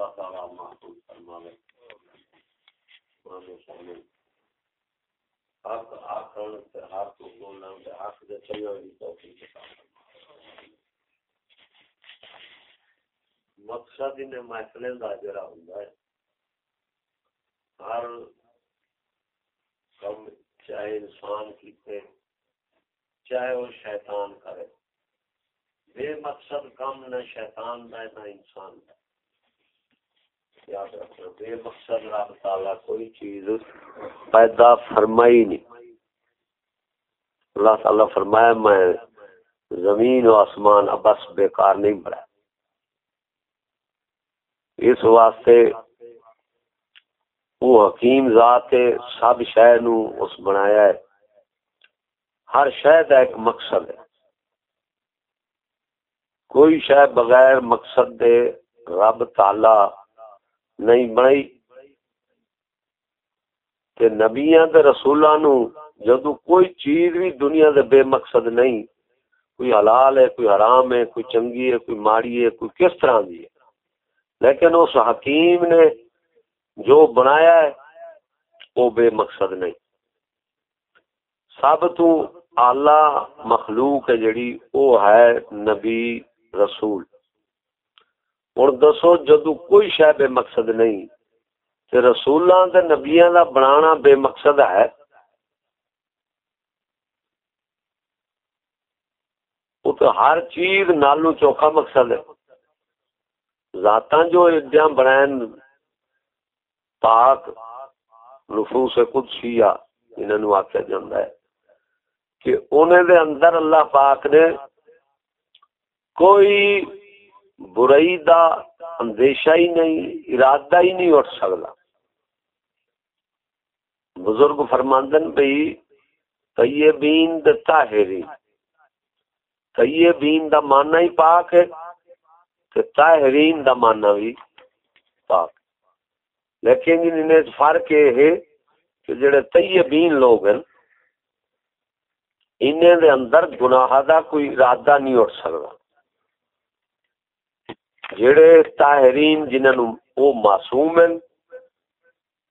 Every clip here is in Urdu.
اللہ تعالی محفوظ فرماوے۔ حق آخر حق بولنا حق دے چلنے کی توفیق مقصد ان محفلیں کا جڑا ہوندا ہے، ہر کم چاہے انسان کیتے، چاہے وہ شیطان کرے۔ بے مقصد کم نہ شیطان دا نہ انسان دا۔ یاد رکھنا بے مقصد رب تعالی کوئی چیز پیدا فرمائی نہیں۔ اللہ تعالی فرمایا، میں زمین و آسمان بس بیکار نہیں بڑھا اس واسطے وہ حکیم ذات سب شہ نو اس بنایا ہے۔ ہر شہ کا ایک مقصد ہے۔ کوئی شہ بغیر مقصد دے رب تالا نہیں بنائی۔ تے نبیاں تے رسولاں نو جدو کوئی چیز بھی دنیا دے بے مقصد نہیں، کوئی حلال ہے، کوئی حرام ہے، کوئی چنگی ہے، کوئی ماڑی ہے، کوئی کس طرح دی ہے۔ لیکن اس حکیم نے جو بنایا ہے، وہ بے مقصد نہیں۔ سب تو آلہ مخلوق ہے جڑی، وہ ہے نبی رسول۔ اور دسو جدو کوئی شہ بے مقصد نہیں۔ تے رسولاں تے نبیاں دا بنانا بے مقصد ہے۔ وہ تو ہر چیز نالو چوکھا مقصد ہے۔ ذاتاں جو ادیاں بنائن پاک نفوس قدسیہ انہوں نے آکھا جاندہ ہے کہ انہیں دے اندر اللہ پاک نے کوئی برائی دا اندیشہ ہی نہیں، ارادہ ہی نہیں اٹھ سکتا۔ بزرگ فرماندن بھئی، طیبین دا تاہرین طیبین دا ماننا ہی پاک ہے کہ طاہرین دا ماننا بھی پاک۔ لیکن انہیں فرق یہ ہے کہ جڑے طیبین لوگ ہیں، انہیں دے اندر گناہ دا کوئی ارادہ نہیں اٹھ سکتا۔ جڑے طاہرین جنہوں وہ معصوم ہیں،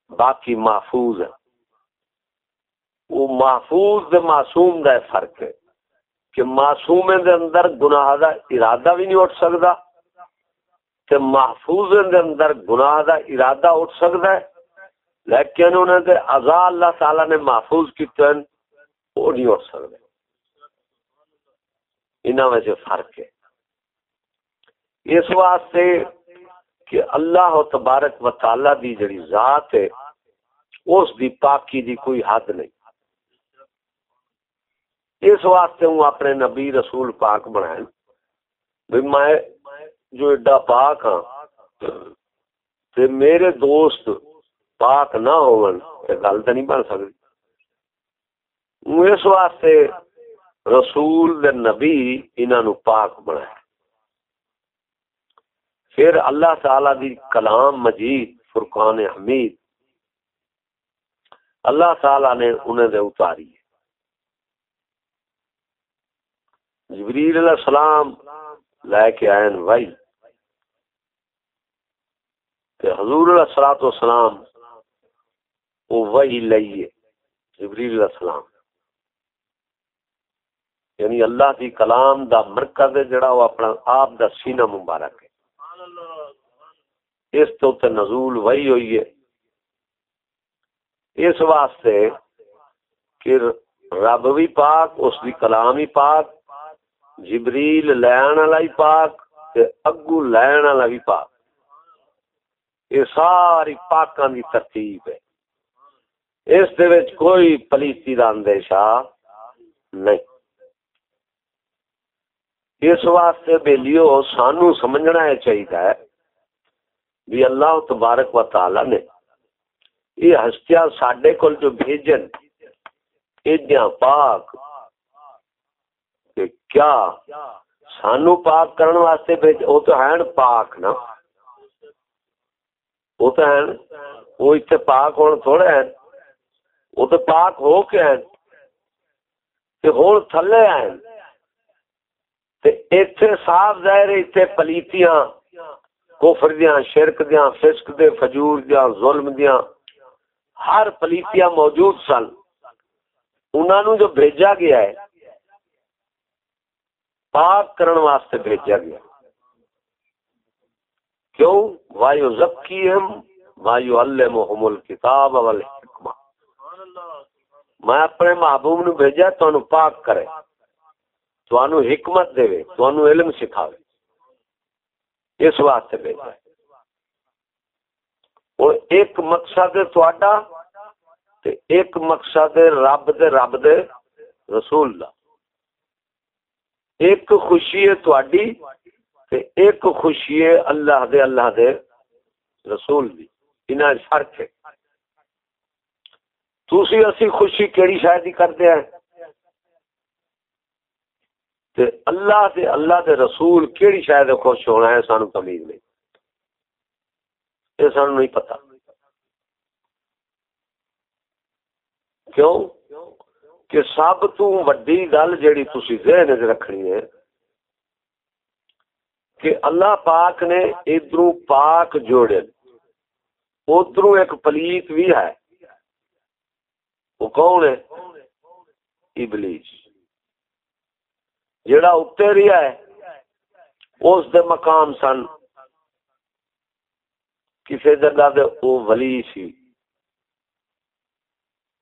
باقی محفوظ ہیں۔ وہ محفوظ دے معصوم دا فرق ہے کہ معصوم دے اندر گناہ دا ارادہ بھی نہیں اٹھ سکتا کہ محفوظ دے اندر گناہ دا ارادہ اٹھ سکتا ہے، لیکن انہوں نے عذا اللہ تعالی نے محفوظ کیتے ہیں، وہ نہیں اٹھ سکتے۔ انہوں میں سے فرق ہے۔ اس واسطے کہ اللہ و تبارک و تعالی دی جڑی ذات ہے، اس دی پاکی دی کوئی حد نہیں۔ اس واسطے ہوں اپنے نبی رسول پاک بنائے بھی میں جو ایڈا پاک ہاں تے میرے دوست پاک نہ ہون، تے گل تے نہیں بن سکتی اس واسطے رسول دے نبی انہاں نو پاک بنایا پھر اللہ تعالی دی کلام مجید، فرقان حمید، اللہ تعالی نے انہیں دے اتاری جبریل علیہ السلام لے کے آئے وائی کہ حضور علیہ الصلوۃ والسلام وہ وحی لئیے جبریل علیہ السلام۔ یعنی اللہ دی کلام دا مرکز ہے، جڑا وہ اپنا آپ دا سینہ مبارک ہے۔ اس تو تے نزول وحی ہوئی ہے۔ اس واسطے کہ رب بھی پاک، اس دی کلام ہی پاک، جبریل لین والا ہی پاک تے اگو لین والا بھی پاک۔ یہ ساری پاکاں دی ترتیب ہے۔ اس دے وچ کوئی پلیتی دا اندیشہ نہیں۔ اس واسطے بیلیو سانو سمجھنا ہے۔ چاہیے بھی اللہ تبارک و تعالی نے یہ ہستیاں ساڈے کول جو بھیجن، ایڈیاں پاک، کہ کیا سانو پاک کرن واسطے بھیج او تو ہیں پاک نا۔ وہ تو ہیں، وہ اتنے پاک ہونے تھوڑے ہیں۔ وہ تو پاک ہو کے ہیں، کہ ہون تھلے ہیں۔ تے ایتھے صاف ظاہر ایتھے پلیتیاں کفر دیاں، شرک دیاں، فسق دے، فجور دیاں، ظلم دیاں، ہر پلیتیاں موجود سن۔ انہوں نے جو بھیجا گیا ہے، پاک کرن واسطے بھیجا گیا۔ کیوں؟ وایو زکیم وایو علمہم الکتاب والحکمہ۔ میں اپنے محبوب نو بھیجا تو پاک کرے۔ تو حکمت دے تو علم سکھاوے۔ اس واسطے بھیجا اور ایک مقصد تھوڑا تے ایک مقصد رب دے رب دے رسول دا۔ ایک خوشی ہے تواڈی تے ایک خوشی ہے اللہ دے اللہ دے رسول دی۔ انہاں فرق ہے۔ تسی اسی خوشی کیڑی شاید ہی کرتے ہیں؟ تے اللہ دے اللہ دے رسول کیڑی شاید خوش ہونا ہے سانو تمیز نہیں۔ یہ سانو نہیں پتہ کیوں؟ کہ سب تو وڈی گل جیڑی تسی ذہن وچ رکھنی ہے کہ اللہ پاک نے ادھر پاک جوڑے۔ ادھر ایک پلیت بھی ہے۔ وہ کون ہے؟ ابلیس۔ جڑا اتر رہا ہے، اس دے مقام سن۔ کسی جگہ دے او ولی سی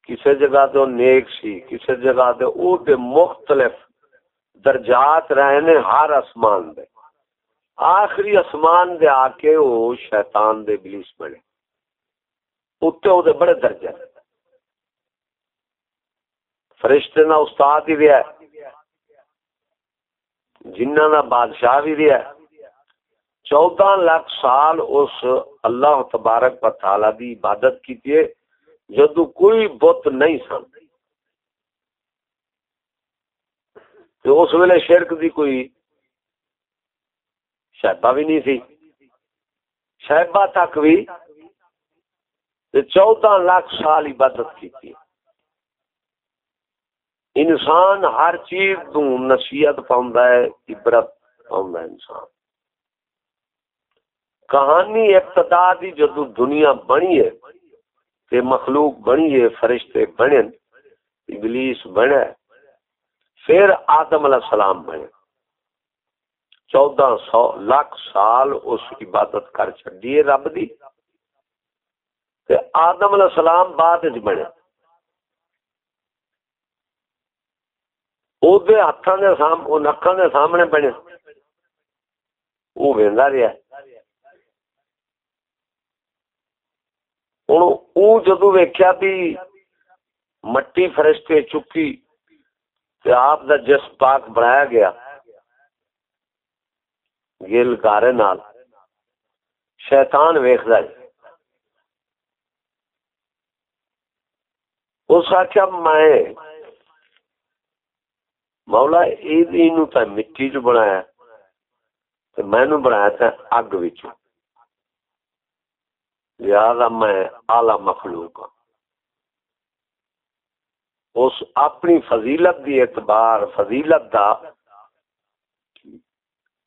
کسی جگہ دے نیک سی کسی جگہ دے او دے مختلف درجات رہے نے ہر اسمان دے۔ آخری اسمان دے آ کے او شیطان دے بلیس بنے۔ اتنے او دے بڑے درجے۔ فرشتے نا استاد ہی رہا جنہ نا بادشاہ بھی رہا چودہ لاکھ سال اس اللہ تبارک و تعالی دی عبادت کی تھی جدو کوئی بت نہیں سن۔ تو اس ویلے شرک دی کوئی شہبا بھی نہیں سی۔ شہبا تک بھی چودہ لاکھ سال عبادت کی تھی انسان ہر چیز تو نصیحت پاؤں ہے، عبرت پاؤں انسان۔ کہانی ابتدا دی جدو دنیا بنی ہے کہ مخلوق بنی ہے، فرشتے بنے، ابلیس بنے، پھر آدم علیہ السلام بنے۔ چودہ سو لاکھ سال اس عبادت کر چڈیے رب دی، تے آدم علیہ السلام بعد بنے۔ ہاتھوں سامنے بنے جدو ویکیا بھی مٹی فرشتے چکی آپ دا جس پاک بنایا گیا گل گارے نال شیطان ویخ اس آخیا میں مولا یہ مٹی چ بنایا میں بنایا تھا اگ بچوں لہذا میں آلہ مخلوق ہوں اس اپنی فضیلت دی اعتبار، فضیلت دا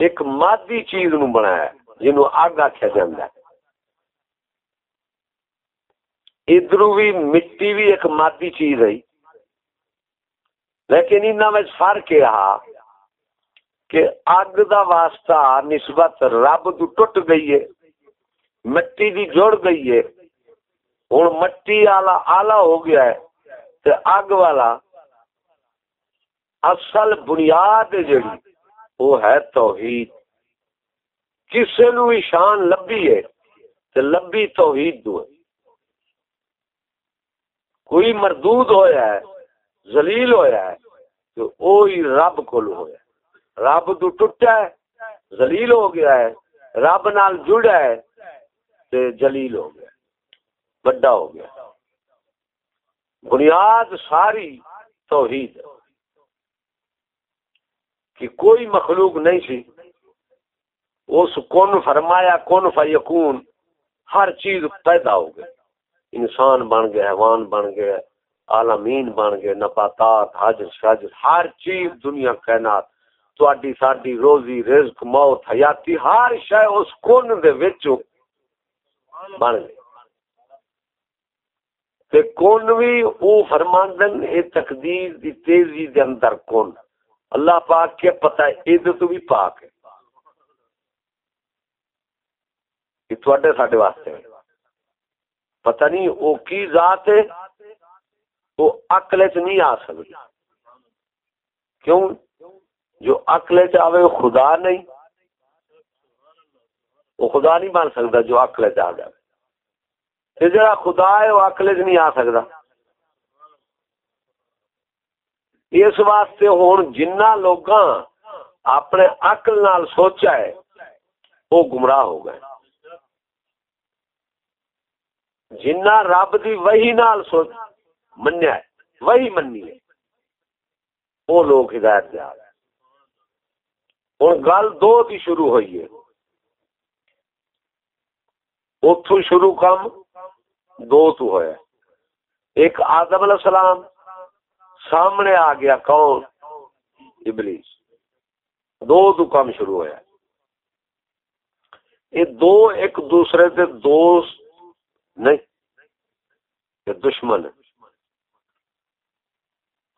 ایک مادی چیز نو بنایا جنو اگ آخیا جا ادھر بھی مٹی بھی ایک مادی چیز ہے۔ لیکن ان میں فرق یہ کہ اگ دا واسطہ نسبت رب تو ٹوٹ گئی ہے، مٹی دی جڑ گئی ہے۔ ہوں مٹی آلہ آلہ ہو گیا ہے تے اگ والا اصل بنیاد جڑی، وہ ہے توحید۔ کسے نو شان لبی ہے تے لبی توحید دو ہے۔ کوئی مردود ہویا ہے ذلیل ہویا ہے تو وہی رب کو ہویا ہے۔ رب تو ٹوٹا ہے، ذلیل ہو گیا ہے، رب نال جڑا ہے تے جلیل ہو گیا، بڑا ہو گیا۔ بنیاد ساری توحید ہے۔ کہ کوئی مخلوق نہیں سی، اس کون فرمایا، کون فیقون ہر چیز پیدا ہو گئی۔ انسان بن گئے حیوان بن گئے عالمین بن گئے، نباتات حج شج ہر چیز، دنیا کائنات، تواڈی ساڈی روزی رزق، موت، حیاتی، ہر شے اس کون دے وچ بن گئی تے کون بھی او فرماندن، اے تقدیر دی تیزی دے اندر کون اللہ پاک کے پتہ ہے اے تو بھی پاک ہے۔ کہ تواڈے ساڈے واسطے۔ پتہ نہیں، او کی ذات ہے؟ وہ عقل چ نہیں آ سکتی۔ کیوں؟ جو عقل چ آوے وہ خدا نہیں۔ وہ خدا نہیں بن سکتا جو عقل چ آ جائے۔ جڑا خدا ہے وہ عقل چ نہیں آ سکتا۔ اس واسطے ہوں جنہ لوگ اپنے عقل نال سوچا ہے، وہ گمراہ ہو گئے۔ جنہ رب دی وہی نال سوچ منیا ہے، وہی منی ہے۔ وہ لوگ ہدایت دیا ہوں گل دو کی شروع ہوئی ہے۔ اتو شروع کم، دو تو ہوا ایک آدم علیہ السلام سامنے آ گیا، کون؟ ابلیس۔ دو تو کم شروع ہوا یہ دو ایک دوسرے سے دوست نہیں، یہ دشمن ہے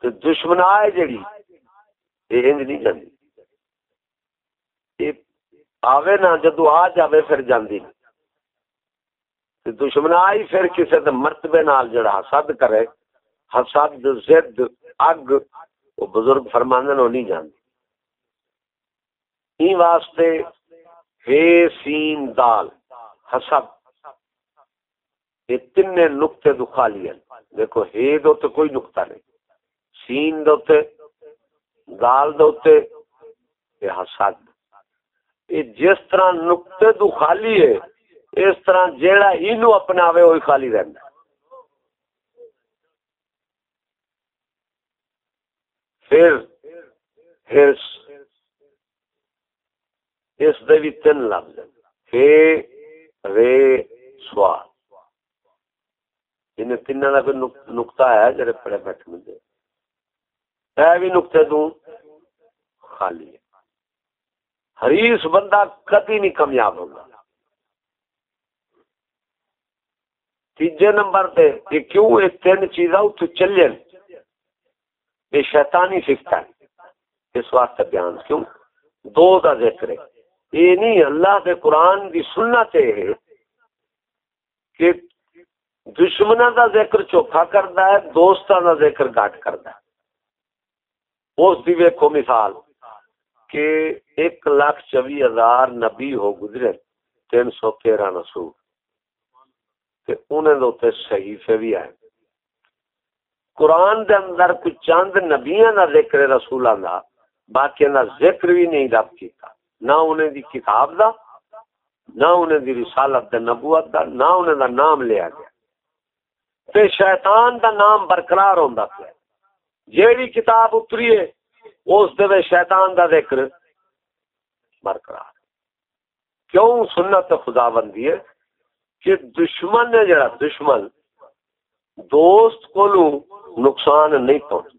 تو دشمن آئے جڑی یہ انج نہیں جاندی۔ آوے نا جدو آ جاوے پھر جاندی۔ دشمن آئی پھر کسی دے مرتبے نال جڑا حسد کرے، حسد زد اگ وہ بزرگ فرماندن وہ نہیں جاندی۔ این واسطے ہے سین دال، حسد یہ تین نقطے دکھا لیا دیکھو، ہے دو تو کوئی نقطہ نہیں۔ سین دوتے گال دوتے یہ حسد۔ یہ جس طرح نقطے دو خالی ہے، اس طرح جیڑا اینو اپنا آوے وہی خالی رہنا پھر ہرس، اس دے بھی تین لفظ ہے رے، سوال۔ انہیں تین کا کوئی نقطہ ہے، جڑے پڑے بیٹھے ملے اے بھی نقطے تو خالی ہے۔ حریص بندہ کدی نہیں کامیاب ہوگا۔ تیجے نمبر تے یہ کیوں یہ تین چیزاں تو چلے یہ شیطانی سکھتا ہے۔ اس واسطے بیان کیوں؟ دو دا ذکر ہے۔ یہ نہیں، اللہ کے قرآن دی سنت ہے کہ دشمنا دا ذکر چوکھا کرتا ہے دوستوں دا ذکر گھٹ کرتا ہے۔ اس دی ویکو مثال کہ ایک لاکھ چوی ہزار نبی ہو گزرے تین سو تیرہ نسو انہیں دوتے صحیفے بھی آئے۔ قرآن دے اندر کچھ چند نبیاں دا ذکر رسولہ دا، باقی دا ذکر بھی نہیں رب کیتا۔ نہ انہیں دی کتاب دا، نہ انہیں دی رسالت دا نبوت دا، نہ انہیں دا نام لیا گیا۔ تے شیطان دا نام برقرار ہوندا پیا۔ جیڑی کتاب اتری ہے اس دے شیطان دا ذکر برقرار کیوں سنت خدا بندی ہے؟ کہ دشمن نے جڑا، دشمن دوست کو نقصان نہیں پہنچ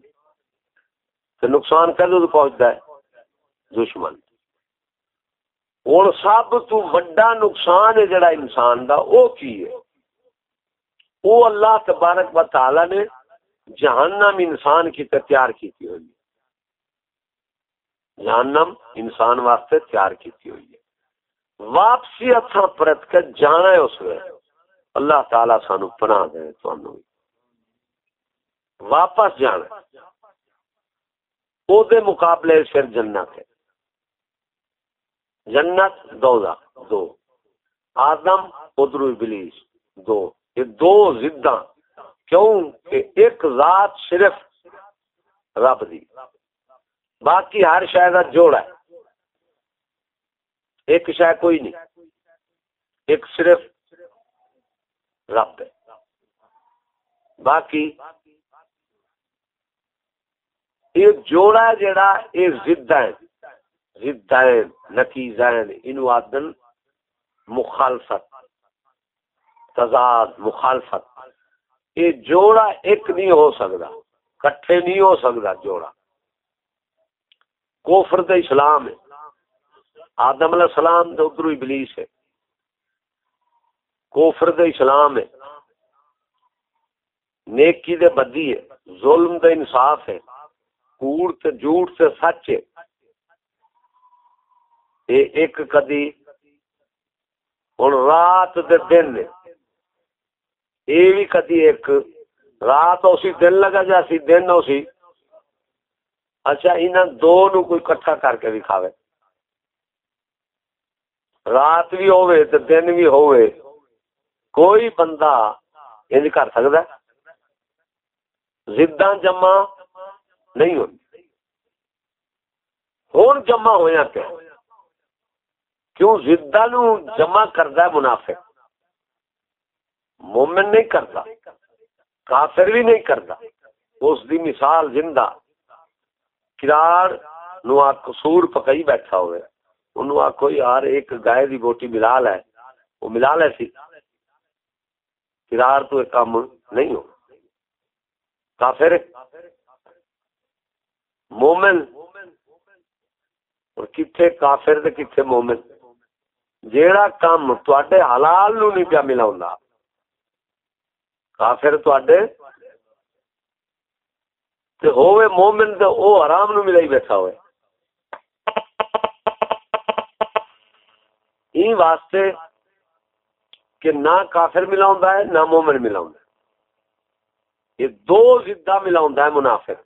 تو نقصان کدو پہنچتا ہے؟ دشمن۔ ہوں سب تو نقصان ہے جڑا انسان دا، او کی ہے؟ وہ اللہ تبارک و تعالی نے جہنم انسان کی تیار کی ہوئی ہے۔ جہنم انسان واسطے تیار کی ہوئی ہے۔ واپسی اتھا پرت کے جانا ہے اس میں اللہ تعالی سانو پناہ دے تو واپس جانا او دے مقابلے پھر جنت ہے۔ جنت دو دو۔ آدم ادرو ابلیس، دو۔ یہ دو زدہ کیوں کہ ایک ذات صرف رب دی۔ باقی ہر شاید جوڑا ہے۔ ایک شاید کوئی نہیں۔ ایک صرف رب ہے۔ باقی یہ جوڑا جڑا یہ زدہ ہے۔ زدہ ہے، نتیجہ ہے۔ انو آدن مخالفت، تضاد، مخالفت۔ یہ جوڑا ایک نہیں ہو سکتا، کٹھے نہیں ہو سکتا جوڑا۔ کوفر دے اسلام ہے۔ آدم علیہ السلام دے ادھر ابلیس ہے۔ کوفر دے اسلام ہے۔ نیکی دے بدی ہے۔ ظلم دے انصاف ہے۔ کوڑ تے جھوٹ تے سچ ہے۔ اے ایک کدی، ہن رات دے دن اے بھی کدی ایک رات اسی دن لگا جا سی دن اسی۔ اچھا انہاں دو نو کوئی کٹھا کر کے بھی کھاوے رات بھی ہوئے تو دن بھی ہوئے کوئی بندہ انج کر سکتا زدہ جمع نہیں ہوئی۔ ہوں جمع ہویا پیا کیوں زدہ نو جمع کرتا ہے منافع مومن نہیں کرتا، کافر بھی نہیں کرتا۔ اس دی مثال زندہ۔ کرار نو قصور پکئی بیٹھا ہوئے۔ انہوں آکو یار، ایک گائے دی بوٹی ملا لے۔ وہ ملا لے سی۔ کرار تو ایک کام نہیں ہو۔ کافر۔ مومن۔ اور کتھے کافر تے کتھے مومن۔ جیڑا کام تواڈے حلال نو نہیں پیا ملاوندا کافر تواڈے تے ہوے مومن تے او حرام نو ملائی بیٹھا ہوئے۔ این واسطے کہ نہ کافر ملاؤں ہے، نہ مومن ملاؤں ہے۔ یہ دو زدہ ملاؤں ہے منافق۔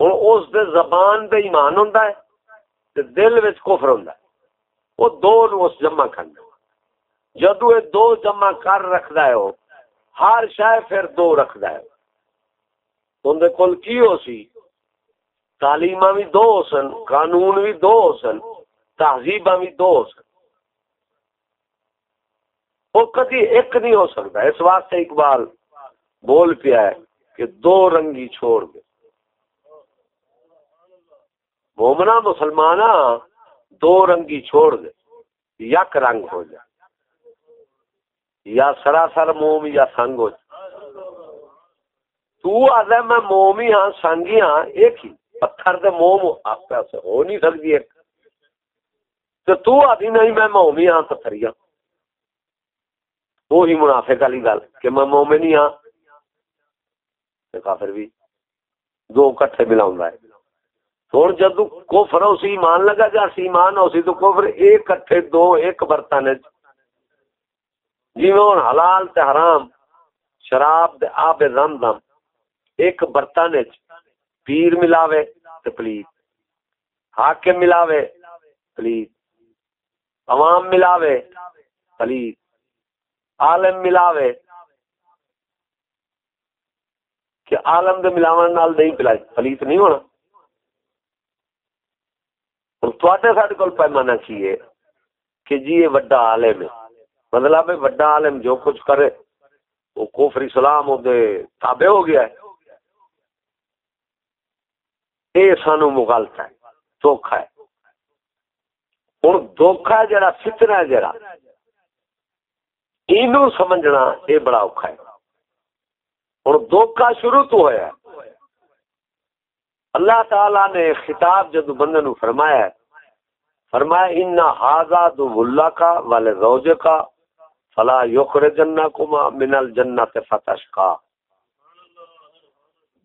اور اس دے زبان دے ایمان ہوں ہے تے دل وچ کفر ہوں ہے۔ وہ دو نو اس جمع کرنا جدو یہ دو جمع کر رکھدا ہے وہ ہر شے پھر دو رکھدا ہے۔ اندے کول کی ہو سی؟ تعلیمہ بھی دو سن، قانون بھی دو سن تہذیب بھی دو ہو سکتا وہ کدی ایک نہیں ہو سکتا اس واسطے اقبال بول پیا ہے کہ دو رنگی چھوڑ دے۔ مومنا مسلمان دو رنگی چھوڑ دے، یک رنگ ہو جائے۔ یا سراسر موم یا سنگ ہو تو آدھا میں مومی ہاں سنگی ہاں ایک ہی۔ پتھر دے موم آپ ہو نہیں سکتی ایک۔ تو تو آدھی نہیں، میں مومی ہاں پتھری ہاں۔ وہی منافع والی گل، کہ میں مومن ہی ہاں۔ کافر بھی۔ دو کٹھے ملاؤں ہے ہوں جد کوفر اسی ایمان لگا جا سی ایمان اسی تو کوفر ایک کٹھے، دو، ایک برتن۔ جی ہوں حلال تے حرام، شراب دے آب رم دم ایک برتن پیر ملاوے تے پلیت، حاکم ملاوے پلیت، عوام ملاوے پلیت، عالم ملاوے کہ عالم دے ملاون نال نہیں پلائی، پلیت نہیں ہونا۔ تواڈے ساڈے کول پیمانہ کی ہے کہ جی یہ وڈا عالم ہے۔ مطلب ہے، وڈا عالم جو کچھ کرے، وہ کفر اسلام دے تابع ہو گیا ہے۔ اے سانو مغالطہ ہے دھوکھا ہے۔ ہوں دھوکھا جڑا، فتنہ ہے جڑا۔ اینو سمجھنا یہ بڑا اوکھا ہے۔ ہوں دھوکھا شروع تو ہوا اللہ تعالی نے خطاب جد بندے نو فرمایا ہے، فرمایا ان ہاضا دو اللہ کا والے روز کا فلا یخر جنا کما من الجنت فتش کا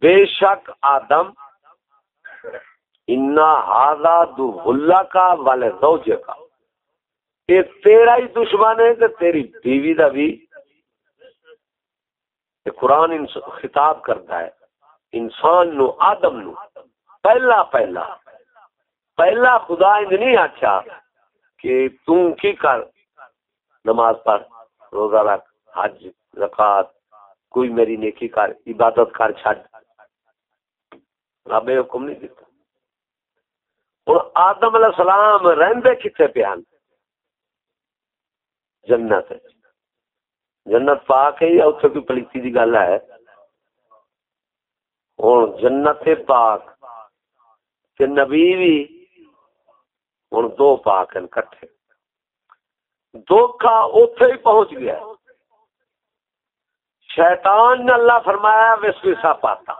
بے شک آدم، انا ہاضا دو کا والے روز کا یہ تیرا ہی دشمن ہے کہ تیری بیوی دا بھی۔ قرآن خطاب کرتا ہے، انسان نو، آدم نو۔ پہلا پہلا۔ پہلا خدا نہیں آچھا کہ تم کی کر نماز پڑھ۔ روزہ رکھ، حج زکات کوئی میری نیکی کر عبادت کر چھڈ۔ رب حکم نہیں دیتا۔ اور آدم علیہ السلام رہندے کتنے پیان جنت جنت پاک ہے یا اتنے کوئی پلیتی کی گل ہے؟ ہوں جنت پاک کہ نبی بھی ہوں دو پاک ہیں کٹھے۔ دھوکھا اتے ہی پہنچ گیا۔ شیطان نے اللہ فرمایا وسوسا پاتا۔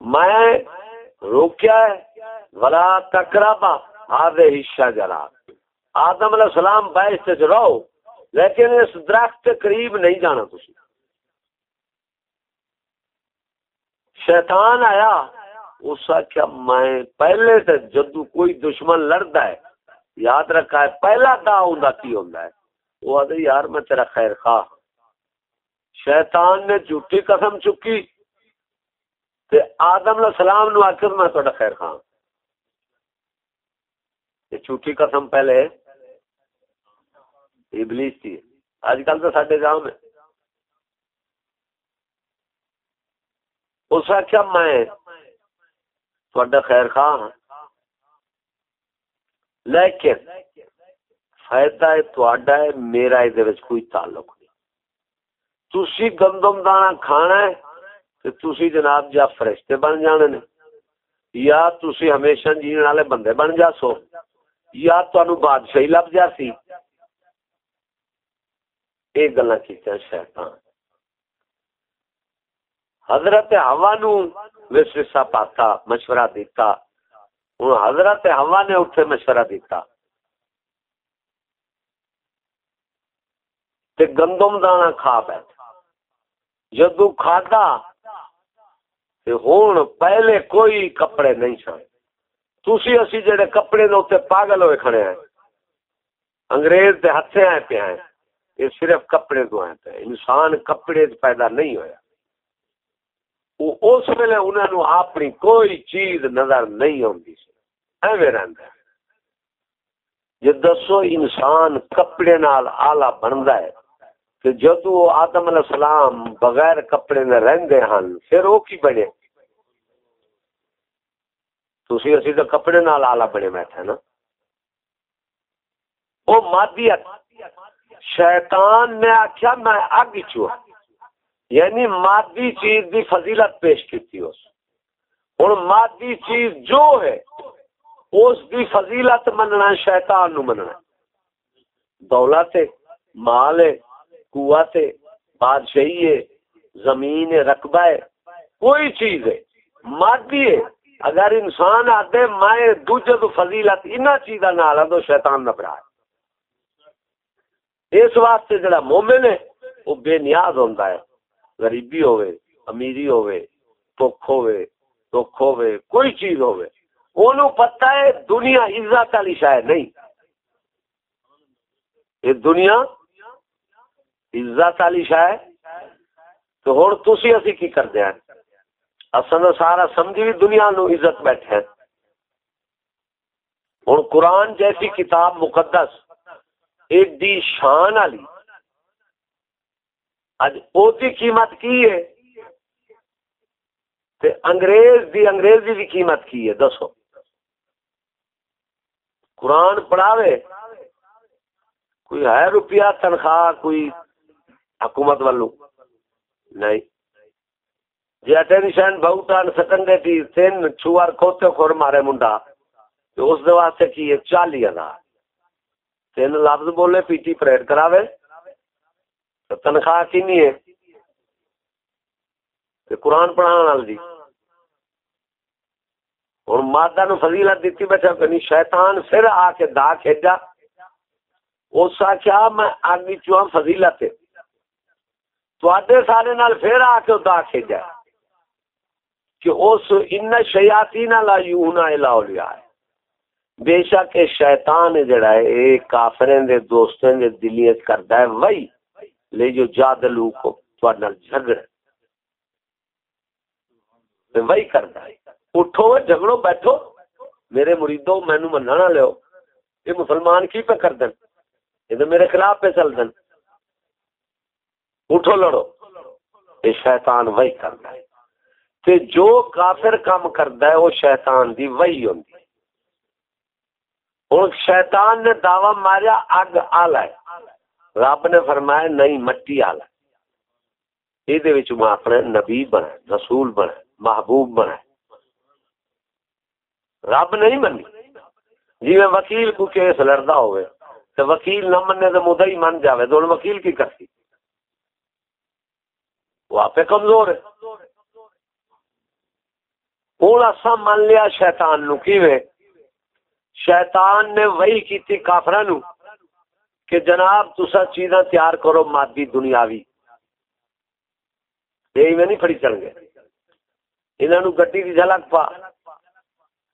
میں روکیا ہے۔ ولا تقربا آدھے حصہ جرا آدم علیہ السلام بحث رہو، لیکن اس درخت کے قریب نہیں جانا تھی شیطان آیا، اس آخیا میں پہلے سے جدو کوئی دشمن لڑتا ہے یاد رکھا ہے، پہلا دا ہوں کی ہوں وہ آدھے، یار میں تیرا خیر خواہ۔ شیطان نے جھوٹی قسم چکی۔ تے آدم علیہ السلام نو آخر میں تھوڑا خیر خواہ۔ یہ جھوٹی قسم پہلے ابلیس تھی آج کل تو سارے گاؤں میں۔ اس آخیا میں تھوڑا خیر خواہ ہاں۔ لیکن فائدہ ہے تھوڑا ہے، میرا یہ کوئی تعلق نہیں۔ تسی گندم دانا کھانا ہے تو تسی جناب جا فرشتے بن جانے نے۔ یا تسی ہمیشہ جینے والے بندے بن جا سو یا تمہیں بادشاہی لب جا سی یہ گلا کی شیطان۔ حضرت ہوا نو وسوسا پاتا، مشورہ دیتا ہوں حضرت ہوا نے اتنے مشورہ دیتا تے گندم دانا کھا بیٹھا۔ جدو کھادا تے ہون پہلے کوئی کپڑے نہیں سن۔ تسی اسی جڑے کپڑے دے اوتے پاگل ہوئے کھڑے ہیں۔ انگریز دے ہتھے آئے پہ ہیں۔ یہ صرف کپڑے تو آئے پہ انسان کپڑے پیدا نہیں ہویا۔ اس ویلے انہوں نے اپنی کوئی چیز نظر نہیں آتی ایویں رہتا ہے جی دسو انسان کپڑے نال آلہ بنتا ہے۔ کہ جدو آدم علیہ السلام بغیر کپڑے نہ رہندے ہن، پھر وہ کی بنے؟ تسی اسی تو کپڑے نال آلہ بنے بیٹھے نا۔ وہ مادیت، شیطان نے آخیا میں اگ چوہ ہاں۔ یعنی مادی چیز دی فضیلت پیش کی اس ہوں مادی چیز جو ہے اس دی فضیلت مننا شیطان نو مننا دولت مال قوت بادشاہی ہے، زمین رقبہ ہے، کوئی چیز ہے مادی ہے۔ اگر انسان آتے میں دوجے تو فضیلت ان چیزاں نال تو شیطان نہ پڑا اس واسطے جڑا مومن ہے، وہ بے نیاز ہوتا ہے۔ غریبی ہوئے امیری ہوئے دکھ ہوئے دکھ ہوئے کوئی چیز ہوئے انہوں پتہ ہے دنیا عزت والی شاید نہیں۔ یہ دنیا عزت والی شاید۔ تو ہوں تھی اسی کی کرتے ہیں؟ اصل سارا سمجھی بھی دنیا نو عزت بیٹھے ہیں۔ ہوں قرآن جیسی کتاب مقدس ایک دی شان والی۔ اج او دی قیمت کی ہے؟ تے انگریز دی انگریزی دی قیمت کی ہے؟ دسو۔ قرآن پڑھاوے، کوئی ہے روپیہ تنخواہ، کوئی حکومت والو؟ نہیں۔ جی اٹینشن بہت سکنڈے تھی تین چھوار کھوتے خور مارے منڈا۔ تو اس دے واسطے کی ہے؟ چالی ہزار۔ تین لفظ بولے، پی ٹی پریڈ کراوے۔ تو تنخواہ کنی ہے؟ قرآن پڑھانا جی۔ اور مادہ نو فضیلت دیتی بیٹھا کنی شیطان پھر آ کے دا کھیجا۔ اس آخیا میں آگی چوہاں فضیلت ہے۔ تو آدھے سارے نال پھر آ کے دا کھیجا۔ کہ اس ان شیاطین لا یونا الا اولیاء۔ بے شک شیطان جڑا ہے اے کافریں دے دوستیں دے دلیت کردا ہے، وہی لے جو جادلو کو تو نال جھگڑ وہی کردا ہے۔ اٹھو، جھگڑو، بیٹھو۔ میرے مریدوں مینو مننا نہ لو یہ مسلمان کی پہ کر دن؟ یہ تو میرے خلاف پہ چل دن۔ اٹھو، لڑو۔ یہ شیطان وہی کرتا ہے۔ تے جو کافر کام کرتا ہے، وہ شیطان دی وہی ہوندی ہوں، شیطان نے دعوی ماریا، اگ آلہ ہے۔ رب نے فرمایا، نہیں، مٹی آلا یہ اپنے نبی بنا رسول بنا محبوب بنا رب نہیں منی۔ جی میں وکیل کو کیس لڑتا ہوئے تو وکیل نہ مننے تو مدعا ہی من جاوے۔ تو وکیل کی کرتی وہ آپ کمزور ہے۔ ہوں اصا من لیا شیطان نو کیویں؟ شیطان نے وہی کیتی کافرا نو کہ جناب تسا چیزاں تیار کرو مادی دنیاوی۔ یہ میں نہیں پڑی چل گئے انہوں نے گڈی کی جھلک پا۔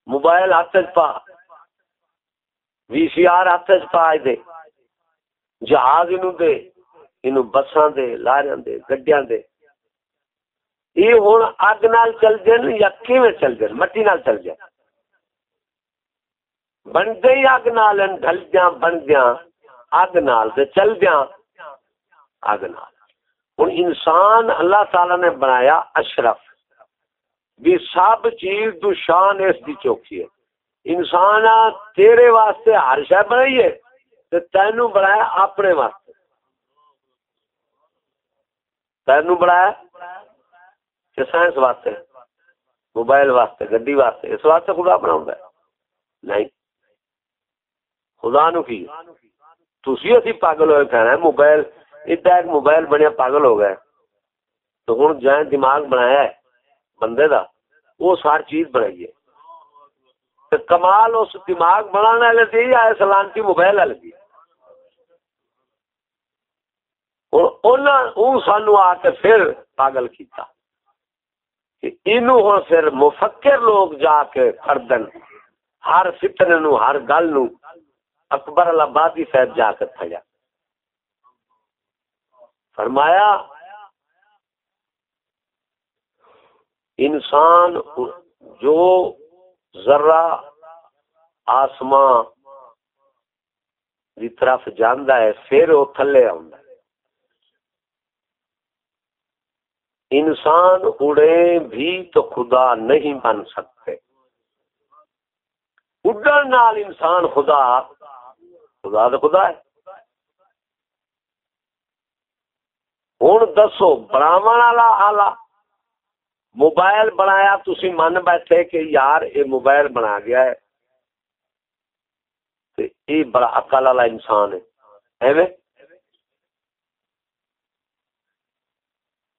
موبائل ہاتھ پا وی سی آر ہاتھ پا دے جہاز انہوں دے انہوں بساں دے لاریاں دے گڈیاں دے یہ ہوں اگ نال چل جن یا کیویں چل جن مٹی نال چل جائے بن گئی اگ نال ڈل دیا بن گیا اگ نال تے چل دیا اگ نال ہوں انسان اللہ تعالی نے بنایا اشرف بھی سب چیز تو شان اس دی چوکی ہے۔ انسان تیرے واسطے ہر شہ بنائی ہے تے تینوں بنایا اپنے واسطے۔ تینوں بنایا کہ سائنس واسطے، موبائل واسطے، گڈی واسطے، اس واسطے خدا بنا نہیں۔ خدا نو کی؟ تھی اسی پاگل ہوئے کہنا ہے موبائل اتنا ایک موبائل بنیا پاگل ہو گئے۔ تو ہوں جائیں دماغ بنایا ہے۔ بندے دا، وہ سار چیز بنائی ہے کمال اس دماغ بنانے والے تھی یا سلامتی موبائل والے تھی سانو آ کے پھر پاگل کیتا۔ ہوں پھر مفکر لوگ جا کے کردن ہر فتنے نو، ہر گل نو اکبر الابادی صاحب جا کے تھیا فرمایا انسان جو ذرہ آسمان کی طرف جانا ہے، پھر وہ تھلے آ انسان اڑے بھی تو خدا نہیں بن سکتے۔ اڈن نال انسان خدا خدا تو خدا ہے۔ ہوں دسو براہم والا آلہ موبائل بنایا تھی من بیٹھے کہ یار یہ موبائل بنا گیا ہے۔ یہ بڑا اکل والا انسان ہے۔ ایویں؟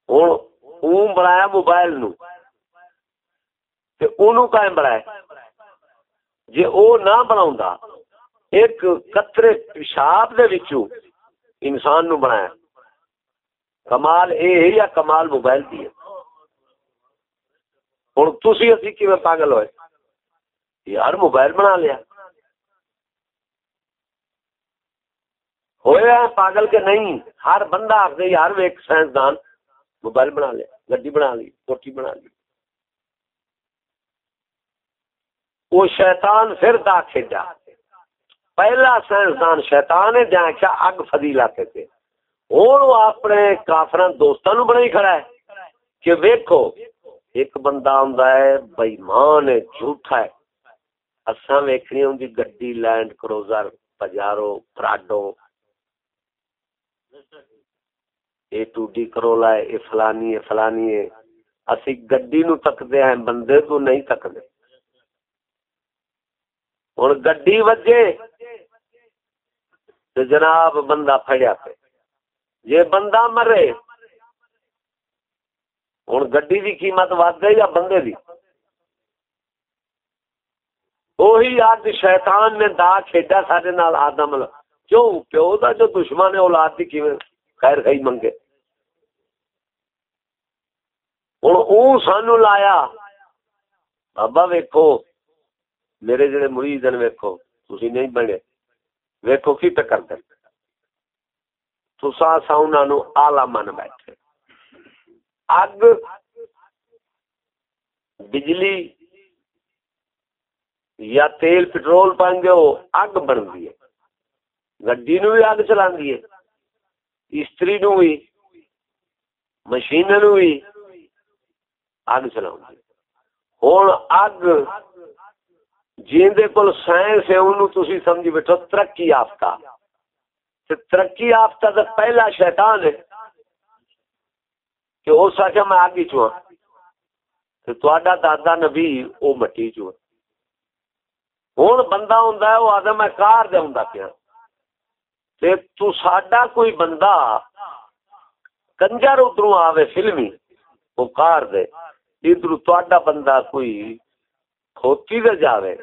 ہوں اون بنایا موبائل نو۔ تے اونوں کائیں بنایا؟ جے او نہ بناوندا ایک قطرے پیشاب دے وچوں انسان نو بنایا۔ کمال اے ہے یا کمال موبائل دی ہے؟ ہن تسی اسی کیویں پاگل ہوئے یار موبائل بنا لیا ہویا پاگل کے نہیں ہر بندہ آخر یار ایک سائنسدان موبائل بنا لیا گڈی بنا لی کوٹھی بنا لی وہ شیطان پھر دا کھیڈا پہلا سائنسدان شیطان ہے جہاں کیا اگ فدی لاتے تھے ہوں اپنے کافر دوستوں بنائی کھڑا ہے کہ ویکو ایک بندہ آتا ہے بےمان ہے، جھوٹا ہے۔ اصا ویکنی ہوں گڈی land cruiser Pajero Prado A to D Corolla ہے، اے فلانی ہے فلانی ہے۔ اسی گڈی نو تکدے ہیں، بندے تو نہیں تکدے۔ ہوں گڈی وجے تو جناب بندہ پھڑیا پہ جے بندہ مرے ہوں گڈی کی قیمت ود گئی یا بندے دی؟ وہی اج شیطان نے دا کھیڈا سارے نال آدم کیوں؟ پیو دا جو دشمن ہے اولاد دی کیویں خیر خی منگے؟ ہوں او سانو لایا۔ بابا ویکو میرے جڑے مرید ہیں ویکو تھی نہیں بنے۔ ویکو کی پہ کر دیں تسا سا انہوں آلہ من بیٹھے۔ اگ، بجلی یا تیل، پٹرول پائیں گے وہ اگ بنتی ہے۔ گڈی نو بھی اگ چلا استری نو بھی مشین نو بھی اگ چلاؤں ہوں اگ جیندے کول سائنس ہے انہوں تسی سمجھی بیٹھو، ترقی یافتہ۔ ترقی یافتہ تو پہلا شیطان ہے۔ کہ اس آخیا میں آگے چواں تا دادا نبی وہ مٹی چ ہوں بندہ ہوں وہ آدھا میں کار دے ہوں پیا۔ تو ساڈا کوئی بندہ کنجر ادھر آوے فلمی، وہ کار دے۔ ادھر تا بندہ کوئی کھوتی دے جاوے۔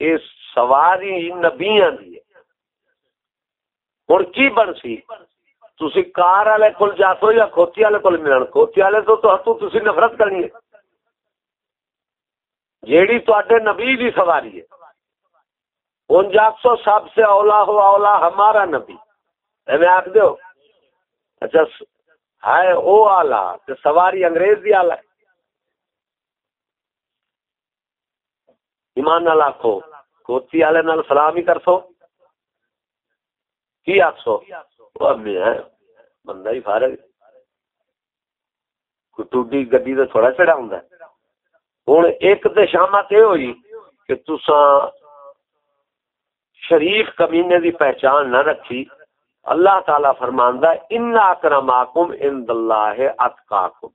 یہ سواری نبیاں دی ہوں کی بن سی؟ تھی کار والے کول جاتو یا کھوتی والے کول ملن؟ کھوتی والے تو تو تھی نفرت کرنی ہے۔ جیڑی تے نبی دی سواری ہے۔ ان جاکسو سب سے اولا ہو، اولا ہمارا نبی۔ میں آخ دو اچھا ہے او آلہ سواری انگریز دی آلہ ہے۔ ایمان نال آخو کوتی والے نال سلام ہی کرسو۔ کی کر سو کی آخسو بندہ ہی فارغ کوئی ٹوڈی گڈی تو تھوڑا چڑھا ہوں ہوں ایک تو شامت یہ ہوئی کہ تسا شریف کمینے دی پہچان نہ رکھی اللہ تعالی فرماندا ان اکرماکم عند اللہ اتقاکم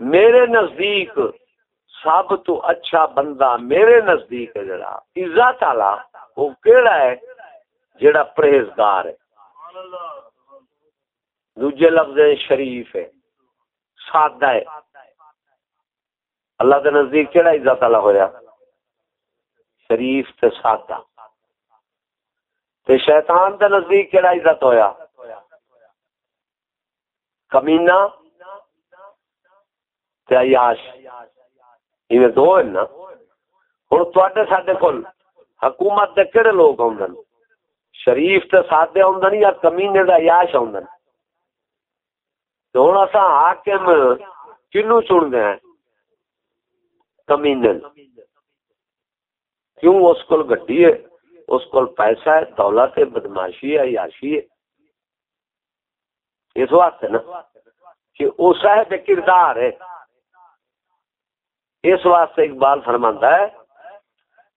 میرے نزدیک سب تو اچھا بندہ میرے نزدیک ہے جڑا عزت والا وہ کیڑا ہے جڑا پرہیزگار ہے۔ دوجے لفظ شریف ہے۔ سادہ ہے۔ اللہ کے نزدیک کیڑا عزت والا ہویا شریف تے سادہ۔ تے شیطان دے نزدیک کیڑا عزت ہویا؟ کمینہ تے عیاش۔ یہ دو ہیں نا؟ ہوں تے سڈے کول حکومت دے کہڑے لوگ آدھن شریف تے سادے آدھن یا کمینے دا عیاش آدھن تو ہوں اصا حاکم کنو چنتے ہیں؟ کمینے۔ کیوں اس کو گڈی ہے؟ اس کو پیسہ ہے، دولت ہے، بدماشی ہے، عیاشی ہے۔ اس واسطے نا کہ وہ صاحب کردار ہے۔ اس واسطے اقبال فرماندا ہے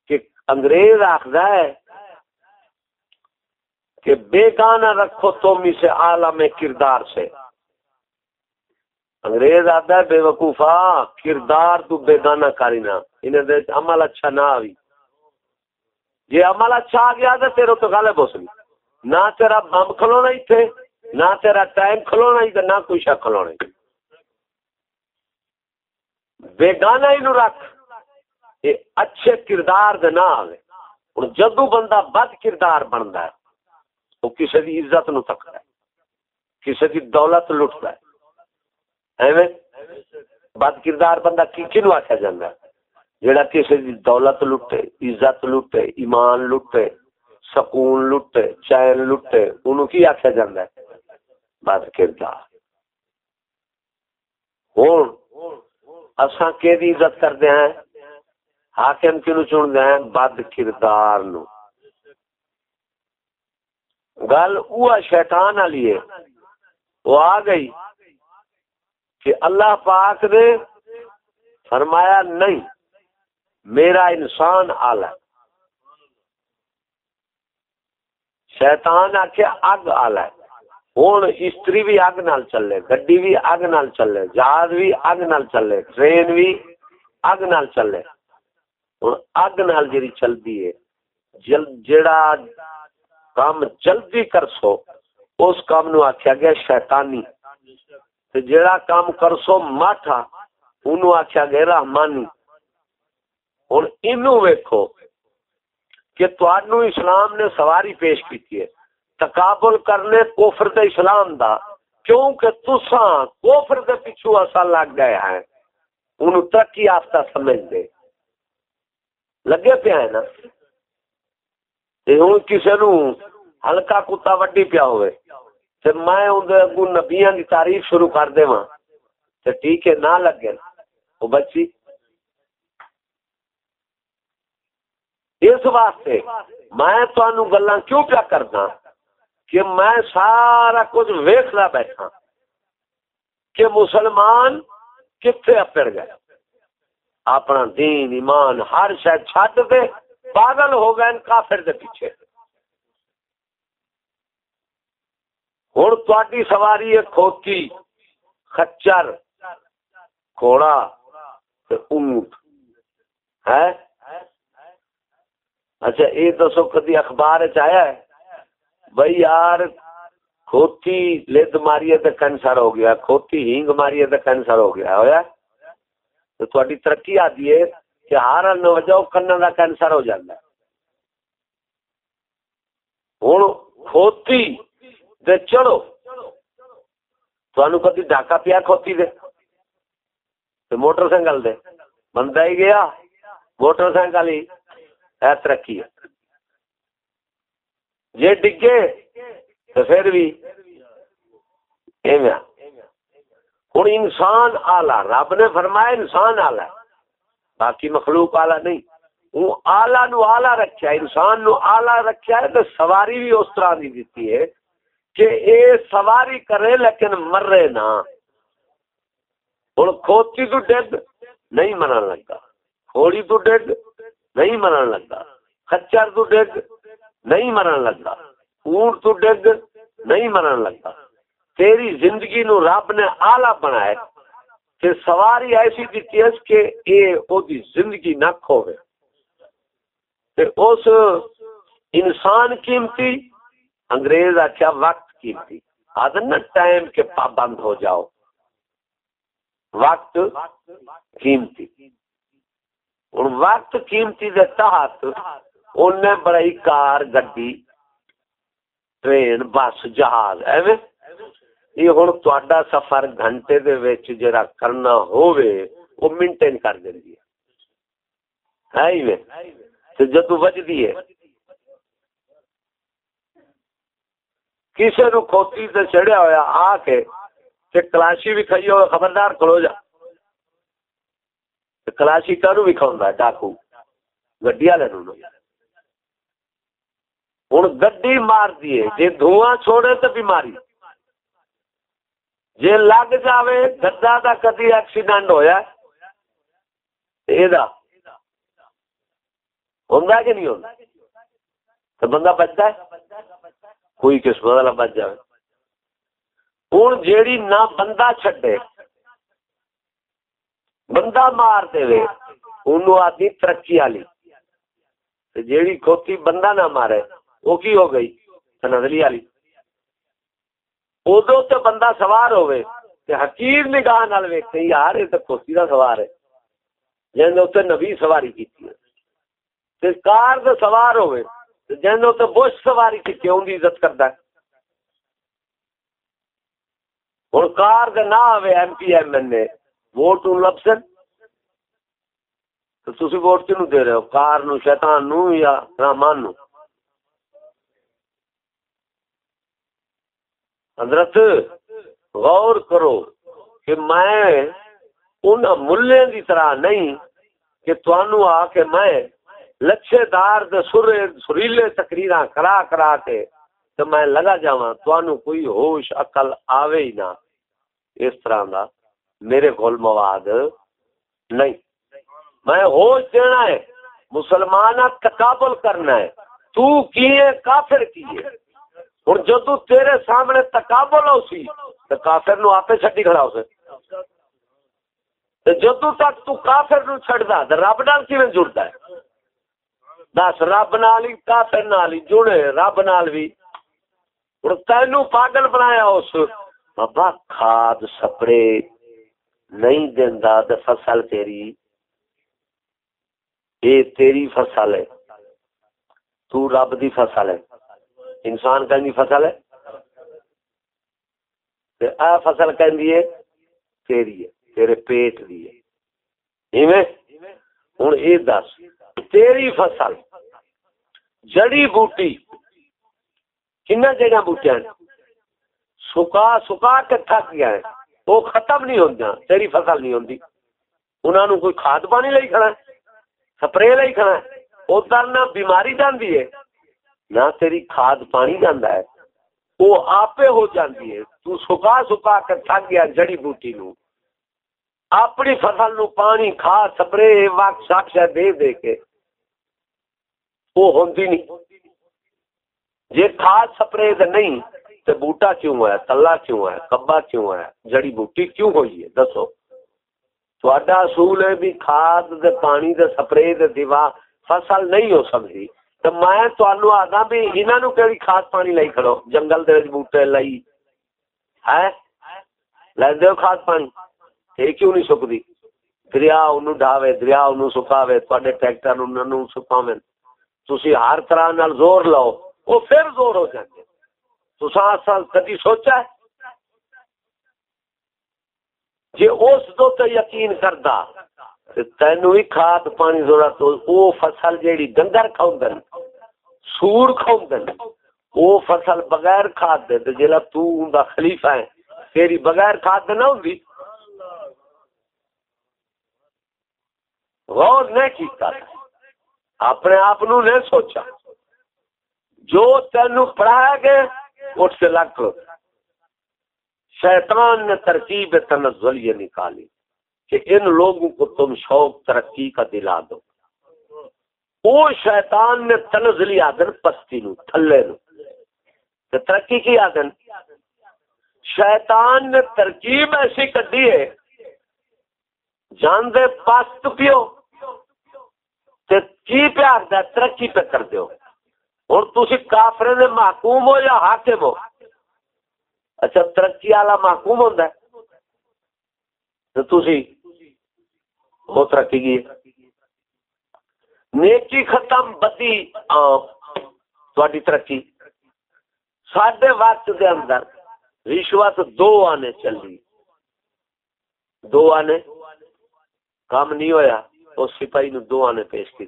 کہ انگریز آخر ہے کہ بے گانا رکھو تومی سے عالم کردار سے۔ انگریز آتا ہے بے وقوفا کردار تو بے گانا انہیں عمل اچھا نہ آوی۔ جی عمل اچھا آ گیا تو تیرے تو غالب ہو سکتی نہ تیرا بم کھلونا ہی تھے، نہ تیرا ٹائم کھلونا ہی تھے، نہ کوئی شا کھلونا ہی۔ بےگانا ہی نو رکھ، یہ اچھے کردار دے نہ آوے۔ ہوں جدو بندہ بد کردار بنتا ہے وہ کسی کی عزت نو تکتا ہے کسی کی دولت لٹتا ہے۔ بد کردار بندہ کی کنو آخیا جاتا ہے؟ جڑا کسی کی دولت لٹے، عزت لٹے، ایمان لٹے، سکون لٹے، چین لٹے انہوں کی آخیا جاتا ہے؟ بد کردار۔ ہوں اساں کہ عزت کرتے ہیں؟ حاکم کنو چنتے ہیں؟ بد کردار نو۔ گل وہ شیطان والی ہے۔ وہ آ گئی کہ اللہ پاک نے فرمایا نہیں، میرا انسان آلہ۔ شیطان آخیا اگ آلہ ہوں استری بھی اگ نال چلے، گڈی بھی اگ نال چلے، جہاز بھی اگ نال چلے، ٹرین بھی اگ نال چلے۔ ہوں اگ نال جی چلتی ہے جڑا کام جلدی کر سو اس کام نو آخیا گیا شیطانی۔ تے جڑا کام کر سو ماٹھا انہوں آخیا گیا رحمانی۔ ہوں اینو ویکھو کہ تو اسلام نے سواری پیش کی ہے۔ تقابل کرنے کوفر دے اسلام دا، کیونکہ تساں کوفر دے پیچھو اسا لگ گئے ہیں۔ انہوں ترقی یافتہ سمجھ دے لگے پیا ہے نا؟ ہوں کسی نو ہلکا کتا وڈی پیا ہوئے تے میں اندر اگو نبیاں کی تعریف شروع کر دے تے ٹھیک ہے نہ لگے وہ بچی اس واسطے میں تو گلا کیوں پیا کرنا کہ میں سارا کچھ ویخلا بیٹھا کہ مسلمان کتنے اپڑ گئے اپنا دین ایمان ہر شاید چھٹ دے پاگل ہو گئے کافر دے پیچھے۔ ہوں تھی سواری ہے کھوتی، خچر، گھوڑا اونٹ۔ ہے؟ اچھا یہ دسو کدی اخبار چیا ہے؟ بھائی یار، کھوتی لد ماری تو کینسر ہو گیا، کھوتی ہینگ ماری تو کینسر ہو گیا، ہویا؟ تو تھوڑی ترقی آتی ہے۔ کہ ہار نوجو کن کا کینسر ہو جاتا ہے۔ ہوں کھوتی دے چلو تھانو کدی ڈاکا پیا کھوتی دے موٹر سائیکل دے۔ بندہ ہی گیا، موٹر سائیکل ہی ہے ترقی ہے۔ جی ڈگے تو پھر بھی ہوں انسان آلہ، رب نے فرمایا انسان آلہ باقی مخلوق آلہ نہیں۔ وہ آلہ نو آلہ رکھا ہے انسان نو آلہ رکھا ہے تو سواری بھی اس طرح دی دیتی ہے کہ اے سواری کرے لیکن مرے نہ۔ ہوں کھوتی تو ڈگ نہیں مرن لگا کھوڑی تو ڈگ نہیں مرن لگا خچر تو ڈگ نہیں مرن لگا، اونٹ تو ڈگ نہیں مرن لگا۔ تیری زندگی نو رب نے آلہ بنایا کہ سواری ایسی دیتی ہے کہ اے او دی زندگی نہ کھوے۔ تے اس انسان قیمتی، انگریز آخیا وقت قیمتی۔ آدھر نا ٹائم کے پابند ہو جاؤ۔ وقت قیمتی۔ ہوں وقت قیمتی دے تحت انہیں بڑائی کار گڈی، ٹرین، بس، جہاز، ایویں یہ ہوں تا سفر گھنٹے دے وچ جڑا کرنا ہووے، وہ مینٹین کر دینی ہے۔ جدو بجتی ہے کسی نو کھوتی تے چڑھیا ہوا آ کے تے کلاشی بھی کھائی ہوئے خبردار کھلو جا۔ کلاشی کرو بھی کھاؤں ڈاکو۔ گڈی والے ہوں گڈی مار دیے جی دھواں چھوڑے تو بیماری۔ جی لگ جائے گدا کا کدی ایکسیڈنٹ ہوا یہ ہوں کہ نہیں ہوتا تو بندہ بچتا ہے؟ کوئی قسمت والا بچ جائے ہوں جیڑی نہ بندہ چھڈے، بندہ مار دے انہوں آدھی ترقی والی۔ جیڑی کھوتی بندہ نہ مارے وہ کی ہو گئی؟ تنزلی والی۔ ادو تو بندہ سوار ہوئے حقیر نگاہ نال ویکتے یار یہ تو کھوتی کا سوار ہے جن اتنے نبی سواری کی کار تو سوار ہوئے جن اتنے بش سواری کی کیوں دی عزت کرتا ہے ہوں کار کا نہ آئے M P M L A vote Ibsen تو تھی ووٹ کنو دے رہے ہو کار نو شیطان نو یا رحمان نو حضرت، غور کرو کہ میں ان ملے دی طرح نہیں کہ توانو آ کے میں لچھے دار دے سرے، سریلے تقریرا کرا کرا کے تو میں لگا جاواں توانو کوئی ہوش، عقل آوے ہی نہ۔ اس طرح دا میرے کول مواد نہیں۔ میں ہوش دینا ہے مسلمان تقابل کرنا ہے۔ تو کیے، کافر کیے؟ ہوں جدو تیرے سامنے تقابل ہو سی تو کافر نو آپ چڈی کھڑا ہو جدو تک تو کافر نو چڑھتا تو رب نال کی جڑتا ہے؟ دس، رب نال ہی، کافر نال ہی جڑے، رب نال بھی ہوں تینو پاگل بنایا اس۔ بابا کھاد سپرے نہیں دینا تو فصل تیری۔ یہ تیری فصل ہے۔ تو رب دی فصل ہے۔ انسان کہ فصل ہے۔ آ فصل کہ تیری ہے، تیرے پیٹ دی ہے۔ ہوں یہ دس، تیری فصل، جڑی بوٹی کن جگہ بوٹیا سکا سکا کے تھک گیا ہے؟ وہ ختم نہیں ہوتا تیری فصل نہیں ہوتی انہوں نے کوئی کھاد پانی لے کھڑا ہے؟ سپرے لے کھڑا ہے؟ ادھر نہ بیماری جاندی ہے نہ تیری کھاد پانی جانا ہے وہ آپ ہو جاتی ہے۔ تو سکا سکا کے تھک گیا جڑی بوٹی نو۔ اپنی فصل نو پانی کھاد سپرے وقت ساکشا دے دے کے۔ وہ ہوندی نہیں۔ جی کھاد سپرے تو نہیں تو بوٹا کیوں ہے؟ تلا کیوں ہے؟ کبا کیوں ہے؟ جڑی بوٹی کیوں ہوئی ہے؟ دسو۔ تھوڑا اصول ہے بھی کھاد دے پانی دے سپرے دے دیوا فصل نہیں ہو سکتی تو میں تمہوں آگا بھی انہوں نے کہڑی خاص پانی لائی کھڑو جنگل دے بوٹے لائی ہے لے خاص پانی یہ کیوں نہیں سکتی دریا انہوں ڈاوے دریا انہوں سکھاوے تے ٹریکٹر انہوں سکھاوے تھی ہر طرح نال زور لو وہ پھر زور ہو جائے تو کدی سوچا ہے جی اس دو تو یقین کردا تینو ہی کھاد پانی ضرورت او فصل جیڑی ڈنگر کھاؤں سور کھاؤں او فصل بغیر کھاد دے تے جلا تو ان دا خلیفہ ہے، تیری بغیر کھاد دے نہ ہوندی۔ غور نہیں کیتا۔ اپنے آپ نو نہیں سوچا۔ جو تینو پڑھایا گئے اٹھ سے لگ شیطان نے ترکیب تنزل یہ نکالی۔ کہ ان لوگوں کو تم شوق، ترقی کا دلا دو۔ وہ شیطان نے تنزلی آدن پستی نو، تھلے نو۔ تو ترقی کی آدن۔ شیطان نے ترکیب ایسی کٹی ہے۔ جان دے پاس پیو تے کی پیار دا ترقی پہ کر دیو۔ اور تسی کافرے دے محکوم ہو یا حاکم ہو؟ اچھا ترقی والا محکوم ہوتا ہے۔ تو تھی وہ ترقی کی۔ نیکی ختم، بدی تھوڑی ترقی۔ سڈے وقت دے اندر رشوت دو آنے چلی۔ دو آنے۔ کام نہیں ہویا، اس سپاہی نو دو آنے پیش کی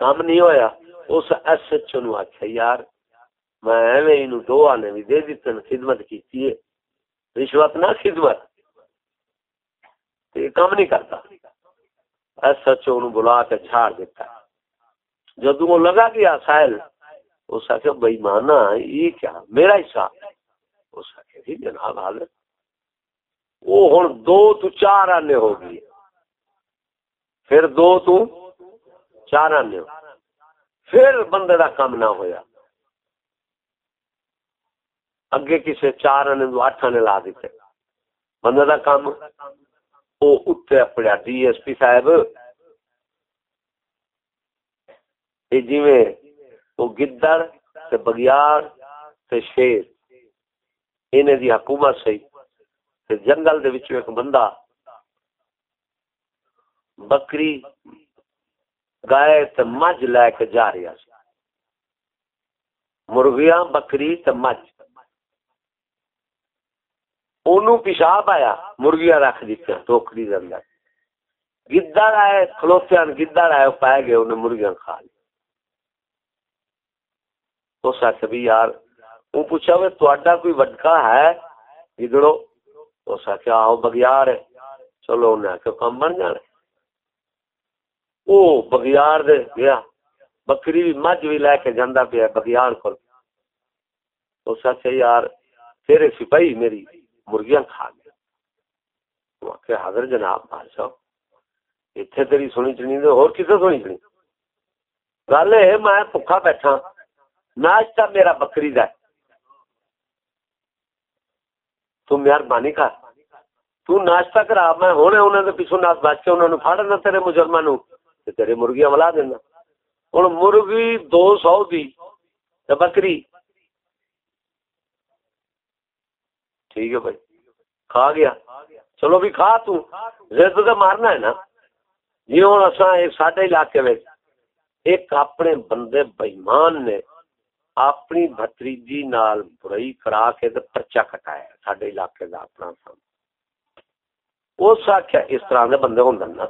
کام نہیں ہویا، اس ایس ایچ او نو آخیا یار، میں دو آنے بھی دے دیتے خدمت کی رشوت نہ خدمت۔ کام نہیں کرتا۔ ایس ایچ او بلا کے چھاڑ دیتا۔ جدو وہ لگا گیا سائل اس آخر بھائی مانا یہ کیا؟ میرا حصہ۔ اس آخر جی جناب حال وہ ہوں دو تو چار آنے ہو گئی۔ پھر دو تو چار آنے ہو۔ پھر بندے کا کام نہ ہویا۔ اگے کسی چار آنے دو، اٹھ آنے لا دیتے۔ بندے کا کام وہ اتنے اپنے ڈی ایس پی صاحب۔ جی وہ گدڑ تے بگیار تے شیر۔ انہیں دی حکومت سی۔ تے جنگل دے وچوں ایک بندہ۔ بکری گائے تے مجھ لے کے جا رہا سی۔ مرغیاں، بکری تے مجھ۔ اونوں پیشاب آیا مرغیاں رکھ دیتے ٹوکری دے اندر گدڑ آئے کھلوتے گدڑ آئے پائے گئے انہیں مرغیاں کھا لی تو سچ بھی یار وہ پوچھا وہ تہاڈا کوئی وڈکا ہے گدڑو تو سچ آؤ بگیار ہے چلو انہیں آخر کام بن جانا وہ بگیار دے گیا بکری بھی مجھ بھی لے کے جانا پیا بگیار کو تو سچ یار تیرے سپاہی میری مرغیاں کھا گیا۔ حاضر جناب، بادشاہ اتنے تیری سنی چنی ہو کسے سنی چنی؟ گل ہے میں بکا بیٹھا۔ ناشتہ میرا بکری دا تم یار بانی کر، تو ناشتہ کرا، میں ہونے انہوں نے پیچھو ناس بچ کے انہوں نے پھاڑنا تیرے مجرمہ نو تیرے مرغیاں ملا دینا۔ ہوں مرغی دو سو دی بکری ٹھیک ہے بھائی۔ کھا گیا۔ چلو بھی کھا تو۔ زد تو مارنا ہے نا۔ جی ہوں اصا سڈے علاقے میں ایک اپنے بندے بےمان نے اپنی بتریجی نال برائی کرا کے پرچا کٹایا سڈے علاقے کا اپنا سام اس آخیا اس طرح کے بندے ہوں نا۔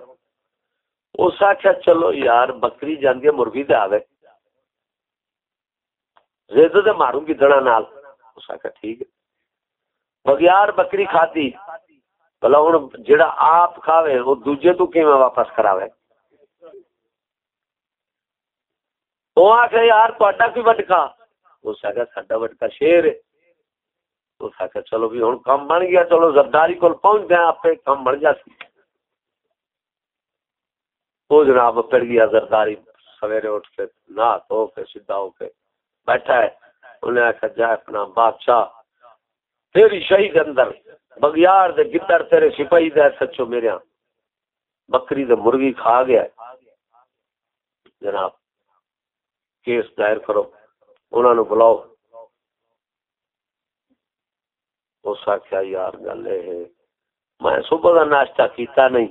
اس آخیا چلو یار، بکری جاندی مرغی دے زد تو ماروں گی دڑا نال۔ اس آخیا ٹھیک ہے۔ بگیار بکری کھاتی بلا ہوں جڑا آپ کھاوے وہ دوجے تو کی واپس کراوے؟ وہ آ یار تا کی وٹکا اس آگے سڈا وٹکا شیر ہے۔ اس آ چلو بھی ہوں کام بن گیا، چلو زرداری کو پہنچ گیا آپ کام بن جا سی۔ وہ جناب پڑ گیا زرداری، سویرے اٹھ کے نہ تو کے، سیدھا ہو کے بیٹھا ہے۔ انہیں آخر جائے اپنا بادشاہ تیری شہی کے اندر بگیار دے گدڑ تیرے سپاہی دے، سچو میرے ہاں بکری دے مرغی کھا گیا ہے۔ جناب، کیس دائر کرو انہوں نے بلاؤ۔ اس آخیا یار گل یہ میں صبح کا ناشتہ کیتا نہیں۔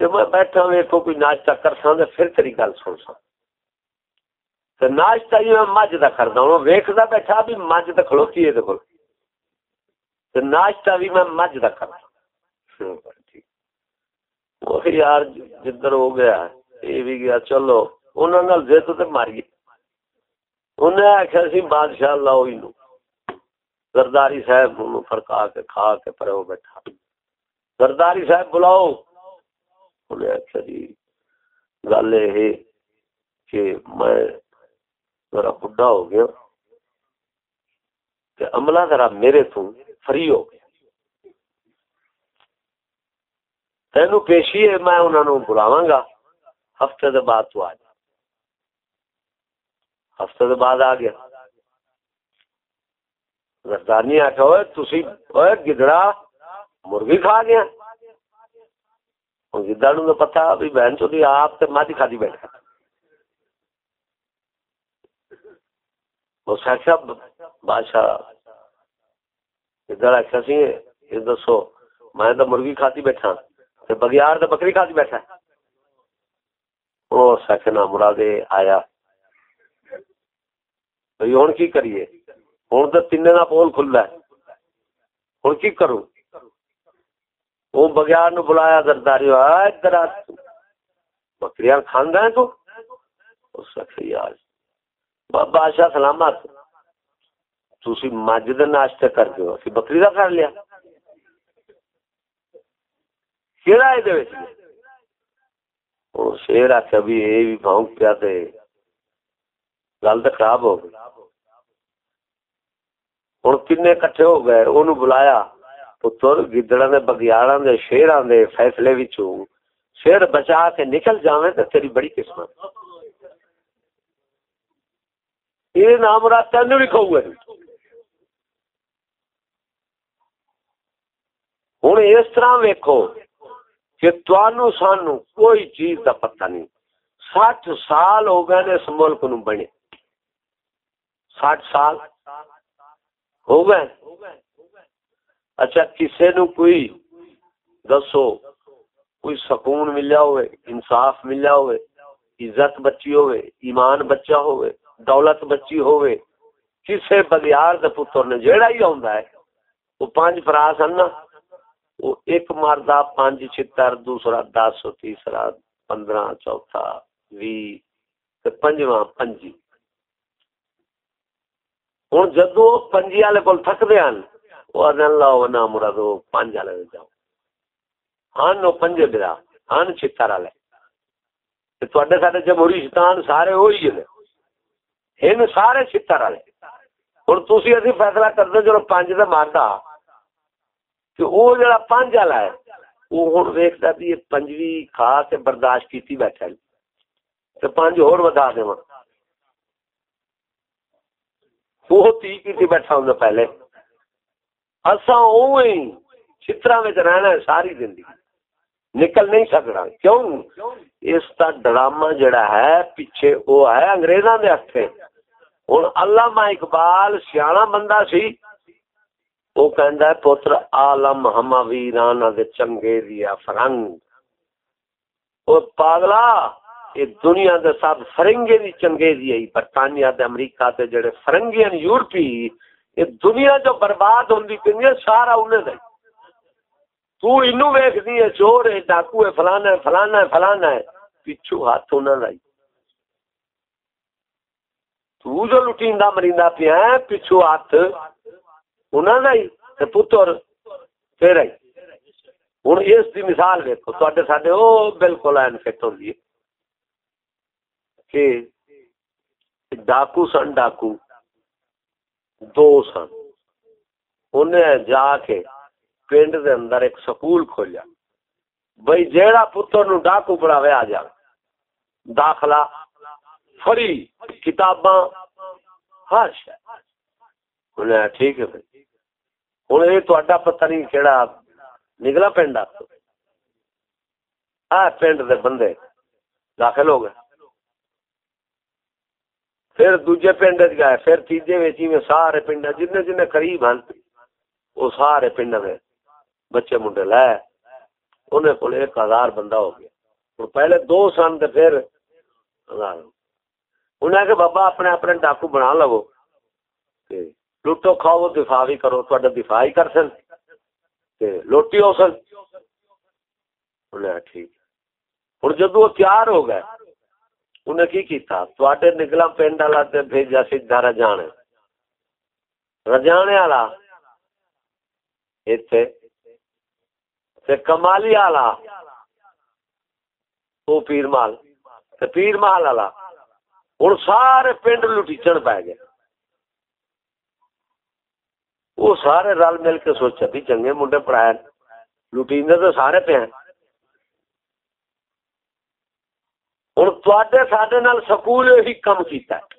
کہ میں بیٹھا ویکو کوئی ناشتہ کر سا پھر تیری گل سن سا ناشتہ ہی میں مجھ کا کردا ہوں۔ ویکھدا بیٹھا بھی مجھ تو کھلوتی ہے دیکھو۔ ناشتہ بھی میں مجھ کا کردا وہ یار، جدھر ہو گیا یہ بھی گیا۔ چلو انہوں نے زد تے ماری انہیں آخیا سی، بادشاہ لاؤ نو زرداری صاحب فرقا کے، کھا کے پرو بیٹھا۔ زرداری صاحب بلاؤ۔ انہیں آخیا جی گل یہ کہ میں ذرا بڈھا ہو گیا کہ عملہ ذرا میرے تو فری ہو گیا۔ تینو پیشی ہے، میں انہوں نے بلاواں گا۔ ہفتے دے بعد تو آ جا۔ ہفتے دے بعد آ گیا۔ زردانی آخیا ہوئے تسی ہوئے گدڑا مرغی کھا گیا۔ گدڑ نو پتا بھی بہن چوی آپ تے مجھ کھا دی بیٹھا۔ اس بادشاہ ادھر آخیا سی یہ دسو میں تو مرغی کھاتی بیٹھا بگیار تو بکری کھاتی بیٹھا وہ سکنا مراد آیا ہوں کی کریے ہوں تو تین کا پول کھلا ہے ہوں کی کروں وہ بگیار نو بلایا درداری ادھر بکری کھانا ہے تو اس یار بادشاہ سلامت تھی مجھ دے ناشتے کر دو اسی بکری کا کر لیا کہڑا یہ شیر آخیا بھی یہ بھی بھونک پیا گل تو خراب ہو گئی ہوں کن کٹھے ہو گئے اُن بلایا پتر گدڑا نے بگیاڑا دے شیران دے فیصلے شیر بچا کے نکل جاویں تو تیری بڑی قسمت یہ نام رات تین بھی کھو گے ہوں اس طرح ویکو کہ تنوع سانو کوئی چیز کا پتہ نہیں۔ سٹھ سال ہو گئے اس ملک نو بنے۔ سٹھ سال ہو گئے۔ اچھا کسی نو کوئی دسو، کوئی سکون ملیا ہوئے، انصاف ملیا ہوئے، عزت بچی ہوئے، ایمان بچہ ہوئے۔ دولت بچی ہوئے کسے بگیار دے پتر نے جیڑا ہی ہوندا ہے، وہ پانچ فراس ہیں نا، وہ ایک مردہ پانچ چھتر، دوسرا دس، تیسرا پندرہ، چوتھا، وی پنجواں، پنجی۔ ہوں جدو پنجی والے کول کو تھکتے ہیں وہ آدھے لاؤ نہ مراد پانچ والے دے جاؤ۔ ہن وہ پنجے برا، ہن چھتر والے۔ تے سارے جمہوری شیطان سارے وہی نے ان سارے چھتر والے ہوں تھی ابھی فیصلہ کر کرتے جب پانچ کا مارتا کہ وہ جڑا پانچ والا ہے وہ ہوں ویکتا بھی یہ پنجوی کھا کے برداشت کی بیٹھا تو پانچ ہور بتا دے وہ تی کی بیٹھا ہوں پہلے۔ اصا چترا رہنا ہے ساری زندگی۔ نکل نہیں سکنا۔ کیوں؟ اس کا ڈرامہ جڑا ہے، پیچھے وہ ہے انگریزاں دے ہاتھ ہوں علامہ اقبال سیاح بندہ سی۔ وہ کہندا ہے، پتر عالم ہم ویران دے چنگے دیا فرنگ۔ او پاگلا یہ دنیا دے سب فرنگے دی چنگے دی ہے۔ برطانیہ دے، امریکہ دے جڑے فرنگین یورپی یہ دنیا جو برباد ہوندی پئی ہے، سارا انہیں دے تو انو ویکھ دی ہے، چور ہے، ڈاکو ہے، فلانا ہے فلانا ہے فلانا ہے۔ پیچھو ہاتھ انہاں دا تو جو لٹیندا مریندا پیا ہے پیچھو ہاتھ انہاں دا ہی تے پتر تیرا ہی ہن اس دی مثال دیکھو تواڈے ساڈے او بالکل این فٹ ہوندی ہے کہ ڈاکو سن ڈاکو دو سن انہیں جا کے پنڈ دے اندر ایک سکول کھولیا بھائی جیڑا پتر نو ڈاکو پڑھاوے آ جا داخلہ فری کتاباں۔ ہر شاید ٹھیک ہے بھائی۔ ہوں یہ تا پتہ نہیں کہڑا نکلا پنڈ آ پنڈ دے بندے۔ داخل ہو گئے۔ پھر دوجے پنڈ چ گئے۔ پھر تیجے میں سارے پنڈ جن جن قریب ہیں وہ سارے پنڈ میں بچے منڈے لائے انہیں کو ایک ہزار بندہ ہو گیا۔ اور پہلے دو سن تو پھر ہزار۔ ہو انہیں کہ بابا اپنے اپنے ڈاکو بنا لو۔ لوٹو کھاؤ، دفاع بھی کرو تو دفاع ہی کر سن۔ لوٹی ہو سن۔ انہیں ٹھیک۔ ہوں جدو وہ تیار ہو گئے انہیں کی کیتا؟ تواڈے نکلا پنڈ والا تے بھیجا سیدھا رجانے رجانے والا ایتھے، تے کمالی والا وہ پیر مال تے پیر مال والا ہن سارے پنڈ لٹیچن پے گئے۔ وہ سارے رل مل کے سوچا بھی چنگے منڈے پڑھائے۔ لٹیندے تو سارے پہ ہیں۔ ہوں تے سڈے سکول ہی کم کیتا ہے۔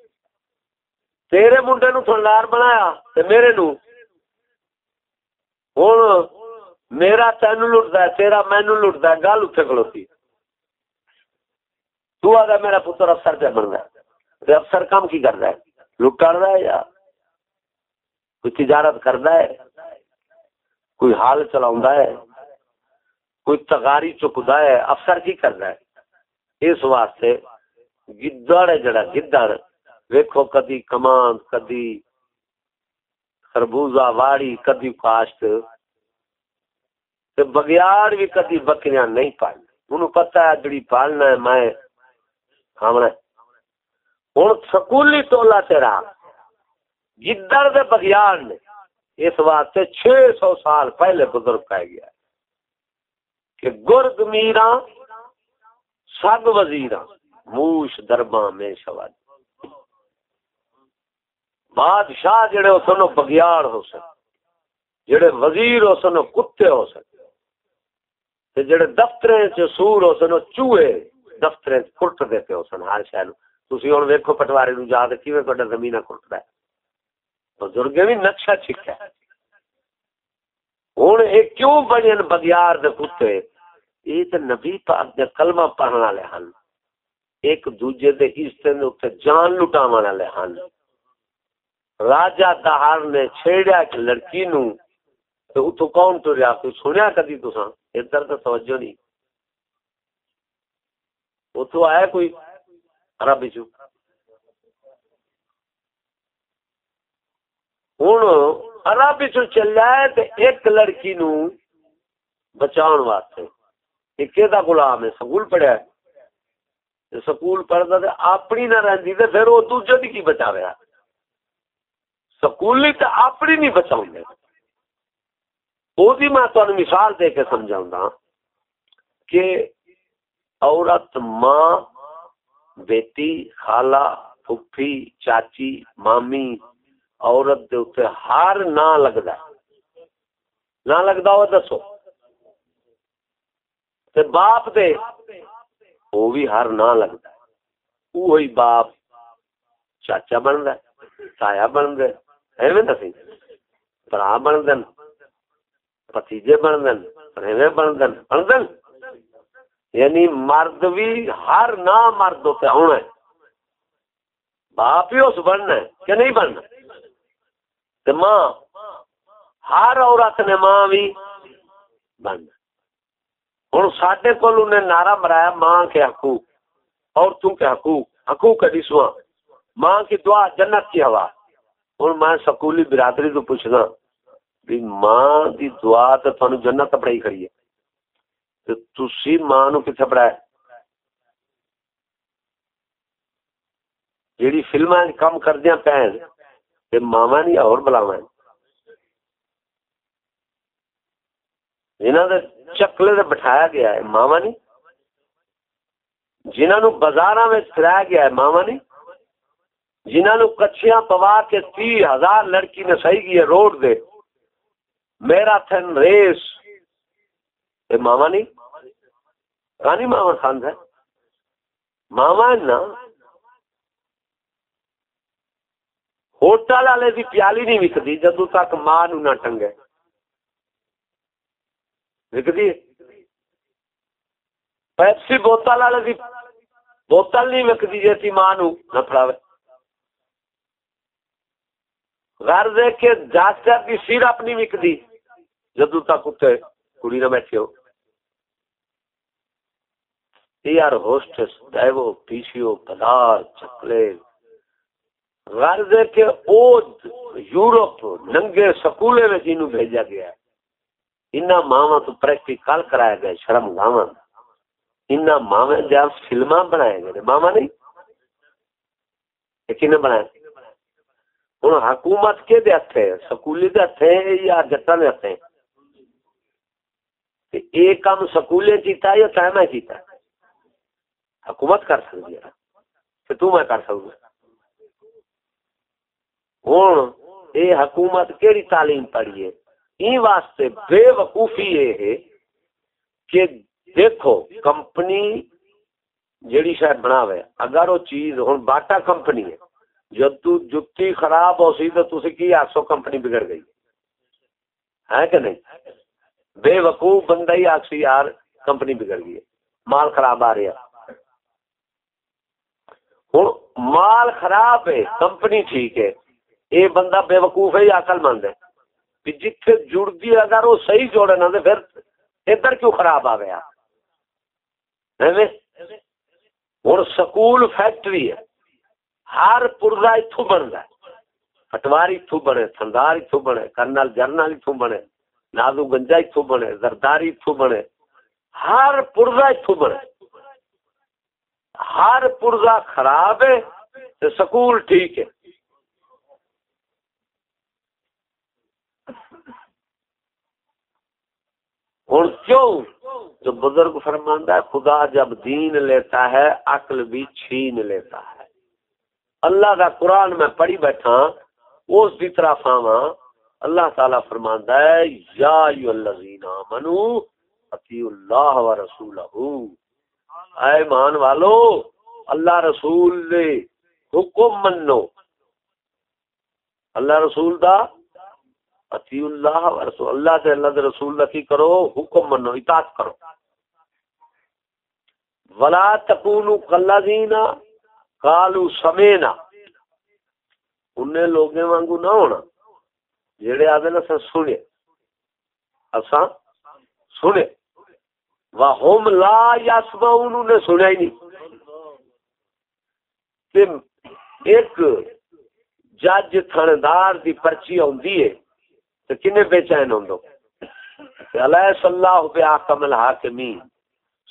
تیرے منڈے نو تھنڈار بنایا تے میرے نو ہوں میرا تین لٹتا ہے، تیرا مینو لٹتا ہے، گل اتنے کلوتی تو آگا میرا پتر افسر پہ بن رہا ہے افسر کام کی کر رہا ہے؟ لٹ رہا ہے یا کوئی تجارت کرتا ہے؟ کوئی حال چلا ہے؟ کوئی تغاری چکتا ہے؟ افسر کی کر رہا ہے۔ اس واسطے گدڑ ہے جڑا گدڑ، ویکھو کدی کمان کدی خربوزہ واڑی، کدی کاشت تے بگیار بھی کدی بکریاں نہیں پالنا انہوں پتہ ہے جڑی پالنا ہے، میں کھامنا ہوں سکولی ٹولا تیرا گدڑ دے بگیار نے اس واسطے چھ سو سال پہلے بزرگ کہہ گیا کہ گرد میرا سب وزیر موش دربا میں شواد۔ بادشاہ جڑے ہو سنو بگیار ہو سکتے جڑے وزیر ہو سنو کتے ہو سکتے جڑے دفتر سور ہو سنو چوہے دفتر کٹ دیتے ہو سن، ہر شہر تھی ہوں ویکو پٹواری نو جا کے تا زمین کٹتا ہے بزرگ بھی نقشہ چھکا ہوں یہ کیوں بنے بگیار دے کتے یہ تو نبی پاک دے کلمہ پڑھنے والے ہیں ایک دوجے دے حصے نے اتنے جان لٹا والے ہیں راجا دہار نے چھیڑیا کہ لڑکی نو تو اتو کون ٹریا کوئی سنیا کدی تسا ادھر تو توجہ نہیں اتو آیا کوئی عربی چو ہوں عربی چو چل جائے ایک لڑکی نو بچاؤ واسطے۔ ایک دا غلام ہے؟ سکول پڑھیا ہے۔ سکول پڑھتا تو اپنی نہ رہتی تو پھر وہ دوجے کی کی بچا رہا سکولی تو اپنی نہیں بچاؤ گے وہ میں تمہیں مثال دے کے سمجھا کہ عورت ماں بیٹی، خالہ پھپھی چاچی، مامی، عورت دے اتنے ہر نہ لگتا نہ لگتا ہو دسو۔ تے باپ دے وہ بھی ہر نہ لگتا ہے وہی باپ چاچا بن ہے تایا بن گئے ایویں دسی۔ برا بن دن پتیجے بن دن ایویں بن دن بن دن یعنی مرد بھی ہر نہ مرد ہوتے ہونا ہے۔ باپ ہی اس بننا ہے کہ نہیں بننا۔ تے ماں، ہر عورت نے ماں بھی بننا۔ ہوں سڈے کو نعرہ مرایا ماں کے حقوق، عورتوں کے حقوق حقوق ڈسواں ماں کی دعا جنت کی ہوا۔ ہوں میں سکولی برادری تو پوچھنا، بھی ماں دی دعا تو تھانو جنت پڑھائی کریے ماں کتنے پڑھایا جیڑی فلما کم کردیا پہ ماوا نہیں اور بلاوا جنہوں چکلے دے بٹھایا گیا ہے ماوا نہیں جنہوں بازار میں پھرایا گیا ہے ماوا نہیں جنہوں کچھیاں پوا کے تی ہزار لڑکی نے صحیح کی روڈ دے میرا تھن ریس اے ماما نہیں؟ کہانی ماما خاند ہے۔ ماما نا ہوٹل والے کی پیالی نہیں وکتی جدو تک ماں نہ ٹنگے۔ وکتی پیپسی بوتل والے کی بوتل نہیں وکتی جی ماں نو نہ پڑاوے غرض ہے کہ ڈاکٹر کی سیر اپنی وکدی جدو تک اتنے کڑی نہ بیٹھے ہو۔ یار ہوسٹس ڈائیو پی سی چکلے غرض ہے کہ او یورپ ننگے سکولے میں جنوں بھیجا گیا ہے انہاں ماواں تو پریکٹیکل کرایا گیا شرم گاواں انہاں ماواں جا فلماں بنائے گئے ماما نہیں کنے بنائے ہوں حکومت کے دے ہتھے سکولی دے ہتھے یا جٹا دے ہتھے ایک کام سکولے کیتا یا تائیں میں کیتا حکومت کر سکتی ہے۔ پھر تو میں کر سکوں۔ ہوں، اے حکومت کیڑی تعلیم پڑھی ہے؟ این واسطے بے وقوفی یہ ہے کہ دیکھو، کمپنی جیڑی شاید بناوے، اگر وہ چیز ہوں باٹا کمپنی ہے جب تو جتی خراب ہو سی تو تسی کی آسو کمپنی بگڑ گئی؟ ہے کہ نہیں؟ بے وقوف بندہ ہی آکسی یار کمپنی بگڑ گئی مال خراب آ رہا ہوں مال خراب ہے، کمپنی ٹھیک ہے۔ یہ بندہ بے وقوف ہے یا عقل مند ہے؟ جتھے جڑ اگر وہ صحیح جوڑے نہ تو پھر ادھر کیوں خراب آ گیا ہوں سکول فیکٹری ہے۔ ہر پورزا اتو بنتا ہے۔ پٹواری اتو بنے، تھندار اتو بنے، کرنل جرنل اتو بنے نادو گنجا اتو بنے، زرداری اتو بنے۔ ہر پورزا اتو بنے۔ ہر پورزا خراب ہے تو سکول ٹھیک ہے۔ ہوں کیوں؟ جو بزرگ فرماندہ ہے، خدا جب دین لیتا ہے، عقل بھی چھین لیتا ہے۔ اللہ کا قرآن میں پڑھی بیٹھا، اس کی طرف آوا اللہ تعالی فرماندہ ہے، یا الذین آمنو اتی اللہ و رسولہ۔ اے مان والو، اللہ رسول دے حکم منو۔ اللہ رسول دا اتی اللہ رسول اللہ دے اللہ دے رسول دا کی کرو؟ حکم منو، اطاعت کرو۔ ولا تکونو قلذین قالو سمینا۔ انہیں لوگیں وانگو نہ ہونا۔ جڑے آدھے نا سنے اساں سنے وہم لا یسمعون انہیں سنیا ہی نہیں ایک جج تھندار دی پرچی آندی ہے، تو کنے بے چین ہوں علیہ صلی اللہ پہ آکم الحاکمین۔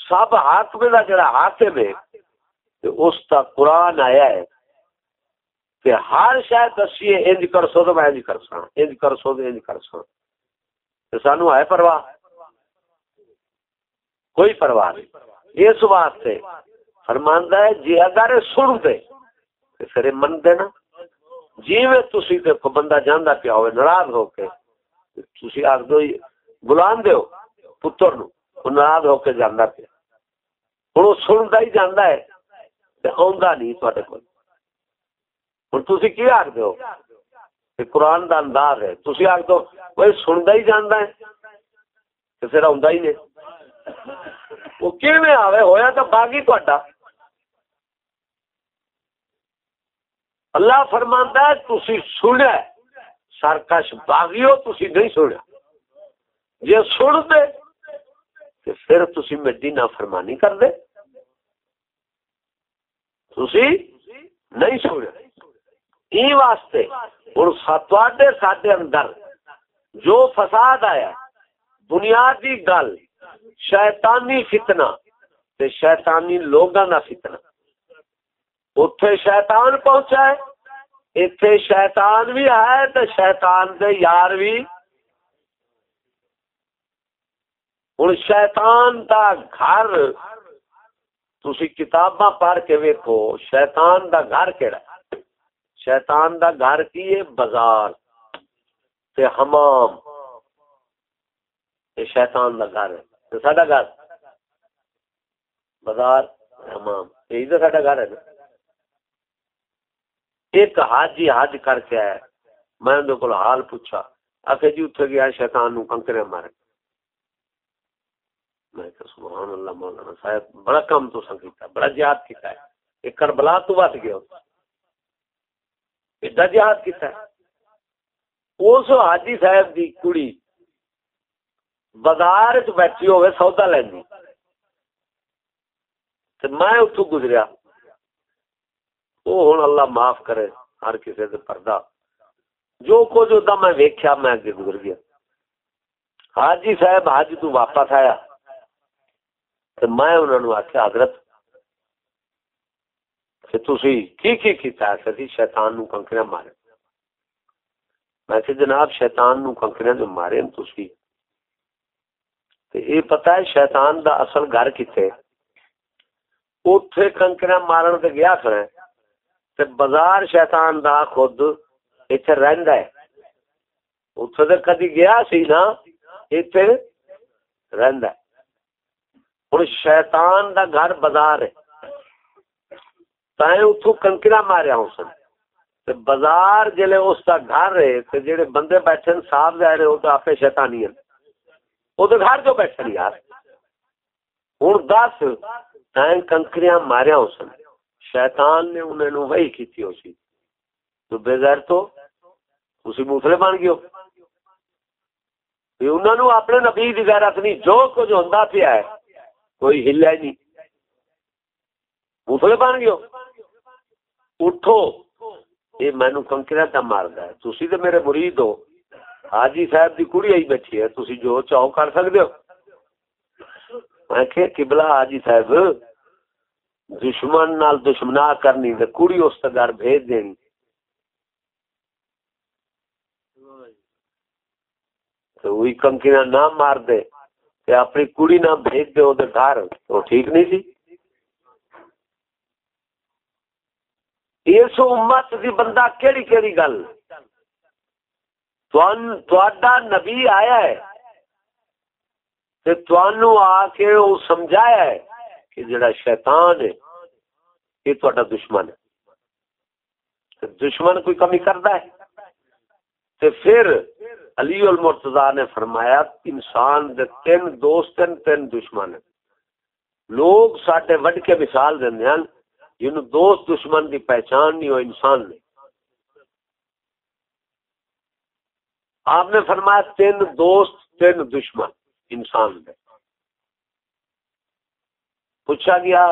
سب حاکم دا جڑا حاکم ہے، تو اس تا قرآن آیا ہے کہ ہر شاید دسیے، انج کر سو تو میں انج کر سا انج کر سو تو انج کر سا تو سانو ہے پرواہ؟ کوئی پرواہ نہیں۔ اس واسطے فرماندہ ہے جی اگر سن دے۔ تو پھر من دینا جی میں تسی دیکھو بندہ جاندہ پیا ہوئے، ناراض ہو کے، تسی آخ دو بلان دیو پتر نو۔ او ناراض ہو کے جانا پیا۔ ہوں وہ سنتا ہی جانا ہے آ نہیں تے کو ہوں تھی کی آخ دو قرآن کا انداز ہے۔ تھی آخ دو، وہ سنتا ہی جانا ہے تو پھر آ ہی نہیں۔ وہ کیویں آوے ہویا تو باغی تا اللہ فرماندا ہے تسی سنیا سرکش باغیو تسی نہیں سنیا جی سن دے تو پھر تسی مٹی نہ فرمانی کر دے تسی نہیں سنیا ای واسطے ہوں ساڈے ساڈے اندر جو فساد آیا بنیادی گل شیطانی فتنہ تے شیطانی لوگاں دا فتنہ۔ اوتھے شیطان پہنچا ہے، ایتھے شیطان بھی ہے تے شیطان دے یار بھی ہن شیطان دا گھر، تسی کتاباں پڑھ کے ویکھو، شیطان دا گھر کیڑا شیطان دا گھر کی ہے؟ بازار تے حمام۔ یہ شیطان دا گھر ہے۔ تے ساڈا گھر بازار حمام یہی تو ساڈا گھر ہے نا۔ ایک حاجی حج کر کے آیا، میں اندر کو حال پوچھا آخر جی اتنے گیا شیطان نو کنکرے مارے میں کہ سبحان اللہ مولانا صاحب، بڑا کم تو سنگیتا بڑا جہاد کیتا ہے۔ ایک کربلا تو بات گیا ایڈا جہاد کیتا ہے۔ اس حاجی صاحب دی کڑی بازار چ بیٹھی ہوئے سودا لینی میں اتو گزریا۔ وہ ہوں اللہ معاف کرے، ہر کسی سے پردہ۔ جو کچھ ہوتا میں ویکیا میں اگے گزر گیا۔ حاجی صاحب حج تو واپس آیا۔ تو میں انہوں نے آخیا حضرت تھی کی کی کیتا ہے؟ سی شیطان نو کنکریاں مارے۔ میں کہ جناب، شیطان نو کنکریاں جو مارے تھی یہ پتا ہے شیطان دا اصل گھر کتنے اتے کنکریاں مارن تے گیا کھڑا تے بازار شیطان دا خود اتنے رہندا ہے۔ اتنے تو کدی گیا سی نا اتنے رہندا ہے۔ ہوں شیطان دا گھر بازار ہے۔ تائیں اتو کنکرا ماریا اس نے بازار جلے اس کا گھر ہے، تے جڑے بندے بیٹھے صاف ظاہر ہے وہ تو آپ شیطانی ہیں وہ تو گھر جو بیٹھے یار۔ ہوں دس تائیں کنکریاں ماریا اس نے شیطان نے انہیں نو وہی کی تھی اسی تو بے غیر تو اسی موسلے بن گئے انہوں نے اپنے نبی کی غیرت نہیں، جو کچھ ہوتا پیا ہے، کوئی ہلیا ہی نہیں۔ موسلے بن گئے اٹھو۔ یہ مینو کنکرا کا مارد ہے۔ تھی تو میرے مرید ہو۔ حاجی صاحب کی کڑی آئی بیٹھی ہے تھی جو چاہو کر سکتے ہو۔ میں کہ قبلہ حاجی صاحب، دشمن نال دشمنا کرنی تے کڑی اس تے گھر بھیج دینی۔ تو وہی کنکریاں نہ مار دے تے اپنی کڑی نہ بھیج دے وہ گھر، تو ٹھیک نہیں سی۔ اس امت دی بندہ کیڑی کیڑی گل؟ نبی آیا ہے آ کے وہ سمجھایا ہے کہ جڑا شیطان ہے، یہ تا دشمن ہے۔ دشمن کوئی کمی کرتا ہے۔ تو پھر علی المرتضی نے فرمایا، انسان دے تین دوست تین دشمن ہیں۔ لوگ ساڈے وڈ کے مثال دیں جن دوست دشمن کی پہچان نہیں ہو انسان نے آپ نے فرمایا تین دوست، تین دشمن انسان نے پوچھا گیا،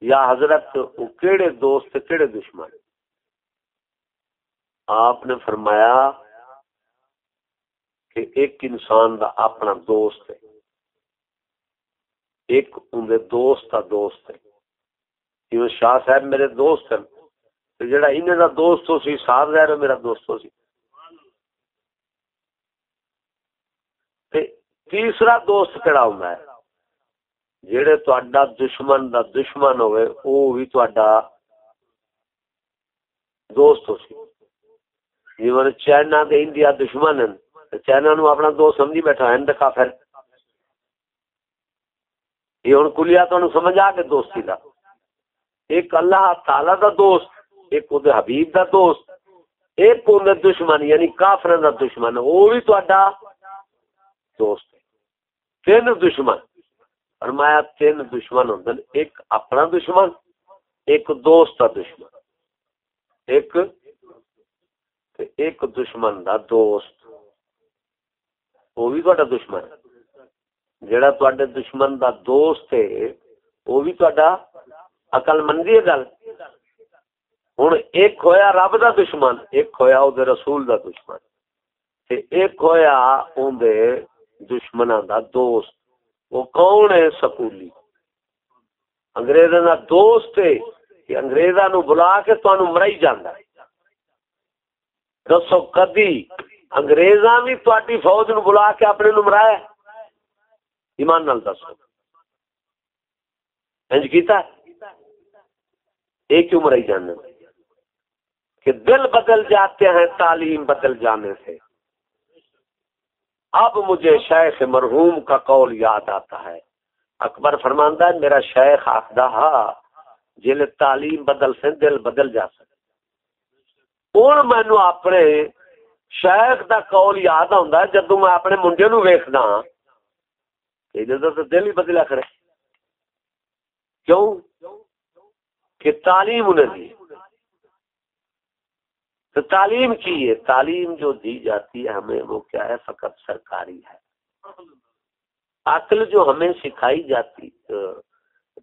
یا حضرت کیڑے دوست، کیڑے دشمن؟ آپ نے فرمایا کہ ایک انسان دا اپنا دوست ہے۔ ایک اندر دوست کا دوست ہے۔ شاہ صاحب میرے دوست ہیں جڑا انہیں دا دوست ہو سی صاحب ظاہر میرا دوست ہو سی۔ تیسرا دوست کہڑا ہوں ہے جڑے تہاڈا دشمن دا دشمن ہوئے او بھی تہاڈا دوست ہو سی۔ جیون چائنا دے انڈیا دشمن ہیں چائنا نو اپنا دوست سمجھی بیٹھا ہے کافر یہ ہوں کلیا تو سمجھ آ کے دوستی کا ایک اللہ تعالی دا دوست، ایک وہ حبیب دا دوست، ایک وہ دشمن یعنی کافر دا دشمن۔ وہ بھی تا دوست۔ تین دشمن۔ فرمایا تین دشمن ہوں ایک اپنا دشمن، ایک دوست کا دشمن۔ ایک ایک دشمن دا دوست۔ وہ بھی تا دشمن جڑا تے دشمن دا دوست ہے وہ بھی تا اقل مندی ہے گل۔ ہوں ایک ہویا رب دا دشمن، ایک ہویا او دے رسول دا دشمن۔ تے ایک ہویا اون دے دشمناں دا دوست۔ وہ کون ہے سکولی؟ انگریزاں دا دوست ہے کہ انگریزاں نو بلا کے تانوں مرائی جاندا ہے۔ دسو کدی انگریزاں بھی تہاڈی فوج نو بلا کے اپنے نو مرایا ایمان نال دسو۔ انج کیتا ہے؟ ایک عمر ہی جاننا کہ دل بدل جاتے ہیں، تعلیم بدل جانے سے۔ اب مجھے شیخ مرحوم کا قول یاد آتا ہے۔ اکبر فرماندہ ہے، میرا شیخ آخدہ جل تعلیم بدل سے دل بدل جا سکے اور مینو اپنے شیخ دا قول یاد آتا جدو میں اپنے منڈے نو ویکھدا ہاں۔ ادھر تو دل ہی بدلا کرے۔ کیوں؟ کہ تعلیم انہیں دی۔ تو تعلیم کی ہے تعلیم جو دی جاتی ہے ہمیں وہ کیا ہے؟ فقط سرکاری ہے۔ عقل جو ہمیں سکھائی جاتی،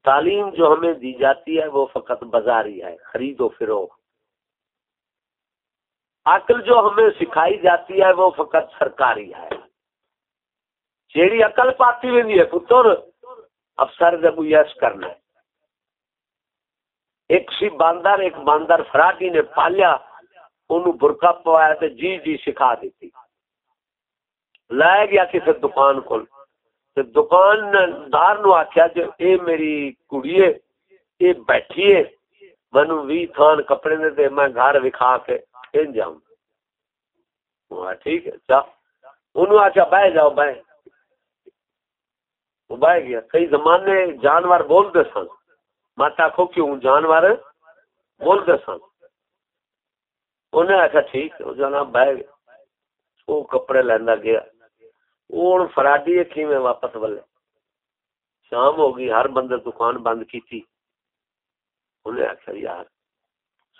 تعلیم جو ہمیں دی جاتی ہے وہ فقط بازاری ہے، خرید و فروغ عقل جو ہمیں سکھائی جاتی ہے وہ فقط سرکاری ہے۔ جیڑی عقل پاتی ہوئی ہے، پتر، افسر جب یس کرنا۔ ہے ایک سی باندر، ایک باندر فراٹی نے پالیا۔ انہوں برقع پوایا تو جی جی سکھا دیتی۔ لائے گیا کسی دکان کو تے دکان دار نو آخیا جو اے میری کڑی اے بیٹھی ہے، منو بھی تھان کپڑے دے دے میں گھر وکھا کے ان جاؤں۔ ٹھیک ہے چا انہوں آخیا بہ جاؤ بہ وہ بہ گیا۔ کئی زمانے جانور بولتے سن۔ مت آخو کیوں، جانور بولتے سن۔ انہیں آخیا ٹھیک ہے جناب بہ گیا۔ وہ کپڑے لینا گیا۔ وہ فراڈی کی میں واپس بلے شام ہو گئی، ہر بندے دکان بند کی تھی انہیں آخیا یار،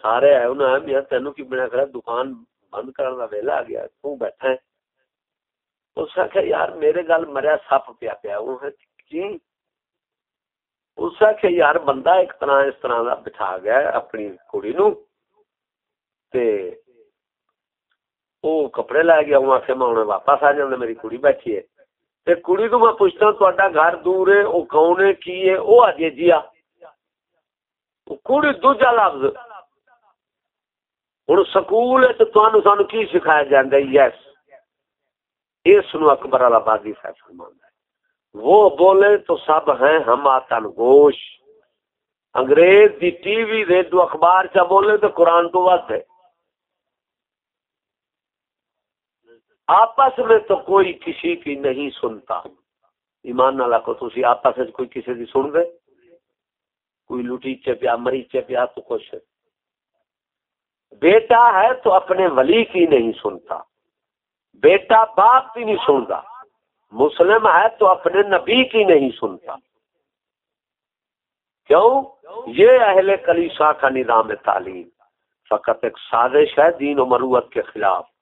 سارے آئے، انہیں آئے میاں، تینوں کی بنا کرا دکان بند کرنے کا ویلا آ گیا، تو بیٹھا ہے۔ اس آخیا یار، میرے گل مریا سپ پیا پیا کی؟ اس آخیا یار، بندہ ایک طرح اس طرح کا بٹھا گیا اپنی کڑی نو تے وہ کپڑے لے گیا ہوں آخر میں واپس آ جانا میری کڑی بیٹھی ہے۔ تے کڑی تو میں پوچھتا تا گھر دور ہے وہ کون ہے، کی ہے؟ وہ جی آ جی جی کڑی دوجا لفظ۔ ہوں سکول تمہیں سانو کی سکھایا جاتا یس۔ اس نو اکبر آبادی فیصل مانتا ہے۔ وہ بولے، تو سب ہیں ہم آتن گوش۔ انگریز دی ٹی وی ریڈیو اخبار چا بولے تو قرآن تو ود ہے آپس میں تو کوئی کسی کی نہیں سنتا۔ ایمان نہ لکھو تھی آپس میں کوئی کسی کی سن گئے کوئی لٹی چپیا، مری چپیا، تو کچھ۔ بیٹا ہے تو اپنے ولی کی نہیں سنتا۔ بیٹا باپ کی نہیں سنتا۔ مسلم ہے تو اپنے نبی کی نہیں سنتا۔ کیوں؟ یہ اہل کلیسا کا نظام تعلیم۔ فقط ایک سازش ہے دین و مروت کے خلاف۔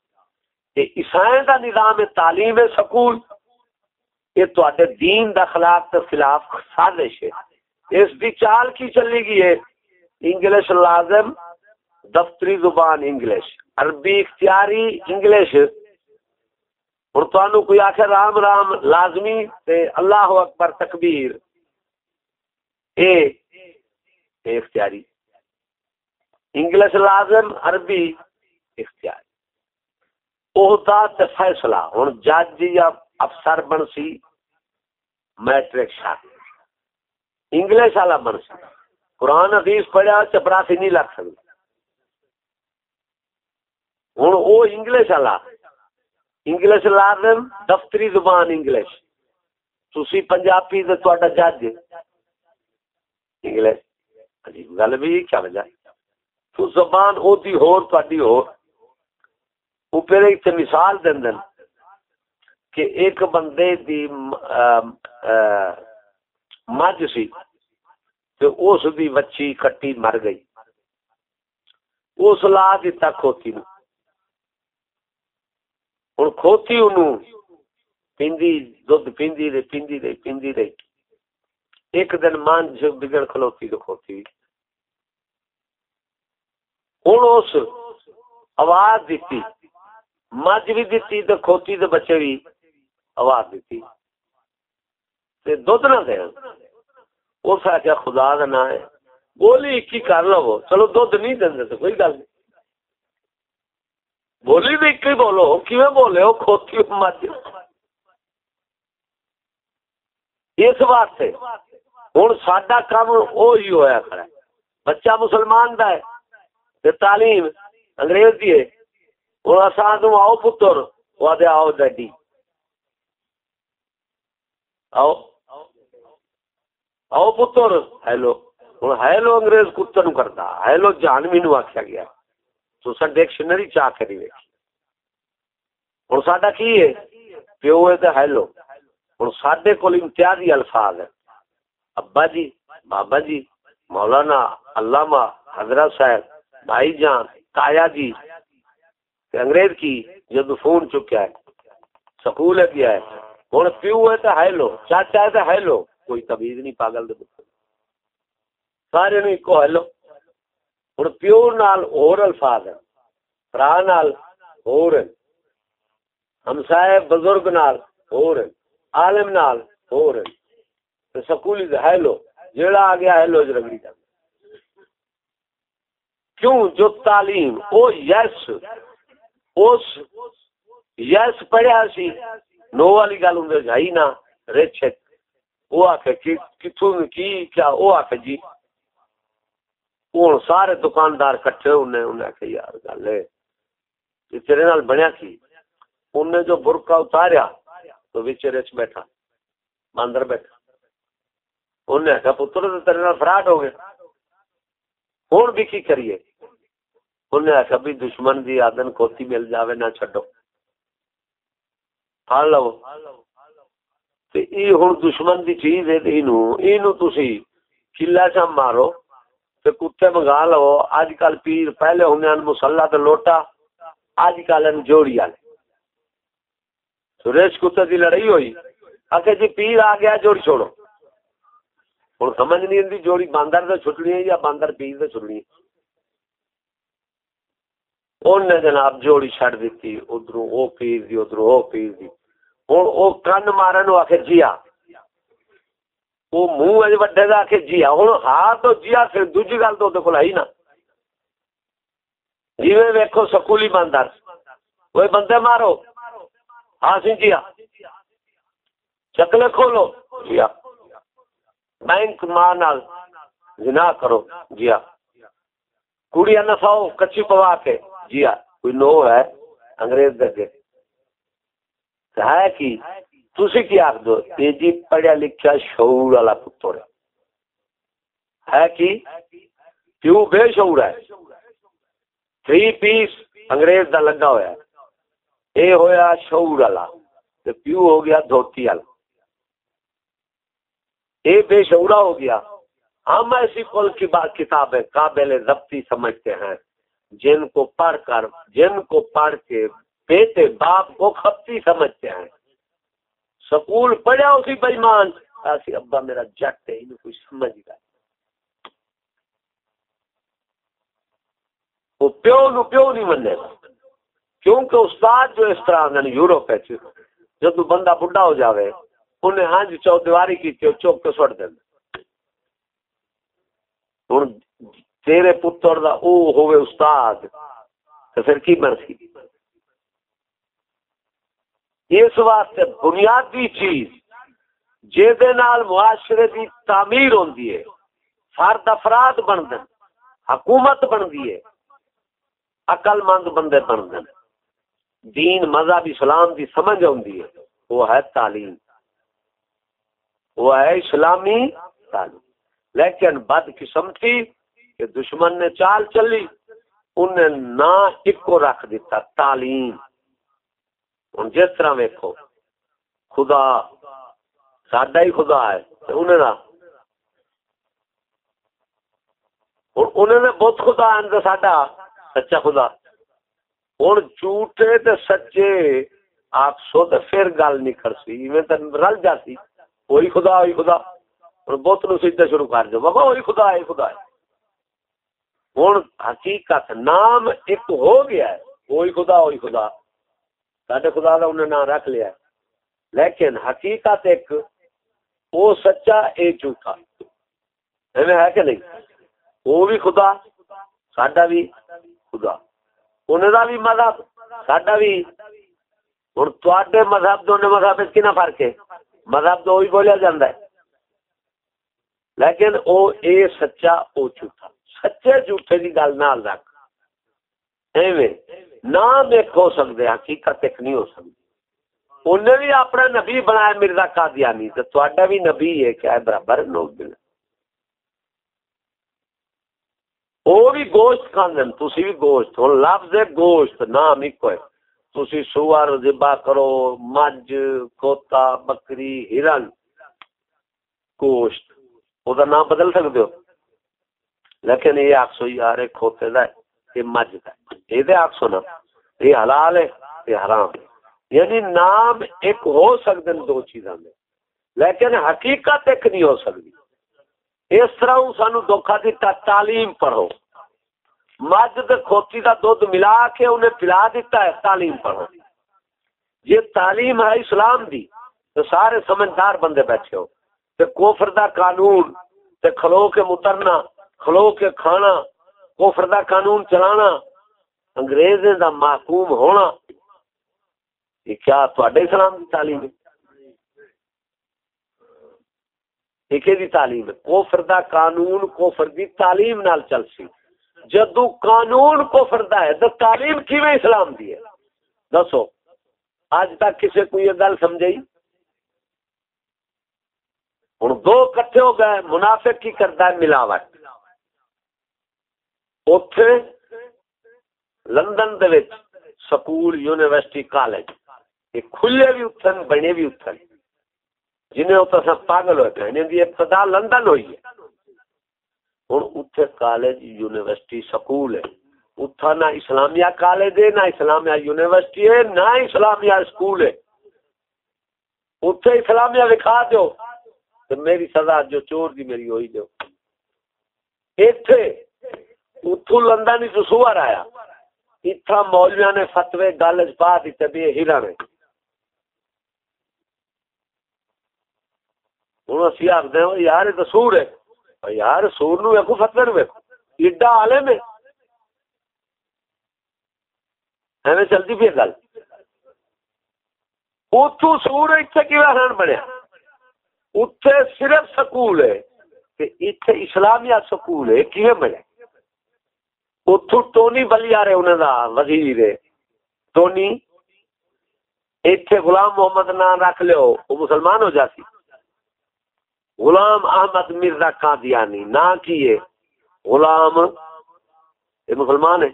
عیسائی دا نظام تعلیم سکول یہ تے دین دا خلاف کے خلاف سازش ہے۔ اس دی چال کی چلی گئی ہے؟ انگلش لازم، دفتری زبان انگلش، عربی اختیاری انگلش۔ اور تو کوئی آخر رام رام لازمی تے اللہ اکبر تکبیر۔ اے اے اختیاری۔ انگلش لازم، عربی اختیاری۔ تے فیصلہ۔ ہوں جج جی یا افسر بن سی، میٹرک شاید انگلش والا بن سی۔ قرآن حدیث پڑھیا چپراسی نہیں لگ سکتی ہوں وہ انگلش والا۔ انگلش لازم دفتری زبان انگلش۔ تھی پنجابی جج۔ انگلش گل بھی، کیا وجہ؟ تو زبان او دی ہور تاری ہور۔ وہ پھر ایک مثال دن دن کہ ایک بندے دی مجھ سی تو اس دی بچی کٹی مر گئی۔ اس لا دیتا کھوتی نو ہوں کھوتی انہوں پیندی دھد پیندی رہی پیندی رہی پیندی رہی۔ ایک دن مان جو بگڑ کھلوتی تو کھوتی ہوں اس آواز دیتی مجھ بھی دیتی تو کھوتی تو بچے بھی آواز دیتی دھد نہ دے۔ اس آخیا خدا کا نام ہے۔ بولی ایک ہی کر لو۔ چلو دھد نہیں دیں تو کوئی گل نہیں۔ بولی بھی ایک ہی بولو کیویں بولے؟ ہو کھوتی مجھ۔ اس واسطے ہوں سڈا کام وہی ہوا کھڑا بچہ مسلمان کا ہے۔ تعلیم انگریز کی ہے۔ ہوں اصا تم آؤ پتر وہ آدھے آؤ ڈیڈی۔ آؤ۔ آؤ پتر، ہیلو۔ ہوں ہیلو انگریز کتے نو کرتا۔ ہیلو جانوی نو آخیا گیا۔ تو سر ڈکشنری چاہ کے نہیں ویکھی۔ ہوں سڈا کی ہے؟ پیو ہے تو ہیلو۔ ہوں سڈے کو امتیازی الفاظ ہے ابا جی بابا جی مولانا، علامہ، حضرت صاحب، بھائی جان، تایا جی۔ کہ انگریز کی جد فون چکیا ہے، سکول ہے کیا ہے ہوں پیو ہے تو ہیلو چاچا ہے تو ہیلو کوئی تمیز نہیں پاگل دے سارے نو ایکو ہیلو ہوں پیو نال اور الفاظ ہے برا نال اور ہمسائے بزرگ نال اور عالم نال اور سکولی ہیلو جیڑا آ گیا ہیلو جرگڑی کا کیوں؟ جو تعلیم، او یس۔ اس یس پڑھیا سی، نو والی گل ہوں جائی نا رچ وہ آخ کتوں کی کیا؟ وہ آخ جی ہوں سارے دکاندار کٹھے انہیں انہیں آخ یار گل ہے تیرے نال بنیا کی؟ انہیں جو برقع اتاریا، تو بچے رچ بیٹھا، باندر بیٹھا۔ انہیں آخیا پتر، تیرے نال فراٹ ہو گئے ہوں بھی کی کریے؟ انہیں آخیا بھی دشمن دی آدن کھوتی مل جاوے، نہ چھڈو۔ پڑ لو۔ ہوں دشمن دی چیز ہے اینو تسی کلا چا مارو تے کتے منگا لو۔ اج کل پیر پہلے ہوں مسلا تے لوٹا اج کل جوڑی والے۔ سریش کتے دی لڑائی ہوئی۔ آخر جی پیر آ گیا، جوڑی چھوڑو۔ ہوں سمجھ نہیں آتی جوڑی باندر سے چھٹنی ہے یا باندر پیر سے چھٹنی ہے۔ انہیں جناب جوڑی چڑ دیتی ادھر وہ پیر دی ادھر وہ پیر دی ہوں وہ کن مارن آخر جیا وہ منہ وڈے کا آخر جیا ہوں ہاں تو جیا پھر دوجی گل تو کو نا جی ویکو سکولی باندر وہ بندے مارو ہاں سی جیا چکلے کھولو جیا بینک ماں جنا کرو جیا کڑیاں نساؤ کچی پوا کے جی ہاں کوئی نو ہے، انگریز دے ہے کی، تسی کی آخ دو، یہ جی پڑھیا لکھا شعور والا پتر ہے۔ کی، کیوں بے شعور ہے؟ تھری پیس انگریز دا لگا ہوا اے ہویا شعور والا تے پیو ہو گیا دھوتی والا؟ اے بے شعورا ہو گیا۔ ہم ایسی کل کی بات کتاب ہے، قابل ضبطی سمجھتے ہیں۔ جن کو پڑھ کر، جن کو پڑھ کے بیٹے باپ کو خپتی سمجھتے ہیں۔ سکول پڑھیا اسی بےمان۔ ایسی ابا میرا جٹ ہے انہیں کوئی سمجھ گا وہ پیو نو پیو نہیں مننے۔ گا کیونکہ استاد جو اس طرح یعنی یورپ ہے، جب بندہ بڑھا ہو جاوے، انہیں ہاں جی چو دیواری کی چوک کے سٹ دیں ہوں تیرے پتر دا او ہوئے استاد تو پھر کی مرضی؟ اس واسطے بنیادی چیز جے نال معاشرے دی تعمیر ہوندی ہے، فرد افراد بن دن حکومت بن ہے عقل مند بندے بن دن دین مذہب اسلام دی سمجھ ہوندی ہے، وہ ہے تعلیم۔ وہ ہے اسلامی تعلیم۔ لیکن بد قسمتی کہ دشمن نے چال چلی انہیں نہ ایکو رکھ دیتا، تعلیم۔ ہوں جس طرح ویکو خدا، ساڈا ہی خدا ہے انہیں نہ۔ نے بہت خدا ہے ساڈا سچا خدا۔ ہوں جھوٹے تے سچے، آپ سو تو پھر گل نہیں کر سی میں تو رل جاتی وہی خدا وہی خدا۔ ہوں بہت نو سیدھا شروع کر دو بابا، وہی خدا ہے خدا ہے۔ ہوں حقیقت نام ایک ہو گیا ہے وہی خدا وہی خدا۔ سڈے خدا کا انہیں نام رکھ لیا لیکن حقیقت ایک وہ سچا، اے جھوٹا۔ ہے کہ نہیں؟ وہ بھی خدا سڈا بھی خدا۔ انہیں دا بھی مذہب سڈا بھی ہوں تے مذہب دونوں مذہب کنا فرق ہے؟ مذہب تو وہی بولیا جاتا ہے۔ لیکن او، اے سچا، او جھوٹا۔ سچے جھوٹے کی گل نہ رکھ۔ ایویں نام ایک ہو سکتے حقیقت ایک نہیں ہو سکتی انہیں بھی اپنا نبی بنایا مرزا قادیانی، تو تہاڈا بھی نبی ہے کیا ہے برابر لوگ دل وہ بھی گوشت کھاندے تسی بھی گوشت۔ ہن لفظ ہے گوشت، نام ایک ہے۔ تسی سوار ذبح کرو، مجھ کھوتا بکری، ہرن۔ گوشت، او دا نام بدل سکتے ہو؟ لیکن یہ آخسو یار کھوتے دا یہ مجھ دا یہ دے آخسو نا یہ حلال ہے، یہ حرام ہے۔ یعنی نام ایک ہو سکتے ہیں دو چیزاں میں لیکن حقیقت ایک نہیں ہو سکتی اس طرح سانو دھوکھا دیتا، تعلیم پڑھو۔ مجھ کھوتی کا دھد ملا کے انہیں پلا دیتا ہے، تعلیم پڑھو۔ یہ تعلیم ہے اسلام دی۔ تو سارے سمجھدار بندے بیٹھے ہو۔ تے کوفر دا قانون، تے کھلو کے مترنا۔ کھلو کے کھانا کوفر دا قانون چلانا انگریزیں دا محکوم ہونا۔ یہ کیا تھوڑے اسلام دی تعلیم ہے؟ ایک دی تعلیم ہے؟ کوفر دا قانون کوفر دی تعلیم نال چل سی جدو قانون کوفر دا ہے، تو تعلیم کیویں اسلام دی ہے؟ دسو اج تک کسی کو یہ گل سمجھائی؟ ہوں دو کٹھے ہو گئے، منافق کی کرتا ہے ملاوٹ۔ اتے لندن دے سکول یونیورسٹی کالج یہ کھلے بھی اتن بنے بھی اتن جنہیں اتنا سب پاگل ہوئے تھے انہیں ابتدا لندن ہوئی ہے ہوں اتنے کالج یونیورسٹی سکول ہے اتھا نہ اسلامیہ کالج ہے نہ اسلامیہ یونیورسٹی ہے نہ اسلامیہ اسکول ہے اتنے اسلامیہ لکھا دو تو میری سزا جو چور دی میری ہوئی دو ایتھے اتھو لندن ہی سوار آیا۔ اتھا مولویاں نے فتوے گل پا دیتے بھی ہیرا نے ہوں اسی آخر ہاں، یار یہ تو سور ہے۔ یار سور نو ویکو فتوے نو ویکو ایڈا آلے میں ایویں چلتی پی گل۔ اتو سور اتنے کی حیران بنیا؟ اتنے صرف سکول ہے۔ کہ اتنے اسلامیہ سکول ہے کی ملے اتو ٹونی بلی آ رہے انہوں کا وزیر ٹونی اتنے غلام محمد نام رکھ لو وہ مسلمان ہو جاتی غلام احمد مرزا قادیانی نہ کیے غلام یہ مسلمان ہے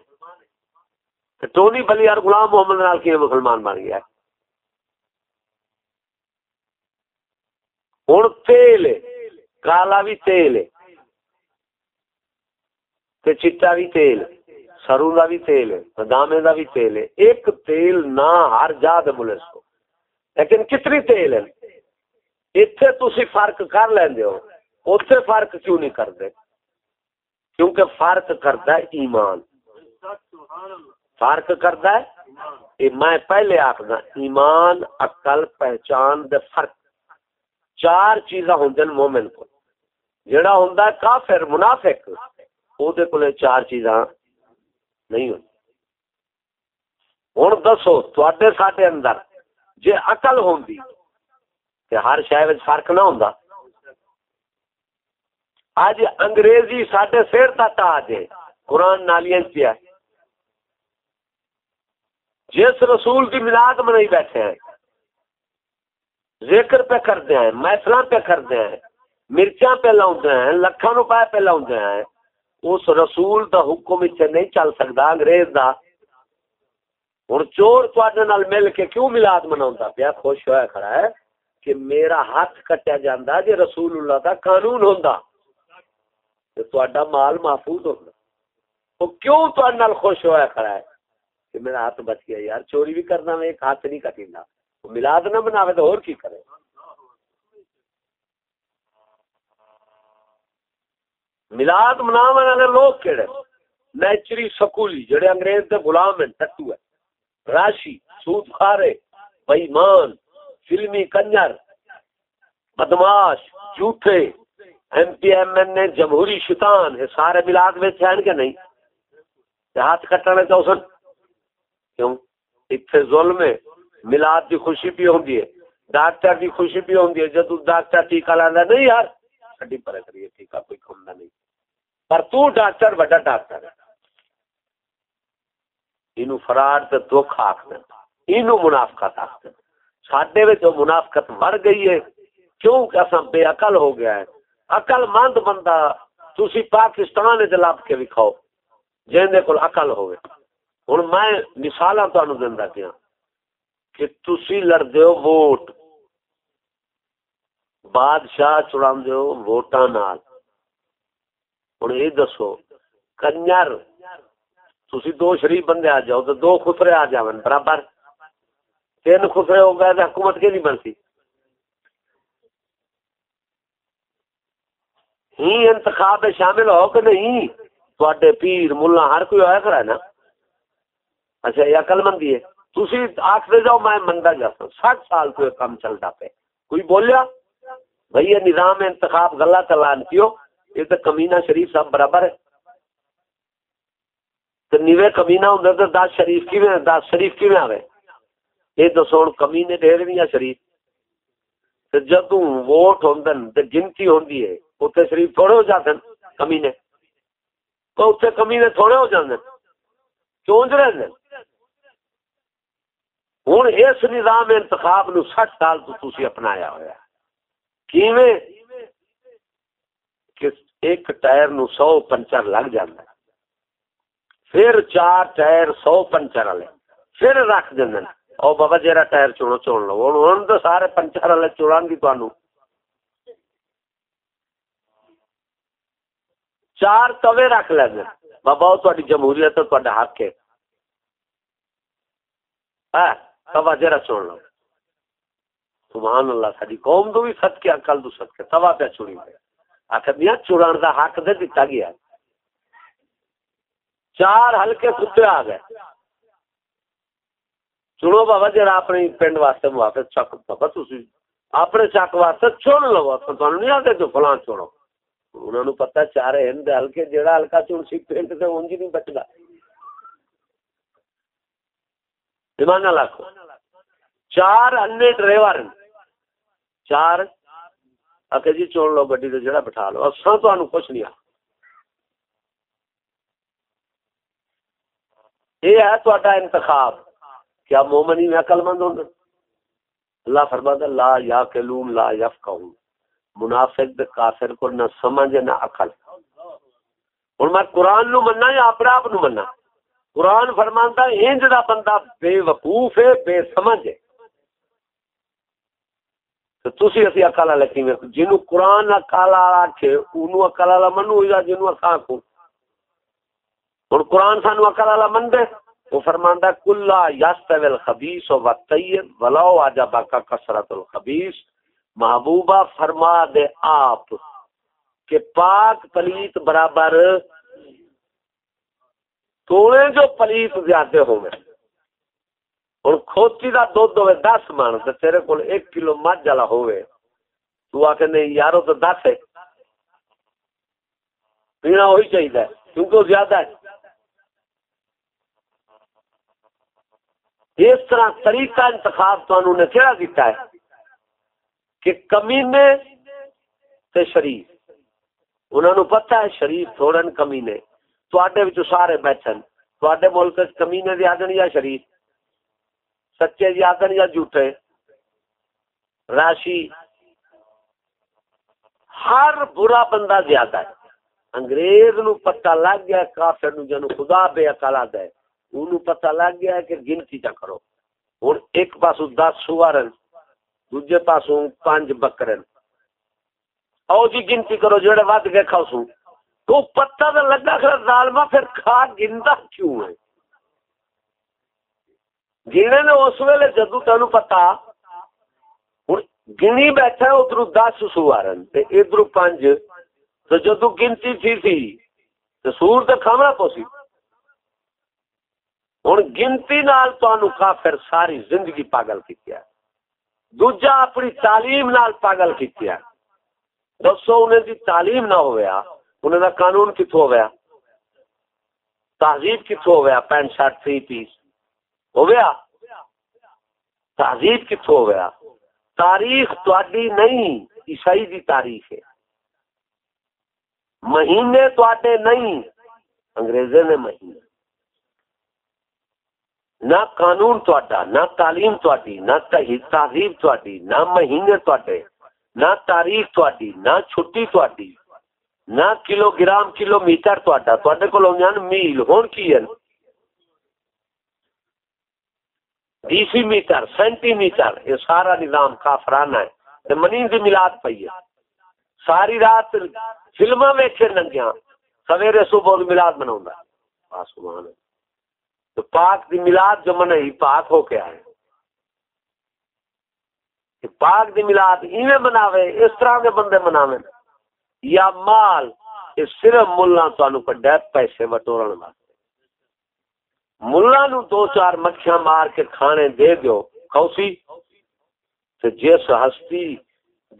ٹونی بلی اور غلام محمد نال کی مسلمان بن گیا ہوں تیل کالا بھی تیل ہے تے چٹا بھی تیل سرو کا بھی تیل بادامے کا بھی تیل ہے ایک تیل نہ ہر جا دے ملس کو لیکن کتنی تیل ہے اتنے تھی فرق کر لیندے ہو اتنے فرق کیوں نہیں کرتے کیونکہ فرق کرتا ہے ایمان فرق کرتا ہے میں پہلے آخنا ایمان اقل پہچان دے فرق چار چیزاں ہوں مومن کو جڑا ہوں کافر منافق وہ چار چیزاں نہیں ہوں ہوں دسو تے ساڈے اندر جی اقل ہوں کہ ہر شہر فرق نہ ہوں اج انگریزی سڈے سر تک آ جائے قرآن نالیاں پیا جس رسول کی ملاد منائی بیٹھے ہیں ذکر پہ کرتے ہیں محفل پہ کرتے ہیں مرچاں پہ لاؤں ہیں لکھان روپئے پہ لاؤں ہیں اس رسول دا حکم اتنے نہیں چل سکتا انگریز دا۔ ہوں چور تے مل کے کیوں ملاد منا پیا؟ خوش ہوا کھڑا ہے کہ میرا ہاتھ کٹیا جا جی رسول اللہ دا قانون ہوں تو مال محفوظ ہوتا تو کیوں تے خوش ہوا کھڑا ہے کہ میرا ہاتھ بچ گیا؟ یار چوری بھی کرنا میں ایک ہاتھ نہیں کٹینا ملاد نہ بناوے تو اور کی کرے؟ ملاد مناو والے لوگ کہڑے نیچری سکولی، جڑے انگریز دے غلام ہیں، ٹٹو ہے راشی، سود خارے بےمان فلمی کنجر، بدماش، جھوٹے۔ ایم پی ایم این نے جمہوری شیطان ہے سارے ملاد میں ہیں کہ نہیں؟ ہاتھ کٹنا چاہو سن۔ کیوں؟ اتنے ظلم ہے۔ ملاد کی خوشی بھی ہوندی ہے۔ ڈاکٹر کی خوشی بھی ہوندی ہے۔ جدو ڈاکٹر ٹیکا لانا نہیں یار۔ کڈی پر کریے ٹیکا کوئی کھوندا نہیں۔ پر تو ڈاکٹر بڑا ڈاکٹر اینو فراڈ تے دکھ آکھدے اینو منافقت آکھدے ساڈے وچ منافقت مر گئی ہے کیوں کہ اساں بے عقل ہو گیا ہے۔ عقل مند بندہ تسی پاکستان وچ لب کے وکھاؤ جن دے کول عقل ہوے ہن میں مثالاں تانوں دیندا پیا کہ تسی لڑ دیو ووٹ۔ بادشاہ چڑا دیو ووٹاں نال۔ ہن یہ دسو، کنجر، تسی دو شریف بندے آ جاؤ تو دو خسرے آ جاون، برابر؟ تین خسرے ہو گئے تو حکومت کے نہیں بنتی ہی انتخاب شامل ہو کہ نہیں؟ تو پیر، ملا، ہر کوئی ہوا کرا نا؟ اچھا یہ عقل مندی ہے۔ تھی آخر جاؤ، میں منگا جا سٹ سال تو کام چلتا پہ کوئی بولیا؟ بھائی، یہ نظام انتخاب غلط چلان کیوں؟ یہ تو کمینہ شریف سب برابر ہے۔ تو نیوے کمینہ ہوں تو دس شریف کی میں دس شریف کی میں آوے؟ یہ تو سون کمینے ڈھیر نہیں شریف۔ تو جب ووٹ ہوں تو گنتی ہوندی ہے اتنے شریف تھوڑے ہو جاتے ہیں کمینے تو اتنے کمینے تھوڑے ہو جاتے ہیں چونج رہے ہیں؟ ہوں اس نظام انتخاب نو سٹ سال تو تھی اپنایا ہوا کیویں کہ ایک ٹائر نو سو پنچر لگ جاتا پھر چار ٹائر سو پنچر والے پھر رکھ دیں او بابا جیرا ٹائر چنو چن لو ہوں تو سارے پنچر والے چڑان گی تمہوں چار توے رکھ لیں بابا تاری جمہوریت حق ہے ہاں، توا جرا چن لو سبحان اللہ ساری قوم تو بھی سد کے اکل تو سد کے توا پہ چڑی پہ آخر دیا چڑان دا حق دے دیتا گیا۔ چار ہلکے کتے آ گئے۔ چنو بابا جرا اپنے پنڈ واسطے موافق چک بابا تھی اپنے چک واسطے چن لو تمہیں نہیں آتے جو فلاں چنو۔ انہوں نے پتا چار ہند ہلکے جہاں ہلکا چن سی، پنڈ سے انج نہیں بچتا ایمان لاکھو چار انے ڈرائیور ہیں چار آخر جی چون لو گڈی جڑا بٹھا لو اصا تو کچھ نہیں یہ ہے تا انتخاب کیا مومنی میں عقل مند ہوں اللہ فرماتا لا یا کلون لا یف منافق کافر کو نہ سمجھ نہ عقل ہوں میں قرآن نو منا یا اپنے آپ نو منا قرآن فرمانتا انج دا بندہ بے وقوف ہے بے سمجھ ہے تسی اسی اکل جنوں قرآن اکل والا آکھے اونوں اکل والا منو یا جنوں اساں کو ہن قرآن سانو اکل والا وہ فرماندا کلا یستوی الخبیث و الطیب ولو عجبک کثرت الخبیث محبوبہ فرما دے آپ کہ پاک پلیت برابر توڑے جو پلیت زیادہ ہوئے ہوں کھوتی کا دھد ہوئے دس من تو تیرے کو ایک کلو مجھ والا ہوئے تو آ کے نہیں تو دس ہے پینا وہی چاہیے کیونکہ وہ زیادہ ہے اس طرح طریقہ انتخاب تو نے کہڑا دیتا ہے کہ کمینے تے شریف انہوں نے پتا ہے شریف تھوڑن کمینے تو سارے بیٹھن تو ملک کمینے دیا یا شریف سچے یادن یا جھوٹے، راشی، ہر برا بندہ زیادہ ہے۔ انگریز نو پتہ لگ گیا، کافر نو جنو خدا بے اکالا دے انو پتہ لگ گیا کہ گنتی چا کرو۔ اور ایک پاسو دس سوارن، دوجے پاسو پانچ بکرن۔ او جی گنتی کرو جڑے ود کے کھاؤ سو تو پتہ تو لگا کہ ظالمہ پھر کھا گندا کیوں ہے؟ گنے نے اس ویلے جدو تین پتا گنی بیٹھا ادھر دس سوار ادھر پانچ تو جدو گنتی تھی تھی تو سور تو کھانا پوسی ہوں گنتی نال تو کافر ساری زندگی پاگل کی دوجا اپنی تعلیم نال پاگل کی دسو انہیں دی تعلیم نہ ہوا انہیں دا قانون کتوں ہوا تہذیب کتوں ہوا پینٹ شرٹ، تھری پیس۔ ہو گیا؟ تہذیب کتوں ہو گیا۔ تاریخ تاری نہیں، عیسائی دی تاریخ ہے۔ مہینے تے نہیں، انگریزے نے مہینے۔ نہ قانون تا نہ تعلیم تھی نہ تہذیب تھی نہ مہینے تے نہ تاریخ تھی نہ چھٹی تھی نہ کلو گرام کلو میٹر تے کو میل۔ ہون کی ہے؟ Decimetre centimetre, یہ سارا نظام کافرانہ ہے۔ منی دی ملاد پی ہے۔ ساری رات فلما ویچے ننگیا سویرے صبح ملاد منا تو پاک دی ملاد جو من ہی پاک ہو کے آئے۔ پاک دی ملاد ایویں مناوے، اس طرح کے بندے مناوے۔ یا مال، یہ صرف ملا تہن کڈیا پیسے بٹورن واسطے۔ ملا نو دو چار مکھیاں مار کے کھانے دے دیو۔ خوسی تے جس ہستی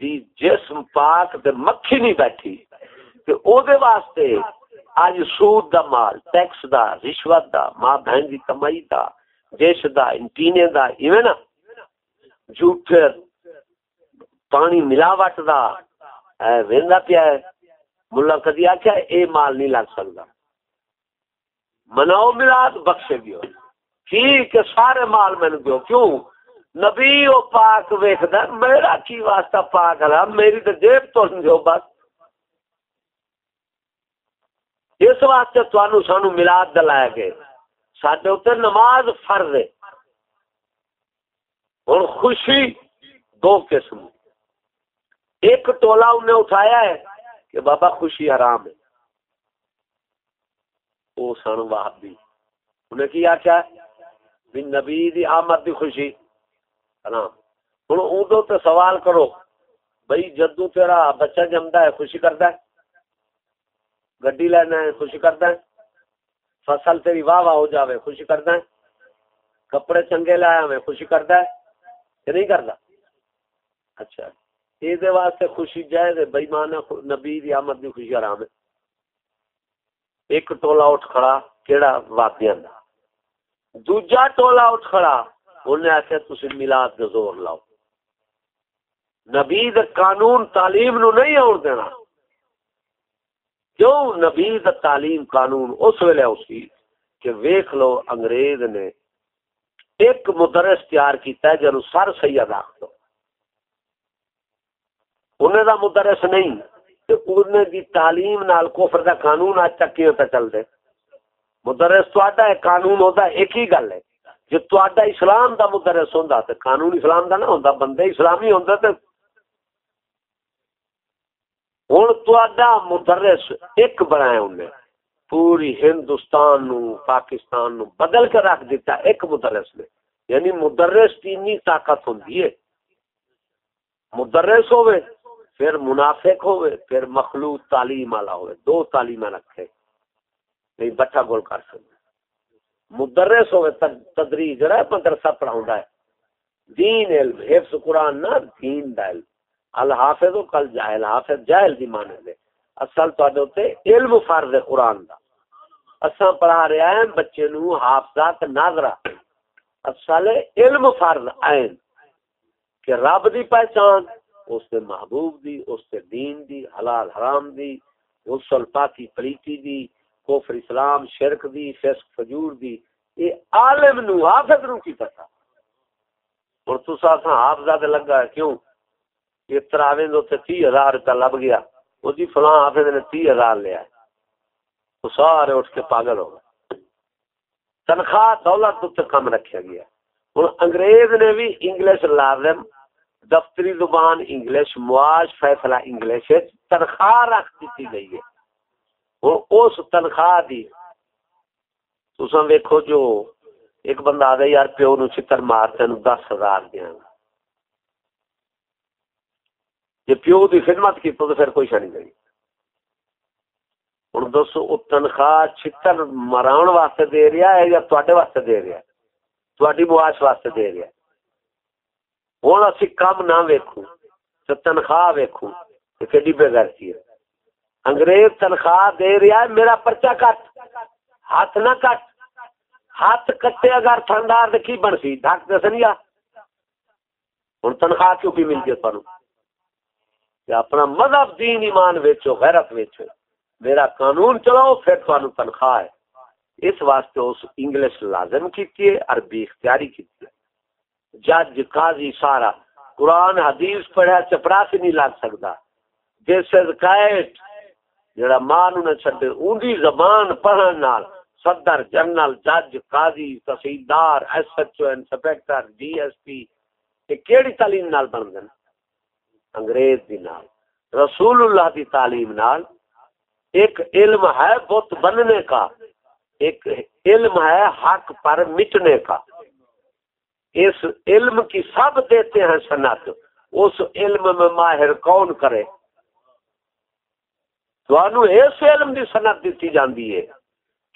دی جسم پاک تے مکھی نہیں بیٹھی۔ تے او دے واسطے اج سود دا مال، ٹیکس دا، رشوت دا، ماں بہن دی کمائی دا دیش دا، انٹینے دا، ایویں نا۔ جھوٹے پانی ملاوٹ دا۔ اے ویندا پیا ہے۔ ملا کدی آخیا اے مال نہیں لگ سکتا۔ مناؤ ملاد بخشے دیو۔ ٹھیک ہے، سارے مال میں دیو۔ کیوں؟ نبی او پاک ویکھدا میرا کی واسطہ پاک ہے؟ میری تے جیب تو دیو، بس۔ اس واسطے تانوں سانو ملاد دلایا گئے۔ ساڈے اوتے نماز فرض ہے۔ اور خوشی دو قسم۔ ایک ٹولا انہیں اٹھایا ہے کہ بابا خوشی حرام ہے۔ وہ سن وہابی انہیں کی آخیا بھی نبی دی آمد دی خوشی۔ حرام ہوں ادو تو سوال کرو بھائی جدو تیرا بچہ جمتا ہے، خوشی کرتا ہے؟ گڈی لینا ہے، خوشی کرتا ہے؟ فصل تیری واہ واہ ہو جاوے، خوشی کرتا ہے؟ کپڑے چنگے لایا میں خوشی کرتا ہے؟ کہ نہیں کرتا اچھا۔ یہ واسطے خوشی جائز ہے بے مان نبی دی آمد دی خوشی آرام ہے۔ ایک ٹولا اٹھ کھڑا، کیڑا واقعہ دا۔ دوجا ٹولا اٹھ کھڑا انہیں آخیا تھی ملاد کا زور لاؤ۔ نبی قانون تعلیم نو نہیں آن دینا۔ کیوں؟ نبی تعلیم قانون اس ویلے اسی کہ ویخ لو، انگریز نے ایک مدرس تیار کیتا ہے جنو سر سید آخ دو انہیں دا مدرس نہیں۔ انہیں دی تعلیم نال کفر دا قانون آج تک کیوں پہ چل دے؟ مدرس تو آتا ہے، قانون ہوتا ایک ہی گل ہے۔ جو تو آتا اسلام دا مدرس ہوندہ تے قانون اسلام دا نہ ہوندہ بندے اسلامی ہوندہ تے۔ ہوں تو آتا مدرس ایک بنائے انہیں پوری ہندوستان نو، پاکستان نو بدل کر رکھ دیتا ایک مدرس نے۔ یعنی مدرس تینی طاقت ہوندی ہے۔ مدرس ہوئے پھر منافق ہوئے، پھر مخلوط تعلیم والا ہوئے، دو تعلیم رکھے، نہیں بٹا گول کر سکتے مدرس ہوئے تدریج جڑا ہے، مدرسہ پڑھاؤں ہے۔ دین علم، حفظ قرآن نہ، دین دا علم۔ الحافظ و کل جاہل حافظ جاہل دی مانے دے۔ اصل تو ہوتے علم فرض قرآن دا۔ اساں پڑھا رہے ہیں، بچے نو حافظات ناظرہ۔ اصل علم فرض عین، کہ رب دی پہچان اس سے محبوب دی، اس سے دین دی، حلال حرام دی، غسل پاکی پلیتی دی، کفر اسلام شرک دی، فسق فجور دی۔ یہ عالم نو، حافظ نو کی پتا اور تو سا سا حافظہ دے لگا ہے، کیوں؟ یہ تراویں دو تے تی ہزار روپیہ لب گیا۔ وہ جی فلاں حافظ نے تی ہزار لیا ہے۔ تو سارے اٹھ کے پاگل ہو گئے۔ تنخواہ دولت تو کم رکھا گیا۔ ہوں انگریز نے بھی انگلش لازم دفتری زبان انگلش، معاش فیصلہ انگلش تنخواہ رکھ دیتی گئی ہے۔ اور اس تنخواہ دی تسا ویکھو جو ایک بندہ آ یار پیو نو چتر مار تین دس ہزار دیا جی پیو دی خدمت کی تو پھر کوئی شا نہیں گئی ہوں دسو وہ تنخواہ چتر مراؤن واسطے دے رہا ہے یا تے واسطے دے رہا ہے؟ تھوڑی معاش واسطے دے رہا ہے۔ ہوں اسی کام نہ ویکو تنخواہ ویکو کہ بے ہے۔ انگریز تنخواہ دے رہا ہے، میرا پرچا کٹ۔ ہاتھ نہ کٹ۔ ہاتھ کٹے اگر تھندار کی بن سی ڈاک دس نہیں ہوں تنخواہ کیوں بھی مل گئی تمہیں اپنا مذہب دین ایمان ویچو، غیرت ویچو۔ میرا قانون چلاؤ، پھر تمہیں تنخواہ ہے۔ اس واسطے اس انگلش لازم کی عربی اختیاری کی جج قاضی سارا۔ قرآن، حدیث پڑھا، چپڑا سے نہیں لگ سکتا۔ جیسے کائٹ جڑا ماں نہ چھڈے اونی زبان پڑھن نال صدر جنرل، جج قاضی، تحصیلدار S H O inspector D S P یہ کیڑی تعلیم نال بن گئے؟ انگریز دی نال رسول اللہ دی تعلیم نال۔ ایک علم ہے بت بننے کا، ایک علم ہے حق پر مٹنے کا۔ اس علم کی سب دیتے ہیں صنعت اس علم میں ماہر کون کرے؟ تو اس علم کی صنعت دیتی جاتی ہے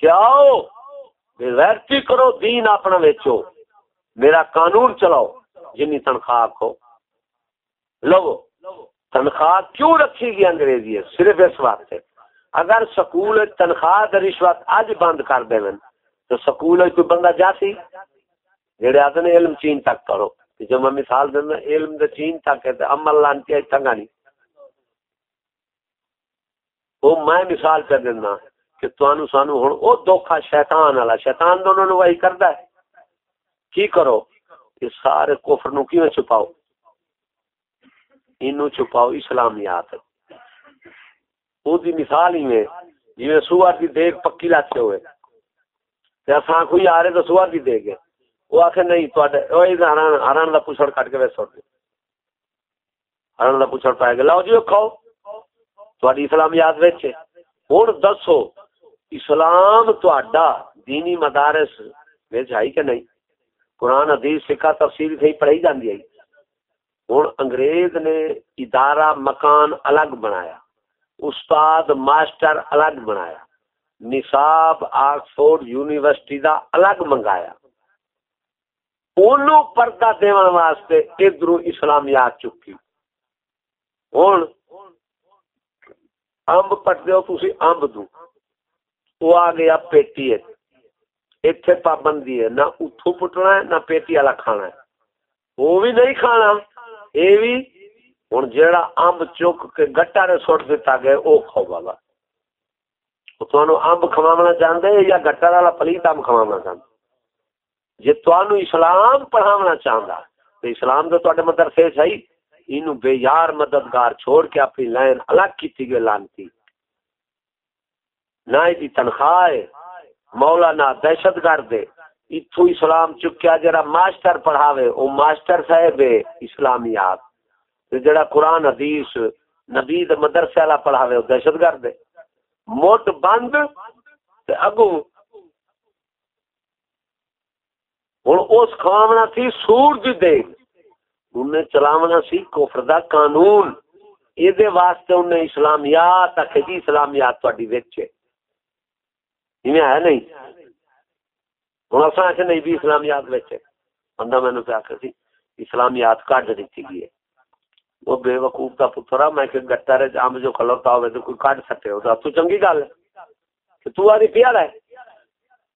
کیا بے کرو، دین اپنا ویچو۔ میرا قانون چلاؤ، جنی تنخواہ کو لو تنخواہ کیوں رکھی گئی انگریزی؟ ہے صرف اس واسطے۔ اگر سکول تنخواہ رشوت اج بند کر دے تو سکول کوئی بندہ جا سی؟ جڑے آتے نے علم چین تک کرو جو میں مثال دینا ہاں، علم دے چین تک ہے عمل لانتی ہے تنگا نہیں۔ وہ میں مثال کر دینا ہاں کہ تانوں سانو ہن او دھوکا شیطان والا، شیطان دونوں نو وہی کردا ہے۔ کی کرو؟ کہ سارے کفر نو کیویں چھپاؤ؟ اینو چھپاؤ اسلامیات۔ او دی مثال ہی میں جویں سوار دی دیکھ پکی لاتے ہوئے۔ تے اساں کوئی آ رہے تو سوار دی دیکھ وہ آخر نہیں تو کا پوچھڑ کٹ کے ویسے ہران کا پوچھڑ پائے گا۔ لاؤ جی کھاؤ۔ تھوڑی اسلامیات ویچے ہوں دسو، اسلام تا دینی مدارس ویچ آئی کہ نہیں؟ قرآن، حدیث سکھا تفصیل تھی پڑھائی جاندی آئی ہوں انگریز نے ادارہ، مکان الگ بنایا۔ استاد، ماسٹر الگ بنایا۔ نصاب، آکسفورڈ یونیورسٹی دا الگ منگایا۔ اونوں پردہ دیون واسطے ادھر اسلامیات چکی۔ ہوں امب پٹ دو تھی امب دو۔ وہ آ گیا پیٹی اتنے پابندی ہے۔ نہ اتو پٹنا ہے، نہ پیٹی والا کھانا ہے۔ وہ بھی نہیں کھانا۔ یہ بھی ہوں جا امب چک کے گٹا نے سٹ دتا گیا وہ کھاؤ بابا۔ تمہوں امب کھوانا چاہتے یا گٹر والا پلیت امب کھوانا چاہتے جی تمہوں اسلام پڑھاونا چاہتا تو اسلام تو تے مدرسے صحیح اینو بے یار مددگار چھوڑ کے اپنی لائن الگ کی گئی، لانتی۔ نہ دی تنخواہ مولا نہ دہشت گرد اتو اسلام چکیا جرا ماسٹر پڑھاوے، او ماسٹر صاحب اسلامیات۔ جڑا قرآن، حدیث، نبی مدرسے والا پڑھاوے وہ دہشت گرد موٹ بند اگو ہوں اس کھاونا سی سور دی دیگ انہیں چلاونا سی کفر دا قانون۔ یہ واسطے انہیں اسلامیات آخے جی اسلامیات تاری ویچے ہے۔ نہیں؟ ہوں اصا آخ نہیں بھی اسلامیات ویچے بندہ مینو پہ آخر سی، اسلامیات کٹ دیتی گئی ہے۔ وہ بے وقوف کا پترا میں کہ گٹا رے امب جو کھلوتا ہوئے تو کوئی کٹ سکے ہو۔ تو چنگی گل ہے کہ تو آدھی پیار ہے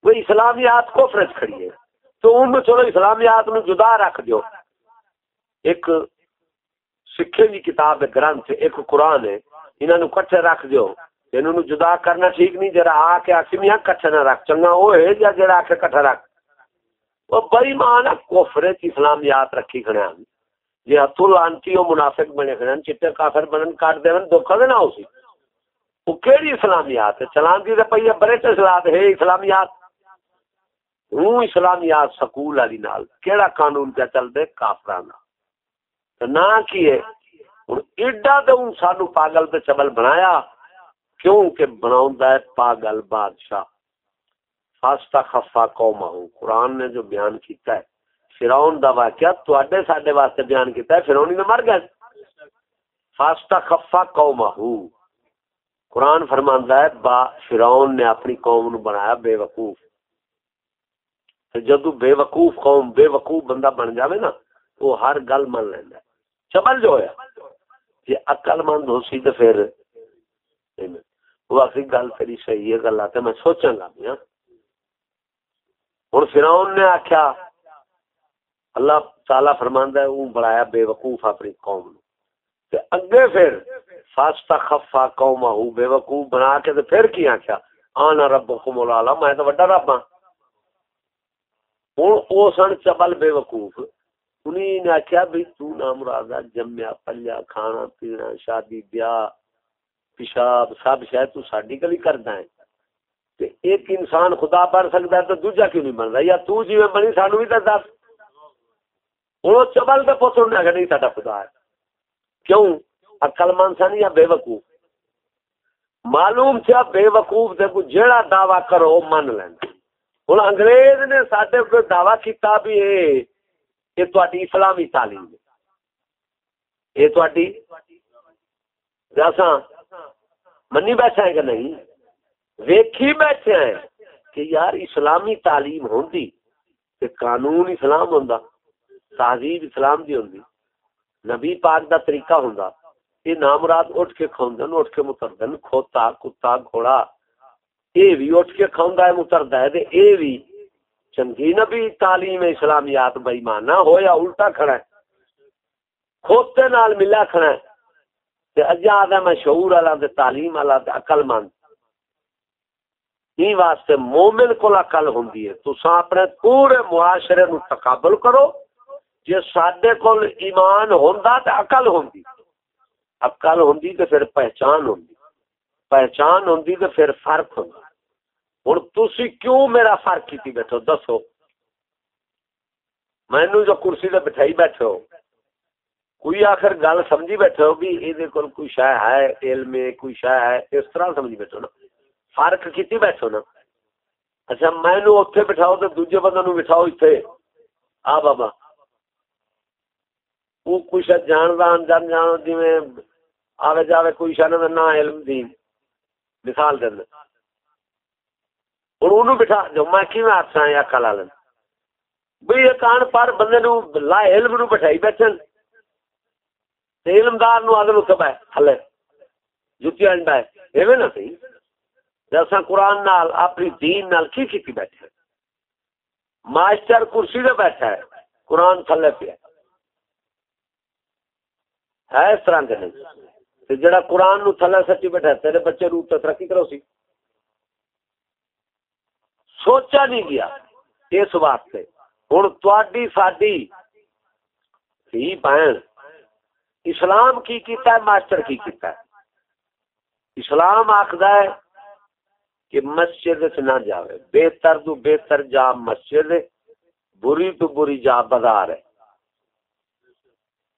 وہ اسلامیات کو فرج کھڑی ہے۔ تو ان چلو اسلامیات نو جدا رکھ دیو۔ ایک سکھے کی کتاب ہے گرنتھ، ایک قرآن ہے انہوں نے کٹھے رکھ دیو۔ انہوں نے جدا کرنا ٹھیک نہیں جرا آ کے آخمیاں کٹھے نہ رکھ، چنگا وہ ہے یا جرا آ کے کٹھے رکھ؟ وہ بڑی مان ہے اسلامیات رکھی کھڑے ہیں جی ہاتھوں لانتی وہ منافق بنے کھڑے ہیں چٹے کافر بنن کاٹ دے دھوکھا دینا اسی وہ کیڑی اسلامیات ہے؟ چلان دی پہ برٹش لات ہے اسلامیات ہوں اسلامیات سکول والی نال، کیڑا قانون پہ چل دے کافرانا نہ کیے ہوں ایڈا تو سانو پاگل تے چبل بنایا کیوں کہ بناؤں ہے پاگل بادشاہ۔ فاستا خفا قوم ہوں قرآن نے جو بیان کیتا ہے فراؤن دا واقعہ تواڈے ساڈے واسطے بیان کیتا ہے، فرعون نے مر گئے فاستا خفا قوم ہوں قرآن فرماندا ہے، با فرعون نے اپنی قوم نو بنایا بے وقوف۔ جدو بے وقوف قوم بے وقوف بندہ بن جاوے نا وہ ہر گل من لینا چبل جو ہوا جی اقل مند ہو سی تو پھر وہ آخری گل تیری صحیح ہے، گل آتے میں سوچا گا بھی ہوں فرعون نے آخیا اللہ تعالی فرماندا ہے وہ بڑایا بے وقوف اپنی قوم تے اگے پھر فاستا خفا قوم بے وقوف بنا کے تے پھر کی آخیا آنا ربکم الاعلی میں تو بڑا رب ہاں۔ ہوں وہ سن چبل بے وقوف انہیں نے آخیا بھائی تو نہ جمیا پلیا کھانا پینا شادی بیاہ پیشاب سب شاید تو ساڈی گلی کرتا ہے تے ایک انسان خدا بن سکتا ہے تو دوجا کیوں نہیں بن رہا یا تو جی میں بنی سانو بھی تو دس وہ چبل کے پوت نے آخر نہیں سا خدا ہے کیوں اکل مان سن یا بے وقوف معلوم تھا بے وقوف دے کو جڑا دعویٰ کرو من لینا ہوں انگریز نے سڈے کو دعوی کیتا بھی یہ تاری اسلامی تعلیم یہ تاری منی بیٹھا ہے کہ نہیں ویکھی بیٹھے ہیں کہ یار اسلامی تعلیم ہوندی کہ قانون اسلام ہوندا تہذیب اسلام دی ہوندی نبی پاک دا طریقہ ہوندا یہ نامراد اٹھ کے کھوندن اٹھ کے متردن کھوتا کتا گھوڑا اے بھی اٹھ کے کھوندا ہے متردا ہے تے اے بھی چنگی نبی، تعلیم اسلامیات بے ایمان ہو یا الٹا کھڑا ہے۔ کھوتے نال ملا کھڑا ہے۔ تے اجا دا میں شعور والا تے تعلیم والا تے عقل مند۔ ہی واسطے مومن کو عقل ہوندی ہے۔ تساں اپنے پورے معاشرے نو تقابل کرو۔ جے ساڈے کول ایمان ہوندا تے عقل ہوندی۔ عقل ہوندی تے پھر پہچان ہوندی۔ پہچان ہوندی تے پھر فرق ہوندا۔ ہن تسی کیوں میرا فرق کیتی بیٹھو؟ دسو۔ مینوں جو کرسی تے بٹھائی بیٹھے ہو کوئی آخر گل سمجھی بیٹھے ہو بھی یہ کوئی شہ ہے، علم کوئی شہ ہے، اس طرح سمجھی بیٹھو نا۔ فرق کیتی بیٹھو نا۔ اچھا میں اتنے بٹھاؤ تو دوجے بندے نو بٹھاؤ اتنے آ بابا۔ وہ کوئی شاید جاندا، انجان جان جی آوے جاوے کوئی شاید نہ علم دی مثال دینا ہوں انہوں بٹھا جو میں کی میں آخسا یا کلا لین۔ بھئی یہ کان پر بندے نو لا علم نو بٹھائی بیٹھن۔ علمدار نو آدھے نو سب ہے تھلے جتی انڈا ہے ایویں نہ صحیح جیسا قرآن نال، اپنی دین نال کی کیتی بیٹھے ماسٹر کرسی دے بیٹھا ہے، قرآن تھلے پہ ہے۔ اس طرح کے نہیں۔ جڑا قرآن نو تھلے سچی بیٹھا تیرے بچے روپ ترقی کرو سی سوچا نہیں گیا اس واسطے ہوں تھی ساری تھی بہن اسلام کی کیتا ہے ماسٹر کی کیتا ہے اسلام آخد ہے کہ مسجد نہ جاوے بہتر تو بہتر جا مسجد بری تو بری جا بازار ہے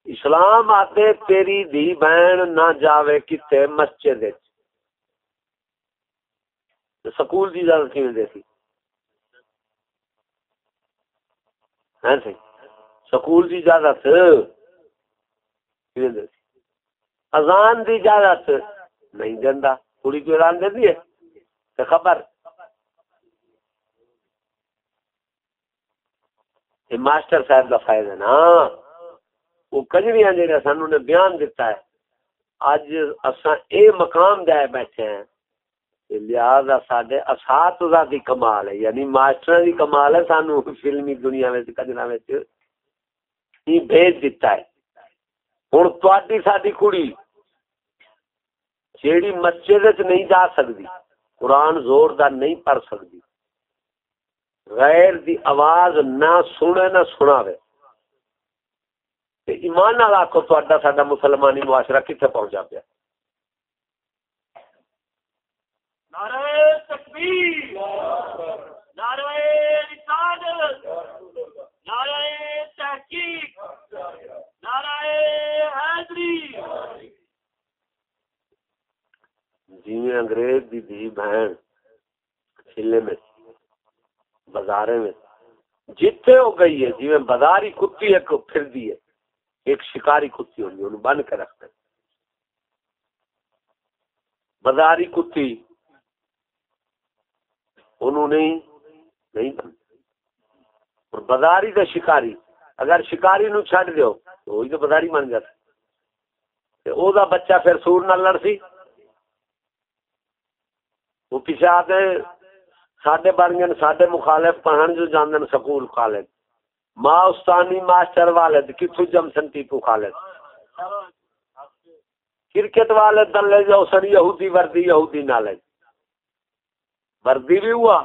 اسلام آتے تیری دی بہن نہ جاوے کتے مسجد سکول کی ہاں جی۔ اجازت کی دیتی ہے سی سکول کی اجازت اذان دی اجازت نہیں دینا کڑی کو اعلان دے ہے خبر۔ ماسٹر صاحب کا فائدہ نا۔ وہ کجریاں جہاں سانو نے بیان دیتا ہے اج اساں اے مقام جائے بیٹھے ہیں۔ لہذا سڈے اساتذہ دی کمال ہے یعنی ماسٹر دی کمال ہے سانو فلمی دنیا میں کجرا میں بھیج دیتا ہے۔ ہوں تھی ساری کڑی، جیڑی مسجد وچ نہیں جا سکتی قرآن زور دا نہیں پڑھ سکتی غیر دی آواز نہ سنے نہ سناوے۔ ایمان نال آخو تا سا مسلمانی معاشرہ کتنے پہنچا پیا۔ جی انگریز دی دی بہن چلے میں بازارے میں جتنے ہو گئی ہے جی بازاری کتی ایک پھر دی ہے۔ ایک شکاری کتی ہوگی انہوں بن کے رکھتے بازاری کتی انہوں نہیں نہیں بن۔ اور بازاری دا شکاری، اگر شکاری نو چھڑ دیو، تو وہی تو بازاری بن جاتا او دا بچہ پھر سور نہ لڑ سی وہ پیچھے آتے ساڈے بن گئے، ساڈے مخالف پڑھن جو جاندن سکول کالج ماں استانی ماسٹر والد کتھو جم سن ٹیپو خالد. کرکٹ والے دلے جو سر یہودی، وردی یہودی نالج وردی بھی ہوا.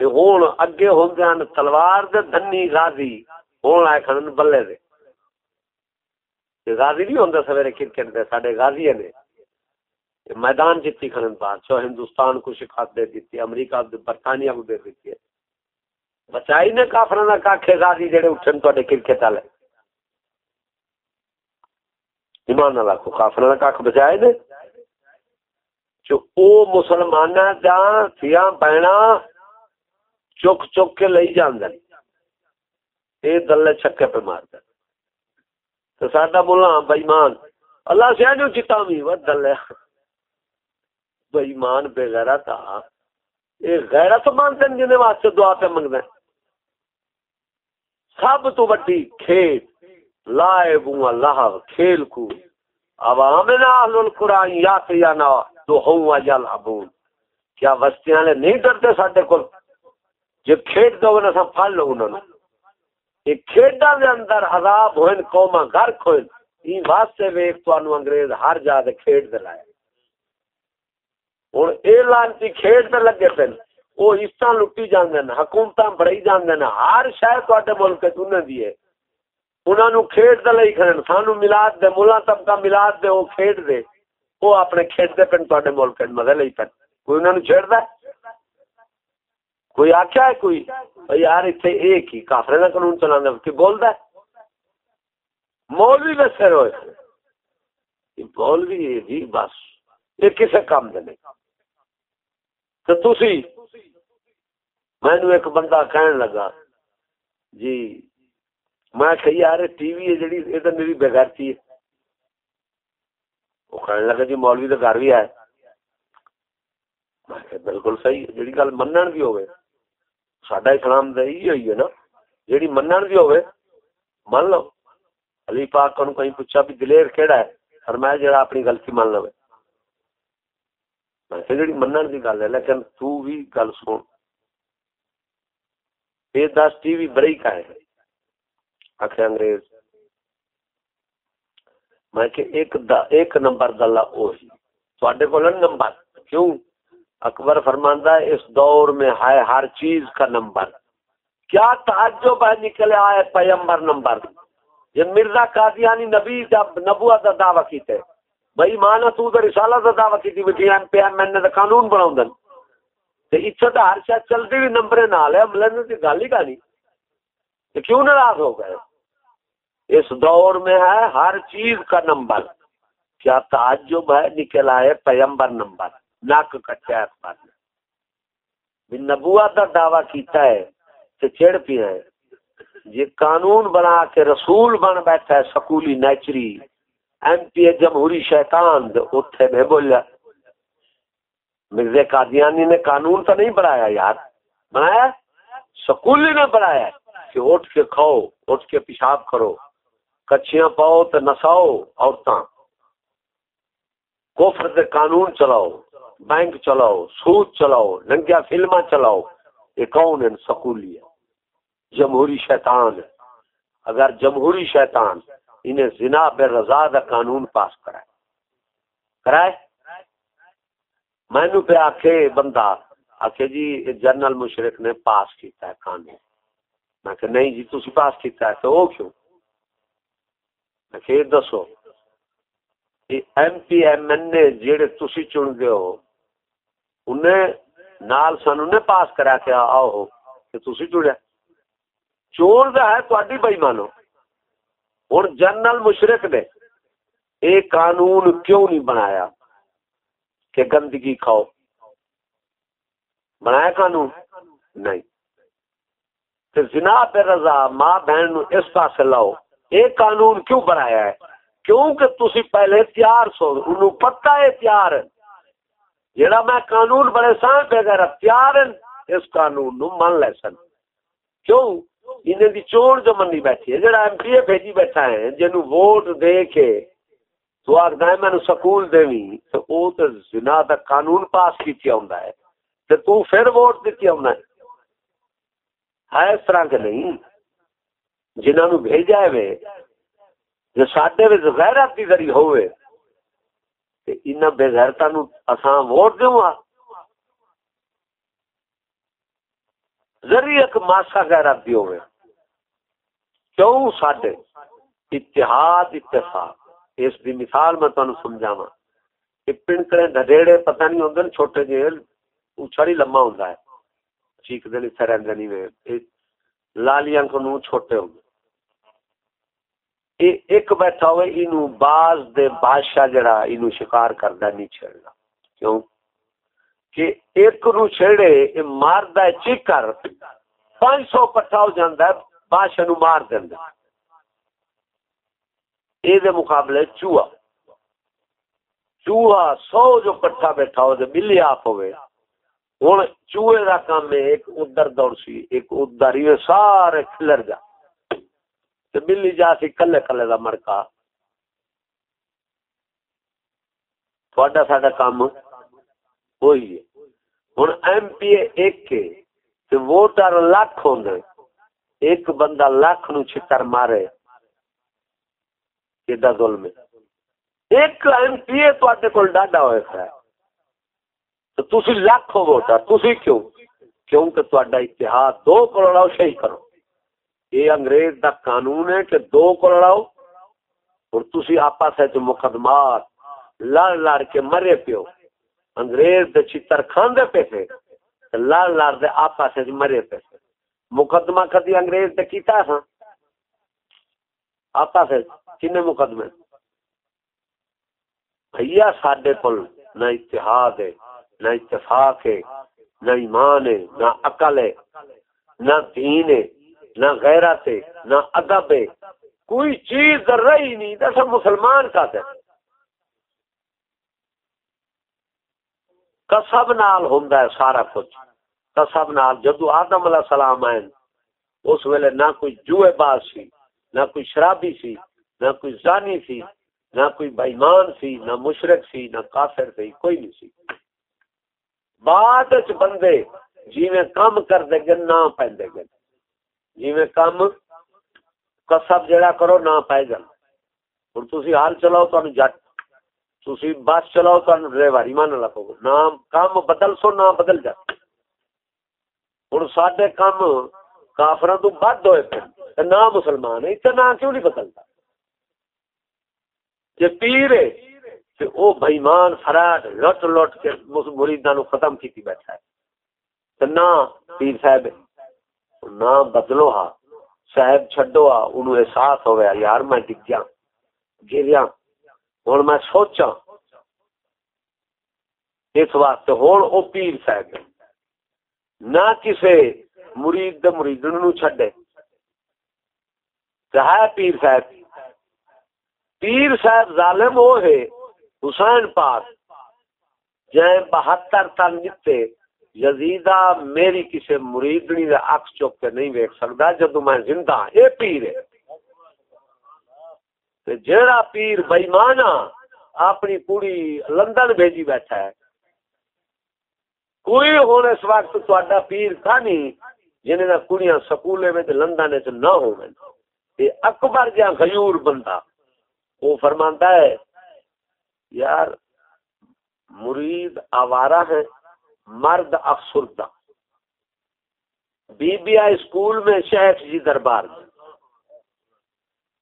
تے ہون اگے ہوندے ہیں تلوار دے دھنی غازی ہون آئے کھنن بلے دے. تے غازی نہیں ہوندا سویرے کرکٹ دے، ساڈے غازی نے. میدان جیتی کھنن بات چو ہندوستان کو شکایت دے دیتی، امریکہ دے برطانیہ کو دے دیتی ہے. بچائی نے کافر نہ کاکھے غازی جڑے اٹھن تو کرکٹ والے۔ ایمان اللہ کو کافر نہ کاکھ بچائے نے؟ جو او مسلمانہ دا تھیاں بہنا چک چک کے لئی جاندن۔ اے دلے چھکے پہ مار دن تو ساڈا مولا بےمان اللہ سے جو چتا بھی وہ دلے۔ بےمان بے غیرت تھا یہ غیرت مانتے ہیں جنہیں واسطے دعا پہ منگتے سب تو بڑی کھیل، لائے بو اللہ کھیل کو۔ عوام اہل القرآن یا یا نہ تو ہوں یلعبون کیا وستیاں نے نہیں ڈرتے ساڈے کول؟ جے کھیڈ دو نہ سب پھل لو انہاں یہ کھیڈاں دے اندر عذاب ہوئن قوما گھر کھوئن این واسطے ویکھ تانوں انگریز ہر جا دے کھیڈ دے لائے۔ ہن اے لانتی کھیڈ تے لگے پن او حصہ لٹی جاندے نے حکومتاں بڑھائی جاندے نے ہر شے تواڈے ملک تے انہاں دی ہے انہاں نو کھیڈ دے لئی کھڑن سانو میلاد دے مولا طبقہ میلاد دے او کھیڈ دے او اپنے کھیڈ دے پن تواڈے ملک تے مزے لئی پن کوئی انہاں نو چھیڑدا کوئی آخیا ہے کوئی یار اتنے ایک ہی کافرے کا قانون چلا کہ بولتا ہے مولوی میں سر ہوئے مولوی جی بس یہ کسے کام دے نہیں تو تسی میں ایک بندہ کہنے لگا جی میں کہ یار ٹی وی ہے جڑی، یہ تو میری بغیرتی ہے۔ وہ کہنے لگا جی مولوی تو گھر بھی آئے میں بالکل صحیح، جڑی گل منن بھی ہوئے ساڈا اسلام دے ہی ہوئی ہے نا جیڑی منن دی ہوے مان لو۔ علی پاک کو کہیں پوچھا بھی دلیر کیڑا ہے؟ فرمایا، جڑا اپنی غلطی مان لو میں کہ جڑی منن دی گل ہے لیکن تو بھی گل سن اے دس ٹی وی بڑی کا ہے آخر انگریز میں کہ ایک دا ایک نمبر دلہ او ہی تواڈے کول نمبر کیوں اکبر فرماندہ ہے اس دور میں ہے ہر چیز کا نمبر کیا تعجب ہے نکلے آئے پیمبر نمبر یہ مرزا قادیانی نبی جب نبوت دا دعویٰ کیتے بھائی مانا تو دا رسالہ دا دعویٰ کیتی بیٹھی ایم پی ایم نے قانون بناؤں دن تے اتھا دا ہر شاید چلتی بھی نمبر نال ہے ملنے دی گالی کا نہیں تے کیوں ناراض ہو گئے؟ اس دور میں ہے ہر چیز کا نمبر۔ کیا تعجب ہے، نکل آئے پیمبر نمبر۔ نک کٹیا اخبار نے نبوت کا دعوی کیتا ہے، تے چڑ پیا ہے۔ یہ قانون بنا کے رسول بن بیٹھا ہے، سکولی نیچری۔ ایم پی اے جمہوری شیطان اتھے میں بولیا مرزے قادیانی نے قانون تو نہیں بنایا یار، بنایا؟ سکولی نے بنایا کہ اٹھ کے کھاؤ، اٹھ کے پیشاب کرو، کچھیاں پاؤ تو نساؤ عورتاں۔ کوفر دے قانون چلاؤ، بینک چلاؤ، سود چلاؤ ننگیا فلما چلاؤ، یہ کون ہے سکولی ہے؟ جمہوری شیطان ہے۔ اگر جمہوری شیطان انہیں زنا بے رضا دا قانون پاس کرائے۔ کرائے؟ میں نو پہ آکے بندہ آکے جی جنرل مشرق نے پاس کیتا ہے قانون۔ میں کہ نہیں جی تسی پاس کیتا ہے تو وہ کیوں؟ میں کہ دسو ایم پی ایم این نے جیڑے تسی چن گئے ہو، انہیں نال سن انہیں پاس کرا کے آؤ ہو کہ تسی جڑیا چور دا ہے، تواڈی بے ایمانو ہن جنرل مشرق نے اے قانون کیوں نہیں بنایا کہ گندگی کھاؤ؟ بنایا قانون؟ نہیں۔ تے زنا پہ رضا، ماں بہن نو اس پاسے لاؤ۔ اے قانون کیوں بنایا ہے؟ کیونکہ تسی پہلے تیار سو، انہوں پتہ ہے تیار۔ ہے جڑا میں قانون بڑے سان پہ گھر اختیار اس قانون نو من لے سن۔ کیوں؟ انہیں دی چون جو منی بیٹھی ہے۔ جڑا ایم پی اے بھیجی بیٹھا ہے۔ جنو ووٹ دے کے تو آگ دائیں میں نو سکول دے بھی تو او تو زنا دا قانون پاس کی تھی ہوندا ہے۔ تو تو پھر ووٹ دیتی ہوندا ہے۔ ہے اس طرح کے نہیں۔ جنہوں نے بھیجا ہے وے، جو ساڈے وچ غیرت دی ذریعہ ہوئے ان بےغیرتا نو اساں ووٹ دیوں ذریعہ ایک ماسا غیرت دی ہوئے کیوں ساڈے؟ اتحاد، اتفاق۔ اس دی مثال میں تانوں سمجھاواں کہ پنکڑے ڈھڈیڑے پتہ نہیں ہوندے چھوٹے جے اچھڑی لمبا ہوندا ہے۔ چیک دے نہیں رہندے نہیں لالیاں کو نو چھوٹے ہوندے۔ ایک بیٹھا ہوئے انو باز دے بادشاہ جڑا انو شکار کردا نہیں چھڑنا کیوں؟ کہ ایک نو چھڑے ماردا ہے چیکر پانچ سو کٹھا ہو جاندہ ہے، بادشاہ نو مار دیندہ اے دے مقابلے چوہا۔ چوہا سو جو کٹھا بیٹھا ہو، دے آپ ہوئے۔ ہوں چوہے کا کام ہے، ایک ادھر دوڑ سی، ایک ادھر ہی سارے کھلر جا۔ بلی جا سی، کلے کلے کا مرکا تھوڑا ساڈا کام وہی ہے۔ ہوں ایم پی اے ایک کے ووٹر لاکھ ہوں ایک بندہ لاکھ نو چھتر مارے۔ کہ ظلم ایک ایم پی اے تے کول ڈاڈا ہوئے ہے۔ تو تسی لاکھ ہو ووٹر، تسی کیوں؟ کیونکہ تہاڈا اتحاد دو کروڑ صحیح کرو۔ یہ انگریز دا قانون ہے کہ دو کروڑ اور تسی آپس وچ مقدمات، لڑ لڑ کے مرے پیو۔ انگریز دے چتر کھاندے پے تھے لڑ لڑ دے آپس وچ مرے پے تھے۔ مقدمہ کدی انگریز تے کیتا تھا آپس وچ کنے مقدمے؟ بھیا ساڈے کول نہ اتحاد ہے، نہ اتفاق ہے، نہ ایمان ہے، نہ عقل ہے، نہ دین ہے، نہ غیرت ہے، نہ ادب ہے۔ کوئی چیز رہی نہیں، دسا مسلمان کا دے کسب نال ہوندا ہے سارا کچھ۔ کسب نال جدو آدم علیہ السلام آئے، اس ویلے نہ کوئی جوئے باز سی، نہ کوئی شرابی سی، نہ کوئی زانی سی، نہ کوئی بےمان سی، نہ مشرق سی، نہ کافر سی، کوئی نہیں سی۔ بعد بندے جی میں کام کر دے گے نہ پہ دے گے جی میں کام کسب جڑا کرو، نہ پائے گا۔ اور تسی حال چلاؤ تو جٹ تسی بس چلاؤ تو ڈرائیور ایمان لگو نہ کام بدل سو، نہ بدل جا۔ ہوں سڈے کام کافر تو بد ہوئے پہ نہ مسلمان ہے اتنا کیوں نہیں بدلتا جی پیر ہے کہ او بےمان فراڈ، لٹ لٹ کے مریداں نو ختم کیتی بیٹھا ہے۔ تے نہ پیر صاحب نہ بدلو ہا۔ صاحب چھڈو ہا اونوں احساس ہویا، یار میں ڈگ گیا گریا ہن میں سوچاں، اس واسطے ہن او پیر صاحب نہ کسے مرید دے مرید نو چھڈے۔ ہے پیر صاحب پیر صاحب ظالم وہ ہے، حسین پاک جائیں بہتر تن جتے یزیدہ میری کسی مریدنی دے اکس چوک کے نہیں ویک سکتا جدو میں زندہ ہاں۔ اے پیر ہے۔ جیڑا پیر بےمانا اپنی پوری لندن بھیجی بیٹھا ہے، کوئی ہونے اس وقت تو پیر تھا نہیں جنہیں کڑیاں سکولے میں لندن نہ ہو اکبر جہاں غیور بندہ وہ فرمانتا ہے، یار مرید آوارہ ہے مرد افسردہ۔ بی بی آئی اسکول میں شیخ جی دربار میں۔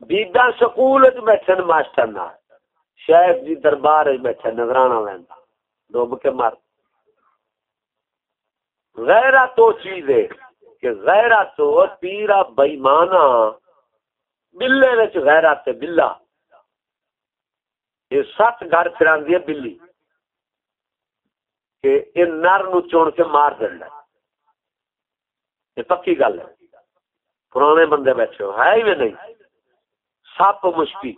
بیبا سکول بیٹھے ماسٹر نہ۔ شیخ جی دربار بیٹھے نظرانہ لینا ڈوب کے مر۔ غیرہ تو چیز ہے کہ غیرہ تو پیرا بےمانا بلے وچ غیرہ تے بلا یہ سات گھر پھرا دی بلی۔ کہ یہ نر نو چون کے مار دینا یہ پکی گل ہے۔ پرانے بندے بیٹھے ہو، ہے ہی نہیں؟ سپ مشکی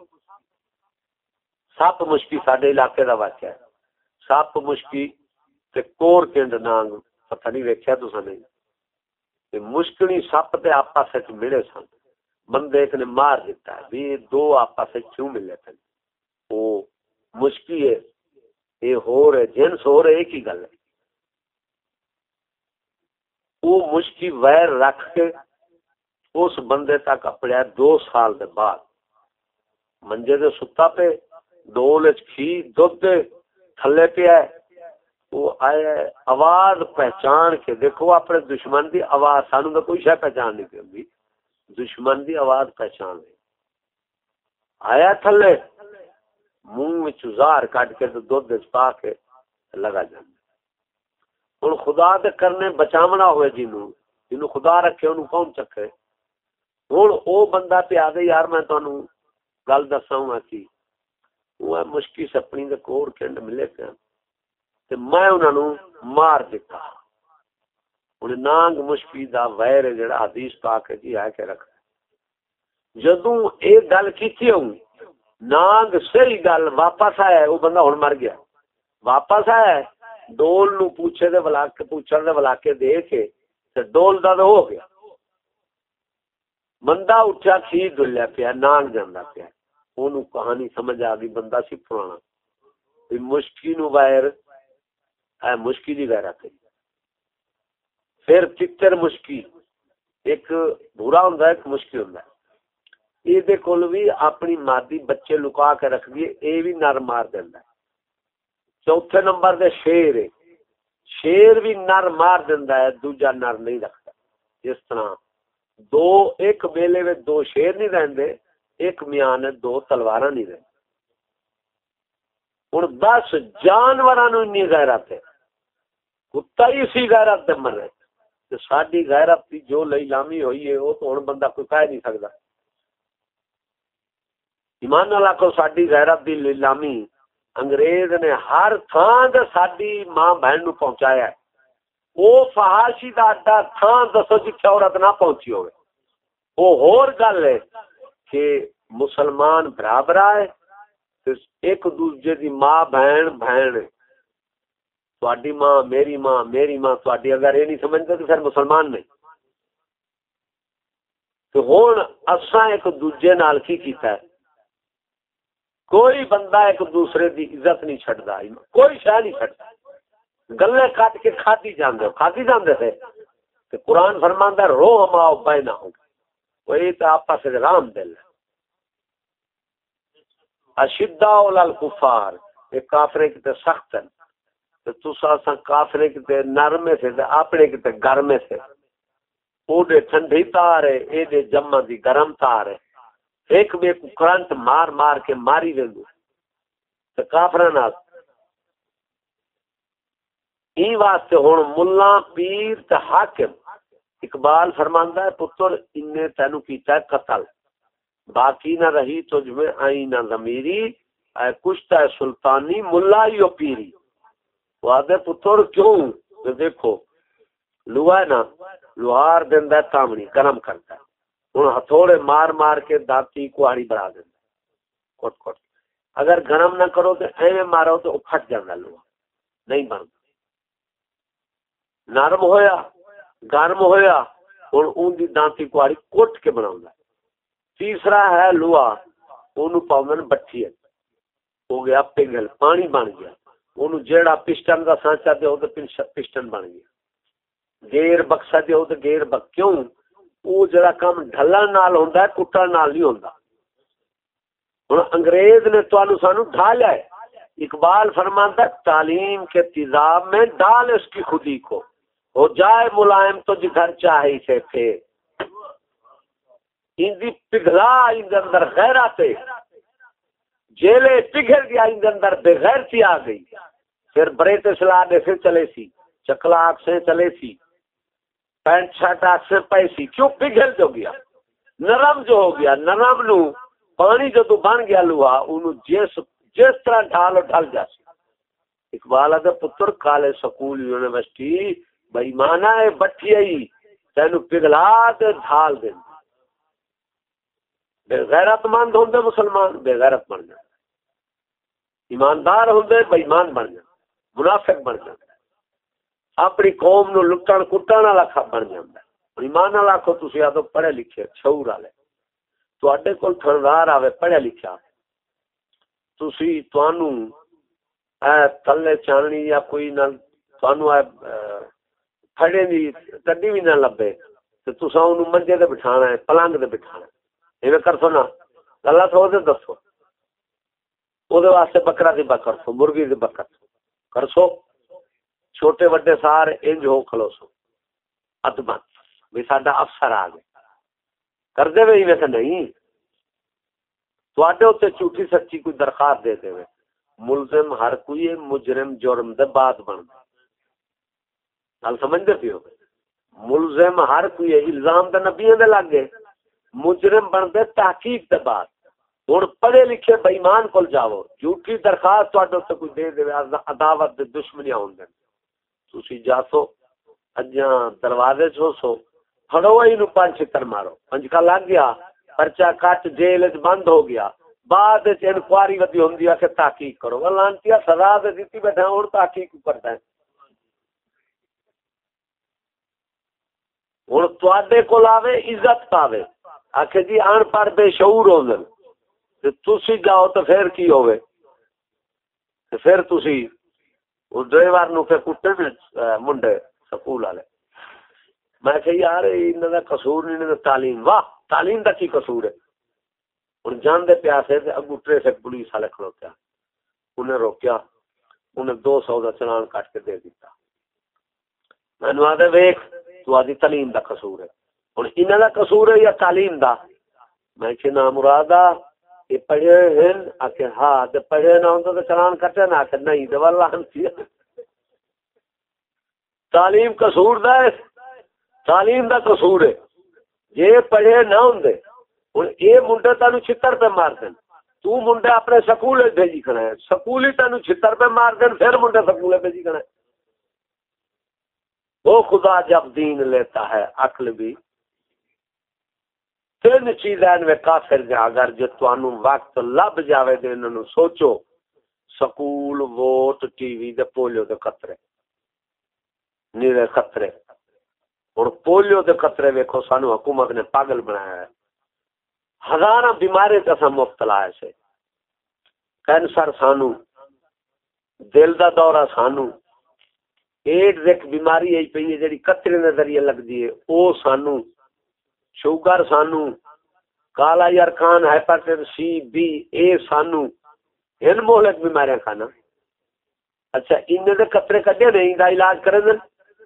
سپ مشکی سڈے علاقے کا واقعہ ہے۔ سپ مشکی تے کور کنڈ نانگ پتہ نہیں ویکیا تو نہیں مشکلی سپ تے آپس ملے سن۔ بندے ایک نے مار دیتا ہے۔ بھی دو آپس کیوں ملے تھے وہ مشکی ہے۔ یہ ہو رہے، جنس ہو رہے، ایک ہی گل ہے۔ وہ مشکی ویر رکھ کے اس بندے تک اپڑیا دو سال دے بعد منجے دے ستا پہ ڈول کھی دھد تھلے پہ آئے وہ آئے آواز پہچان کے دیکھو اپنے دشمن دی آواز سانو کا کوئی شہ پہچان نہیں کرتی دشمن دی آواز پہچان لے آیا تھلے منہ میں چزار کٹ کے تو دودھ پا کے لگا جانا ہوں خدا دے کرنے بچاونا ہوئے جنو جنو خدا رکھے انہوں کون چکے ہوں او بندہ پہ آدھے یار میں تمہیں گل دسا ہوں کی وہ مشکی سپنی دے کور کنڈ ملے پہ تے میں انہاں نو مار دیتا ہن نانگ مشکی دا ویر جڑا حدیث پاک ہے جی ہے کہ رکھ۔ جدوں اے گل کیتی ہوں، نانگ صحیح گل واپس آیا وہ بندہ ہن مر گیا۔ واپس آیا ڈول نو پوچھے دے بلا پوچھن دے بلا کے دے کے تے ڈول دا ہو گیا۔ بندہ اٹھا کھی دلیا پیا، نانگ جاندا پیا۔ اونوں کہانی سمجھ آ گئی، بندہ سی پرانا۔ مشکی نو وائر، اے مشکی دی غیرت ہے پھر چتر مشکی، ایک بھورا ہوں ایک مشکی ہوں یہ کول بھی اپنی مادی بچے لکا کے رکھ دیے اے بھی نر مار دینا چوتھے نمبر دے شیر ہے۔ شیر بھی نر مار دینا ہے، دوجا نر نہیں رکھتا۔ جس طرح دو، ایک میلے میں دو شیر نہیں رہندے ایک میاں نے دو تلوار نہیں رہے ہوں دس جانور غیرت ہے۔ کتا ہی سی غیرت مر رہے ساری غیرت کی جو لئی لامی ہوئی ہے وہ تو ہوں بندہ کوئی کہہ نہیں سکتا ایمان اللہ کو ساری غیرت کی لیلامی انگریز نے ہر تھان سے ساری ماں بہن نو پہنچایا ہے۔ وہ فہاشی کا اڈا تھان دسو جی عورت نہ پہنچی ہوئے۔ وہ ہور گل ہے کہ مسلمان برابر ہے ایک دوسرے دی ماں بہن بہن تھوڑی ماں، میری ماں میری ماں تھوڑی اگر یہ نہیں سمجھتے تو پھر مسلمان نہیں۔ تو ہوں اصا ایک دوجے نال کی کیتا ہے؟ کوئی بندہ ایک دوسرے دی عزت نہیں چڈتا کوئی شہ نہیں چڈتا گلے کٹ کے کھادی جانے کھادی جانے تھے۔ تو قرآن فرماندہ رو ہما بہ نہ ہو وہی تو آپس رام دل ہے۔ اشدا الکفار، یہ کافرے کتے سخت ہیں۔ تو تسا سا کافرے کتے نرمے سے تے اپنے کتے گرمے سے۔ او دے ٹھنڈی تار ہے، اے دے جمع دی گرم تار ہے۔ ایک بے کو کرنٹ مار مار کے ماری ویندو تے کافرہ نال۔ ای واسطے ہن ملا پیر تے حاکم۔ اقبال فرماندا ہے، پتر اننے تینو کیتا ہے قتل۔ باقی نہ رہی تجھ میں آئی نہ ضمیری، اے کشتا ہے سلطانی، ملا یو پیری؟ وعدے پتر کیوں؟ تو دیکھو، لوہا ہے نا، لوہار دیندا ہے تامنی، گرم کرتا ہے۔ ہن ہتھوڑے مار مار کے داتی کوہاڑی بڑھا دیندا کٹ کٹ۔ اگر گرم نہ کرو تو ایویں مارو تو پھٹ جاندا لوہا۔ نہیں بنتا نرم ہویا، گرم ہویا، ہن اون دی دانتی کوہاڑی کٹ کے بناوندا تیسرا ہے لوہا اونوں پاون بٹھی ہو گیا پنگل، پانی بن گیا۔ اونوں جیڑا پسٹن دا سانچا دے او تے پسٹن بن گیا۔ گیر بکسا دے او تے گیر بک، کیوں؟ او جڑا کام ڈھلن نال ہوندا ہے، کٹن نال نہیں ہوندا۔ ہن انگریز نے تانوں سانو ڈھالا ہے۔ اقبال فرماتا ہے، تعلیم کے تیزاب میں ڈال اس کی خودی کو۔ ہو جائے ملائم تو جدھر چاہے سے تھے اندی پگھلا اند اندر غیرت جیلے پگھل گیا اند اندر بے غیرتی آ گئی۔ پھر بریت سلا دے سے چلے سی، چکلا آگ سے چلے سی۔ پینٹ شرٹ آگ سے پے سی۔ کیوں پگھل جو گیا؟ نرم جو ہو گیا، نرم نو پانی جو تو بن گیا لوہا انہوں جس جس طرح ڈھالو ڈھل جا سی۔ اقبال اگر پتر کالے سکول، یونیورسٹی بھائی مانا ہے، بٹھی آئی۔ تینو پگھلا دے ڈھال دیں بے غیرت مند ہوں مسلمان، بے غیرت بن جائے ایماندار ہوں بے ایمان بن جائے منافق بن جائے اپنی قوم نو لٹن کٹن والا بن جائے ایمان والا آخو تھی آدھو پڑھے لکھے شعور والے۔ تے کول تھندار آوے پڑھیا لکھا تھی تھلے چاننی یا کوئی نہ پھڑے دی کدی بھی نہ لبے۔ تو تصا منجے تے بٹھانا ہے، پلنگ تے بٹھانا ہے۔ ایویں کر سو نا اللہ تو دے دسو۔ او دے واسطے بکرا دی بکر سو مرغی دی بکر کر سو چھوٹے بڑے سارے انج ہو کھلو سو ادب بھی ساڈا افسر آ گیا۔ کر دے وے ایویں تے نہیں تواڈے اوتے جھوٹی سچی کوئی درخواست دے دے ملزم ہر کوئی مجرم، جرم دے بعد بن گل سمجھدے پیو؟ ملزم ہر کوئی الزام تے نبیوں دے لگ گئے۔ مجرم بن دے تحقیق دے بعد۔ ہوں پڑھے لکھے بئیمان کو جاؤ۔ جھوٹھی درخواست تے کوئی دے دے عداوت دے دشمنیاں ہوں تھی جاسو اجا دروازے چو سو فڑو ہی پانچ چھتر مارو۔ پنجکا لگ گیا، پرچا کٹ جیل بند ہو گیا۔ بعد انکوائری ودی ہوں کہ تحقیق کرو۔ لانتی سزا دے دیتی بیٹھا ہوں تحقیق کرتا ہے۔ ہوں تے کو آوے، عزت پاوے۔ آخ جی ان پڑھ بے شعور ہو تسی جاؤ تو پھر کی ہوئے؟ پھر تسی ڈرائیور نو پھر کٹے منڈے سکول والے۔ میں کہ یار انہوں کا قصور نہیں تعلیم۔ واہ، تعلیم کا کی قصور ہے؟ ہوں جان دے پیاسے اگو ٹریفک پولیس والے کھلوتیا انہیں روکیا، انہیں دو سو کا چلان کٹ کے دے دیتا مینو آدھے ویخ تو آدھی تعلیم دا قصور ہے۔ ہوں انہوں کا قصور ہے یا تعلیم دا؟ میں کہ نام مراد یہ پڑھے ہیں آکے ہاں تے پڑھے نہ ہوں تو چلان کٹے نہ آکے نہیں تو واللہ تعلیم قصور دا ہے، تعلیم دا قصور ہے۔ یہ پڑھے نہ ہوں ہوں یہ منڈے تین چھتر پہ مار دین۔ تو منڈے اپنے سکول بھیجی کھڑا ہے۔ سکول ہی تین چھتر پہ مار دین، پھر منڈے سکول بھیجی کھڑا ہے۔ وہ خدا جب دین لیتا ہے، عقل بھی تین چیزیں میں کافر جا اگر جو تانوں وقت لب جاوے دے انہوں سوچو، سکول، ووٹ، ٹی وی دے پولیو دے قطرے نیرے خطرے۔ اور پولیو دے قطرے ویکھو سانو حکومت نے پاگل بنایا ہے۔ ہزاراں بیماری کا مبتلا ہے سے۔ کینسر سانو دل دا دورہ سانو ایڈز ایک بیماری ہے پئی ہے جڑی قطرے دے ذریعے لگدی ہے۔ او سانو شوگر سانو کالا یارکان ہائپرٹن سی بی اے سانو ان مہلک بیماریاں کھانا اچھا ان دے قطرے کڈے نہیں دا علاج کرے کرن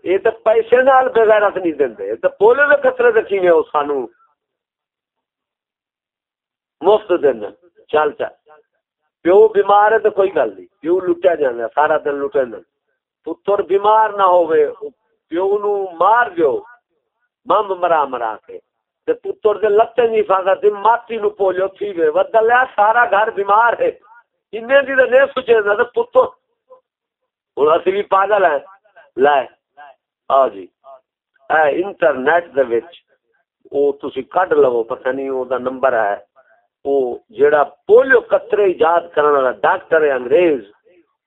یہ تو پیسے نال بغیرت نہیں دیندے تو پولے دے قطرے دے کیویں او سانو مفت دین چل چل پیو بیمار ہے تو کوئی گل نہیں پیو لٹیا جانا سارا دن لٹے پتر بیمار نہ ہوئے پیو نو مار دیو مم مرا مرا کے تے پتر دے لتے نہیں فادا تے ماتی نو پولیو تھی وے۔ ودلیا سارا گھر بیمار ہے۔ اننے دی تے نہیں سوچے نہ تے پتر۔ ہن اسی بھی پاگل ہیں۔ لے، آ جی۔ اے انٹرنیٹ دے وچ او تسی کڈ لو، پتہ نہیں او دا نمبر ہے۔ او جیڑا پولیو قطرے ایجاد کرن والا ڈاکٹر ہے انگریز،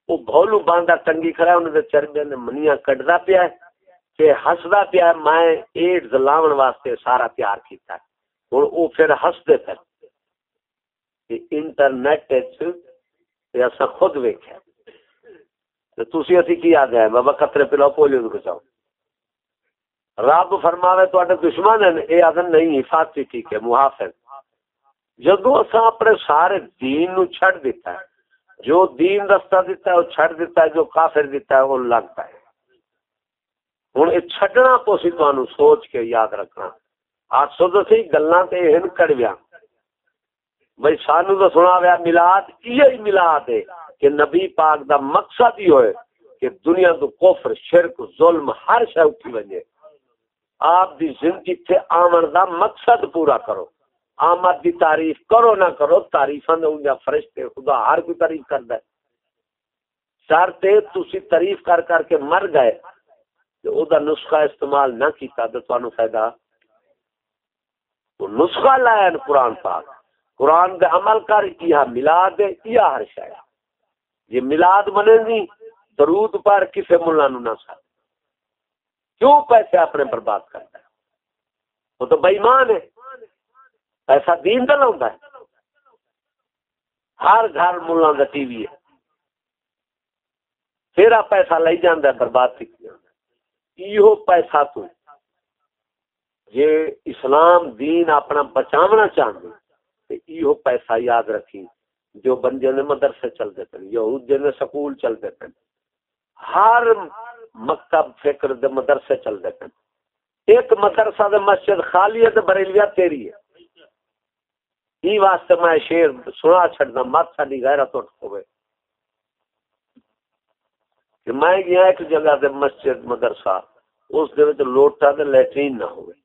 او بھولو باندھا ٹنگی کھڑا انہاں دے چربے نے منیاں کڈدا پیا ہے۔ کہ ہسدا پیا، میں ایڈز لاون واسطے سارا تیار کیتا ہے۔ ہن او پھر ہسدے پھر۔ کہ انٹرنیٹ وچ اسا خود ویکھیا۔ تے تسی اسی کی آ گئے بابا قطرے پلاو پولیو نو بچاؤ۔ رب فرماوے تو دشمن ہیں اے آدن نہیں حفاظتی ٹھیک ہے، محافظ۔ جدو اسا اپنے سارے دین نو چھڑ دیتا ہے، جو دین رستہ دیتا ہے وہ چھڑ دیتا ہے، جو کافر دیتا ہے وہ لگتا ہے ہوں یہ چڈنا پوسی تمہیں سوچ کے یاد رکھنا۔ آج سو تو سی گلا تو کڑویا بھائی سانو تو سنا ویا ملاد یہ ملاد ہے کہ نبی پاک دا مقصد ہی ہوئے کہ دنیا تو کفر، شرک، ظلم ہر شے اٹھی وجے آپ دی زندگی تھے آمن دا مقصد پورا کرو۔ آمد دی تعریف کرو نہ کرو، تعریفاں دے انجا فرشتے خدا ہر کوئی تعریف کردا ہے۔ سر تے تسی تعریف کر کر کے مر گئے۔ او دا نسخہ استعمال نہ کیتا تو تانوں فائدہ۔ تو نسخہ لایا قرآن پاک۔ قرآن دے عمل کر کیا ملاد ہے کیا ہر شے یہ ملاد بنے نہیں درود پر کسے مولا نو نہ سا۔ کیوں پیسے اپنے برباد کرتا ہے؟ وہ تو بے ایمان ہے۔ پیسہ دین دا لاوندا ہے۔ ہر گھر مولا دا ٹی وی ہے۔ پھر پیسہ لے جاندا ہے، برباد کی ایہو پیسہ تو۔ جے اسلام دین اپنا بچاونا چاہتے تے ایہو پیسہ یاد رکھی جو بندے نے مدرسے چلتے پہ یہود نے سکول چل چلتے پہ ہر مکتب فکر دے مدرسے چل چلتے پہ ایک مدرسہ دے مسجد خالی ہے، تے بریلویا تیری ہے۔ ای واسطے میں شیر سنا چھڑنا مت ساڈی غیرت اٹھ ہوئے کہ میں گیا ایک جگہ دے مسجد مدرسہ، اس دے وچ لوٹا تے لیٹرین نہ ہوئے۔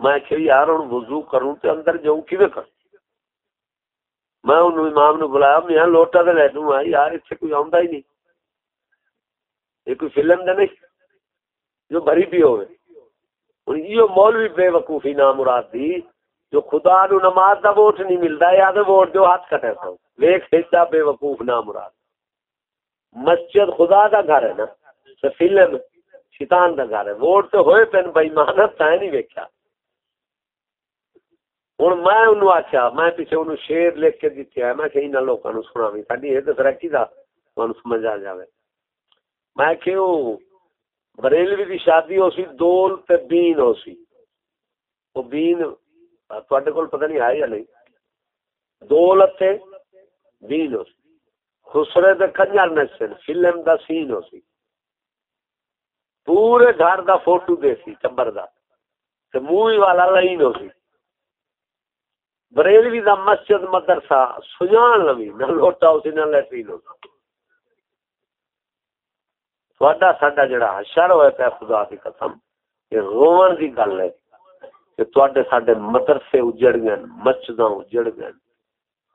میں کہ یار ہن وضو کروں تے اندر جاؤں، کیویں کر میں انہوں امام نو بلایا، میں لوٹا تو لے دوں یار اتنے کوئی آندا ہی نہیں۔ یہ کوئی فلم دے نہیں، جو بھری بھی ہوئے۔ ہوں یہ مولوی بے وقوفی نام مراد دی، جو خدا نو نماز دا ووٹ نہیں ملتا یا تو ووٹ جو ہاتھ کٹے سو ویخ حصہ بے وقوف نام مراد۔ مسجد خدا دا گھر ہے نا، تو فلم شیطان دا گھر ہے۔ ووٹ تو ہوئے پین بھائی، محنت تائیں نہیں ویکیا ہوں میں انہوں آخیا میں پیچھے انہوں شیر لکھ کے دیتے ہے۔ میں کہ انہوں لوگوں سنا بھی ساری یہ تو ترقی کا سمجھ آ جائے میں کیوں بریلوی دی شادی ہو سی، دول تے بین ہو سی۔ وہ بین تواڈے کول پتہ نہیں ہے یا نہیں؟ دول تے بین ہو سی۔ خسرے دے کنجر نچن فلم دا سین ہو سی۔ پورے گھر دا فوٹو دے سی، چمبر دا۔ تے مووی والا لائن ہو سی۔ بریلوی دا مسجد، مدرسہ، سجان لوی، نہ لوٹا ہو سی، نہ لیٹرین ہو سی۔ تھوڑا ساڈا جڑا حشر ہویا پیا خدا دی قسم کہ رون دی گل ہے کہ تواڈے ساڈے مدرسے اجڑ گئے مسجداں اجڑ گئے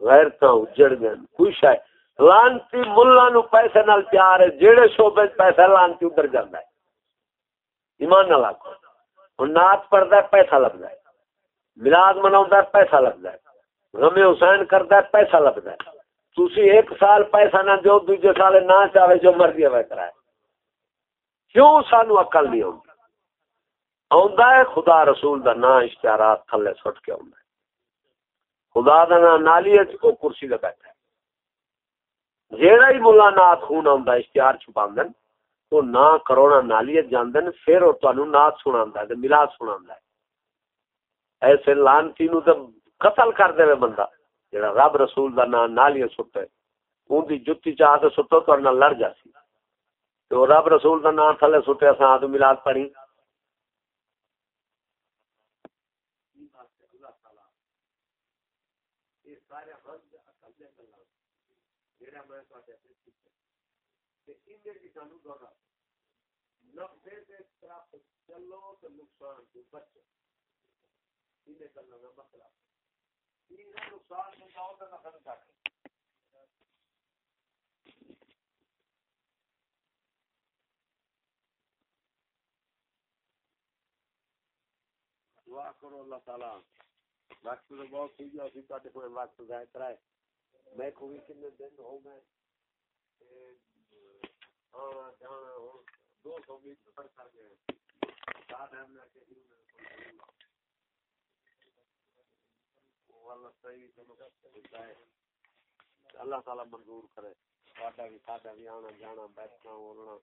غیرتاں اجڑ گئے کوئی شے۔ لانتی ملا نو پیسے نال پیار ہے جڑے شعبے پیسہ لانتی ادھر جاندا ہے۔ ایمان نال آکھو۔ ہن نعت پڑھدا ہے، پیسہ لگدا ہے۔ میلاد مناوندا ہے، پیسہ لگدا ہے۔ غم حسین کردا ہے، پیسہ لگدا ہے۔ تسی ایک سال پیسہ نہ دیو دوسرے سال نہ چاہے جو مرضی ہوے کرائے۔ کیوں سانو اکل نہیں آتی آندا ہے، خدا رسول دا نا اشتہارات تھلے سٹ کے آندا ہے۔ خدا دا نا نالی ہے کو کرسی تے ہے۔ جیڑا ہی مولا نات خون آندا اشتہار چھپاندن تو نا کروڑا نالی جاندن، پھر او تانوں نات سناندا ہے تے میلاد سناندا ہے۔ ایسے لانتی نو تے قتل کر دے بندہ جڑا رب رسول دا نا نالی سٹے، اون دی جُتی چاہ تے سٹو تو نہ لڑ جاسی تو رب رسول کا نام تھلے سٹیا سا تو ملاد پڑھی۔ چلو تو نقصان مطلب۔ نقصان دعا کرو اللہ تعالی۔ وقت تو بہت ہوئی اسی تے کوئی وقت ضائع کرائے میں کوئی کنے دن ہو میں آنا جانا ہو، دو سو میٹ سفر کر گئے ساتھ ہم نے کہ اللہ تعالی منظور کرے۔ بھی بھی آنا جانا، بیٹھنا، بولنا۔